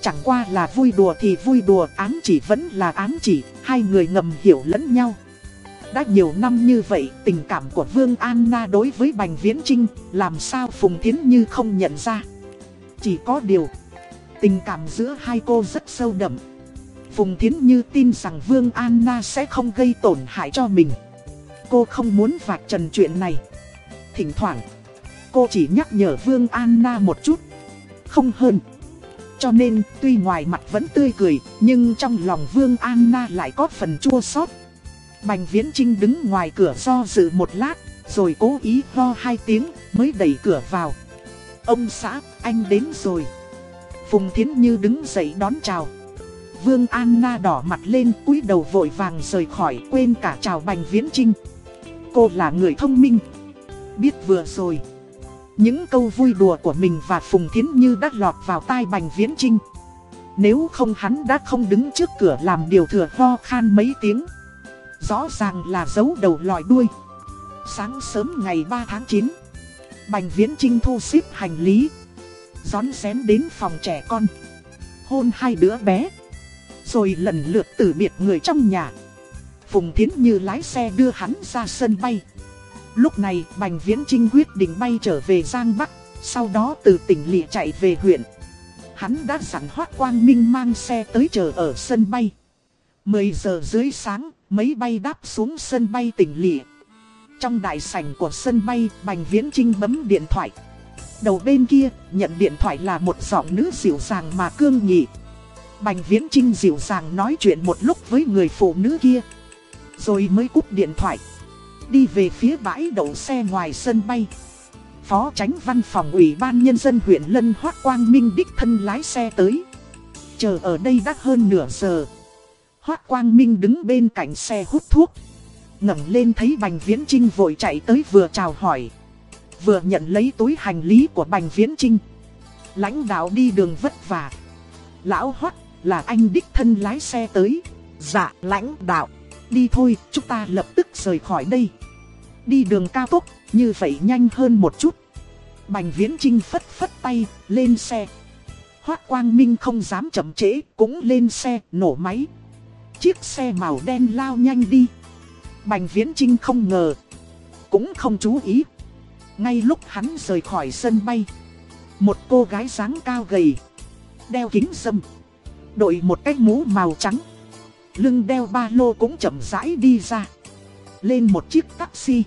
Chẳng qua là vui đùa thì vui đùa, ám chỉ vẫn là ám chỉ, hai người ngầm hiểu lẫn nhau. Đã nhiều năm như vậy, tình cảm của Vương Anna đối với Bành Viễn Trinh, làm sao Phùng Thiến Như không nhận ra. Chỉ có điều, tình cảm giữa hai cô rất sâu đậm. Phùng Thiến Như tin rằng Vương Anna sẽ không gây tổn hại cho mình. Cô không muốn vạch trần chuyện này. Thỉnh thoảng, cô chỉ nhắc nhở Vương Anna một chút. Không hơn. Cho nên, tuy ngoài mặt vẫn tươi cười, nhưng trong lòng Vương Anna lại có phần chua xót. Bành Viễn Trinh đứng ngoài cửa do dự một lát, rồi cố ý ho hai tiếng, mới đẩy cửa vào. Ông xã, anh đến rồi. Phùng Thiến Như đứng dậy đón chào. Vương Anna đỏ mặt lên cúi đầu vội vàng rời khỏi quên cả chào Bành Viễn Trinh. Cô là người thông minh. Biết vừa rồi. Những câu vui đùa của mình và Phùng Thiến Như đã lọt vào tai Bành Viễn Trinh. Nếu không hắn đã không đứng trước cửa làm điều thừa ho khan mấy tiếng. Rõ ràng là dấu đầu lòi đuôi. Sáng sớm ngày 3 tháng 9, Bành Viễn Trinh thu xếp hành lý. Gión xén đến phòng trẻ con. Hôn hai đứa bé. Rồi lần lượt từ biệt người trong nhà. Phùng Thiến Như lái xe đưa hắn ra sân bay. Lúc này Bành Viễn Trinh quyết định bay trở về Giang Bắc, sau đó từ tỉnh lịa chạy về huyện. Hắn đã sẵn Hoác Quang Minh mang xe tới chờ ở sân bay. 10 giờ dưới sáng, mấy bay đáp xuống sân bay tỉnh lịa. Trong đại sảnh của sân bay, Bành Viễn Trinh bấm điện thoại. Đầu bên kia, nhận điện thoại là một giọng nữ dịu dàng mà cương nghị. Bành Viễn Trinh dịu dàng nói chuyện một lúc với người phụ nữ kia. Rồi mới cúp điện thoại. Đi về phía bãi đậu xe ngoài sân bay. Phó tránh văn phòng ủy ban nhân dân huyện Lân Hoác Quang Minh đích thân lái xe tới. Chờ ở đây đã hơn nửa giờ. Hoác Quang Minh đứng bên cạnh xe hút thuốc. ngẩng lên thấy Bành Viễn Trinh vội chạy tới vừa chào hỏi. Vừa nhận lấy túi hành lý của Bành Viễn Trinh. Lãnh đạo đi đường vất vả. Lão Hoác là anh đích thân lái xe tới. Dạ lãnh đạo. Đi thôi, chúng ta lập tức rời khỏi đây. Đi đường cao tốc, như vậy nhanh hơn một chút. Bành Viễn Trinh phất phất tay, lên xe. Hoác Quang Minh không dám chậm trễ, cũng lên xe, nổ máy. Chiếc xe màu đen lao nhanh đi. Bành Viễn Trinh không ngờ, cũng không chú ý. Ngay lúc hắn rời khỏi sân bay, một cô gái dáng cao gầy, đeo kính dâm, đội một cái mũ màu trắng lưng đeo ba lô cũng chậm rãi đi ra. Lên một chiếc taxi.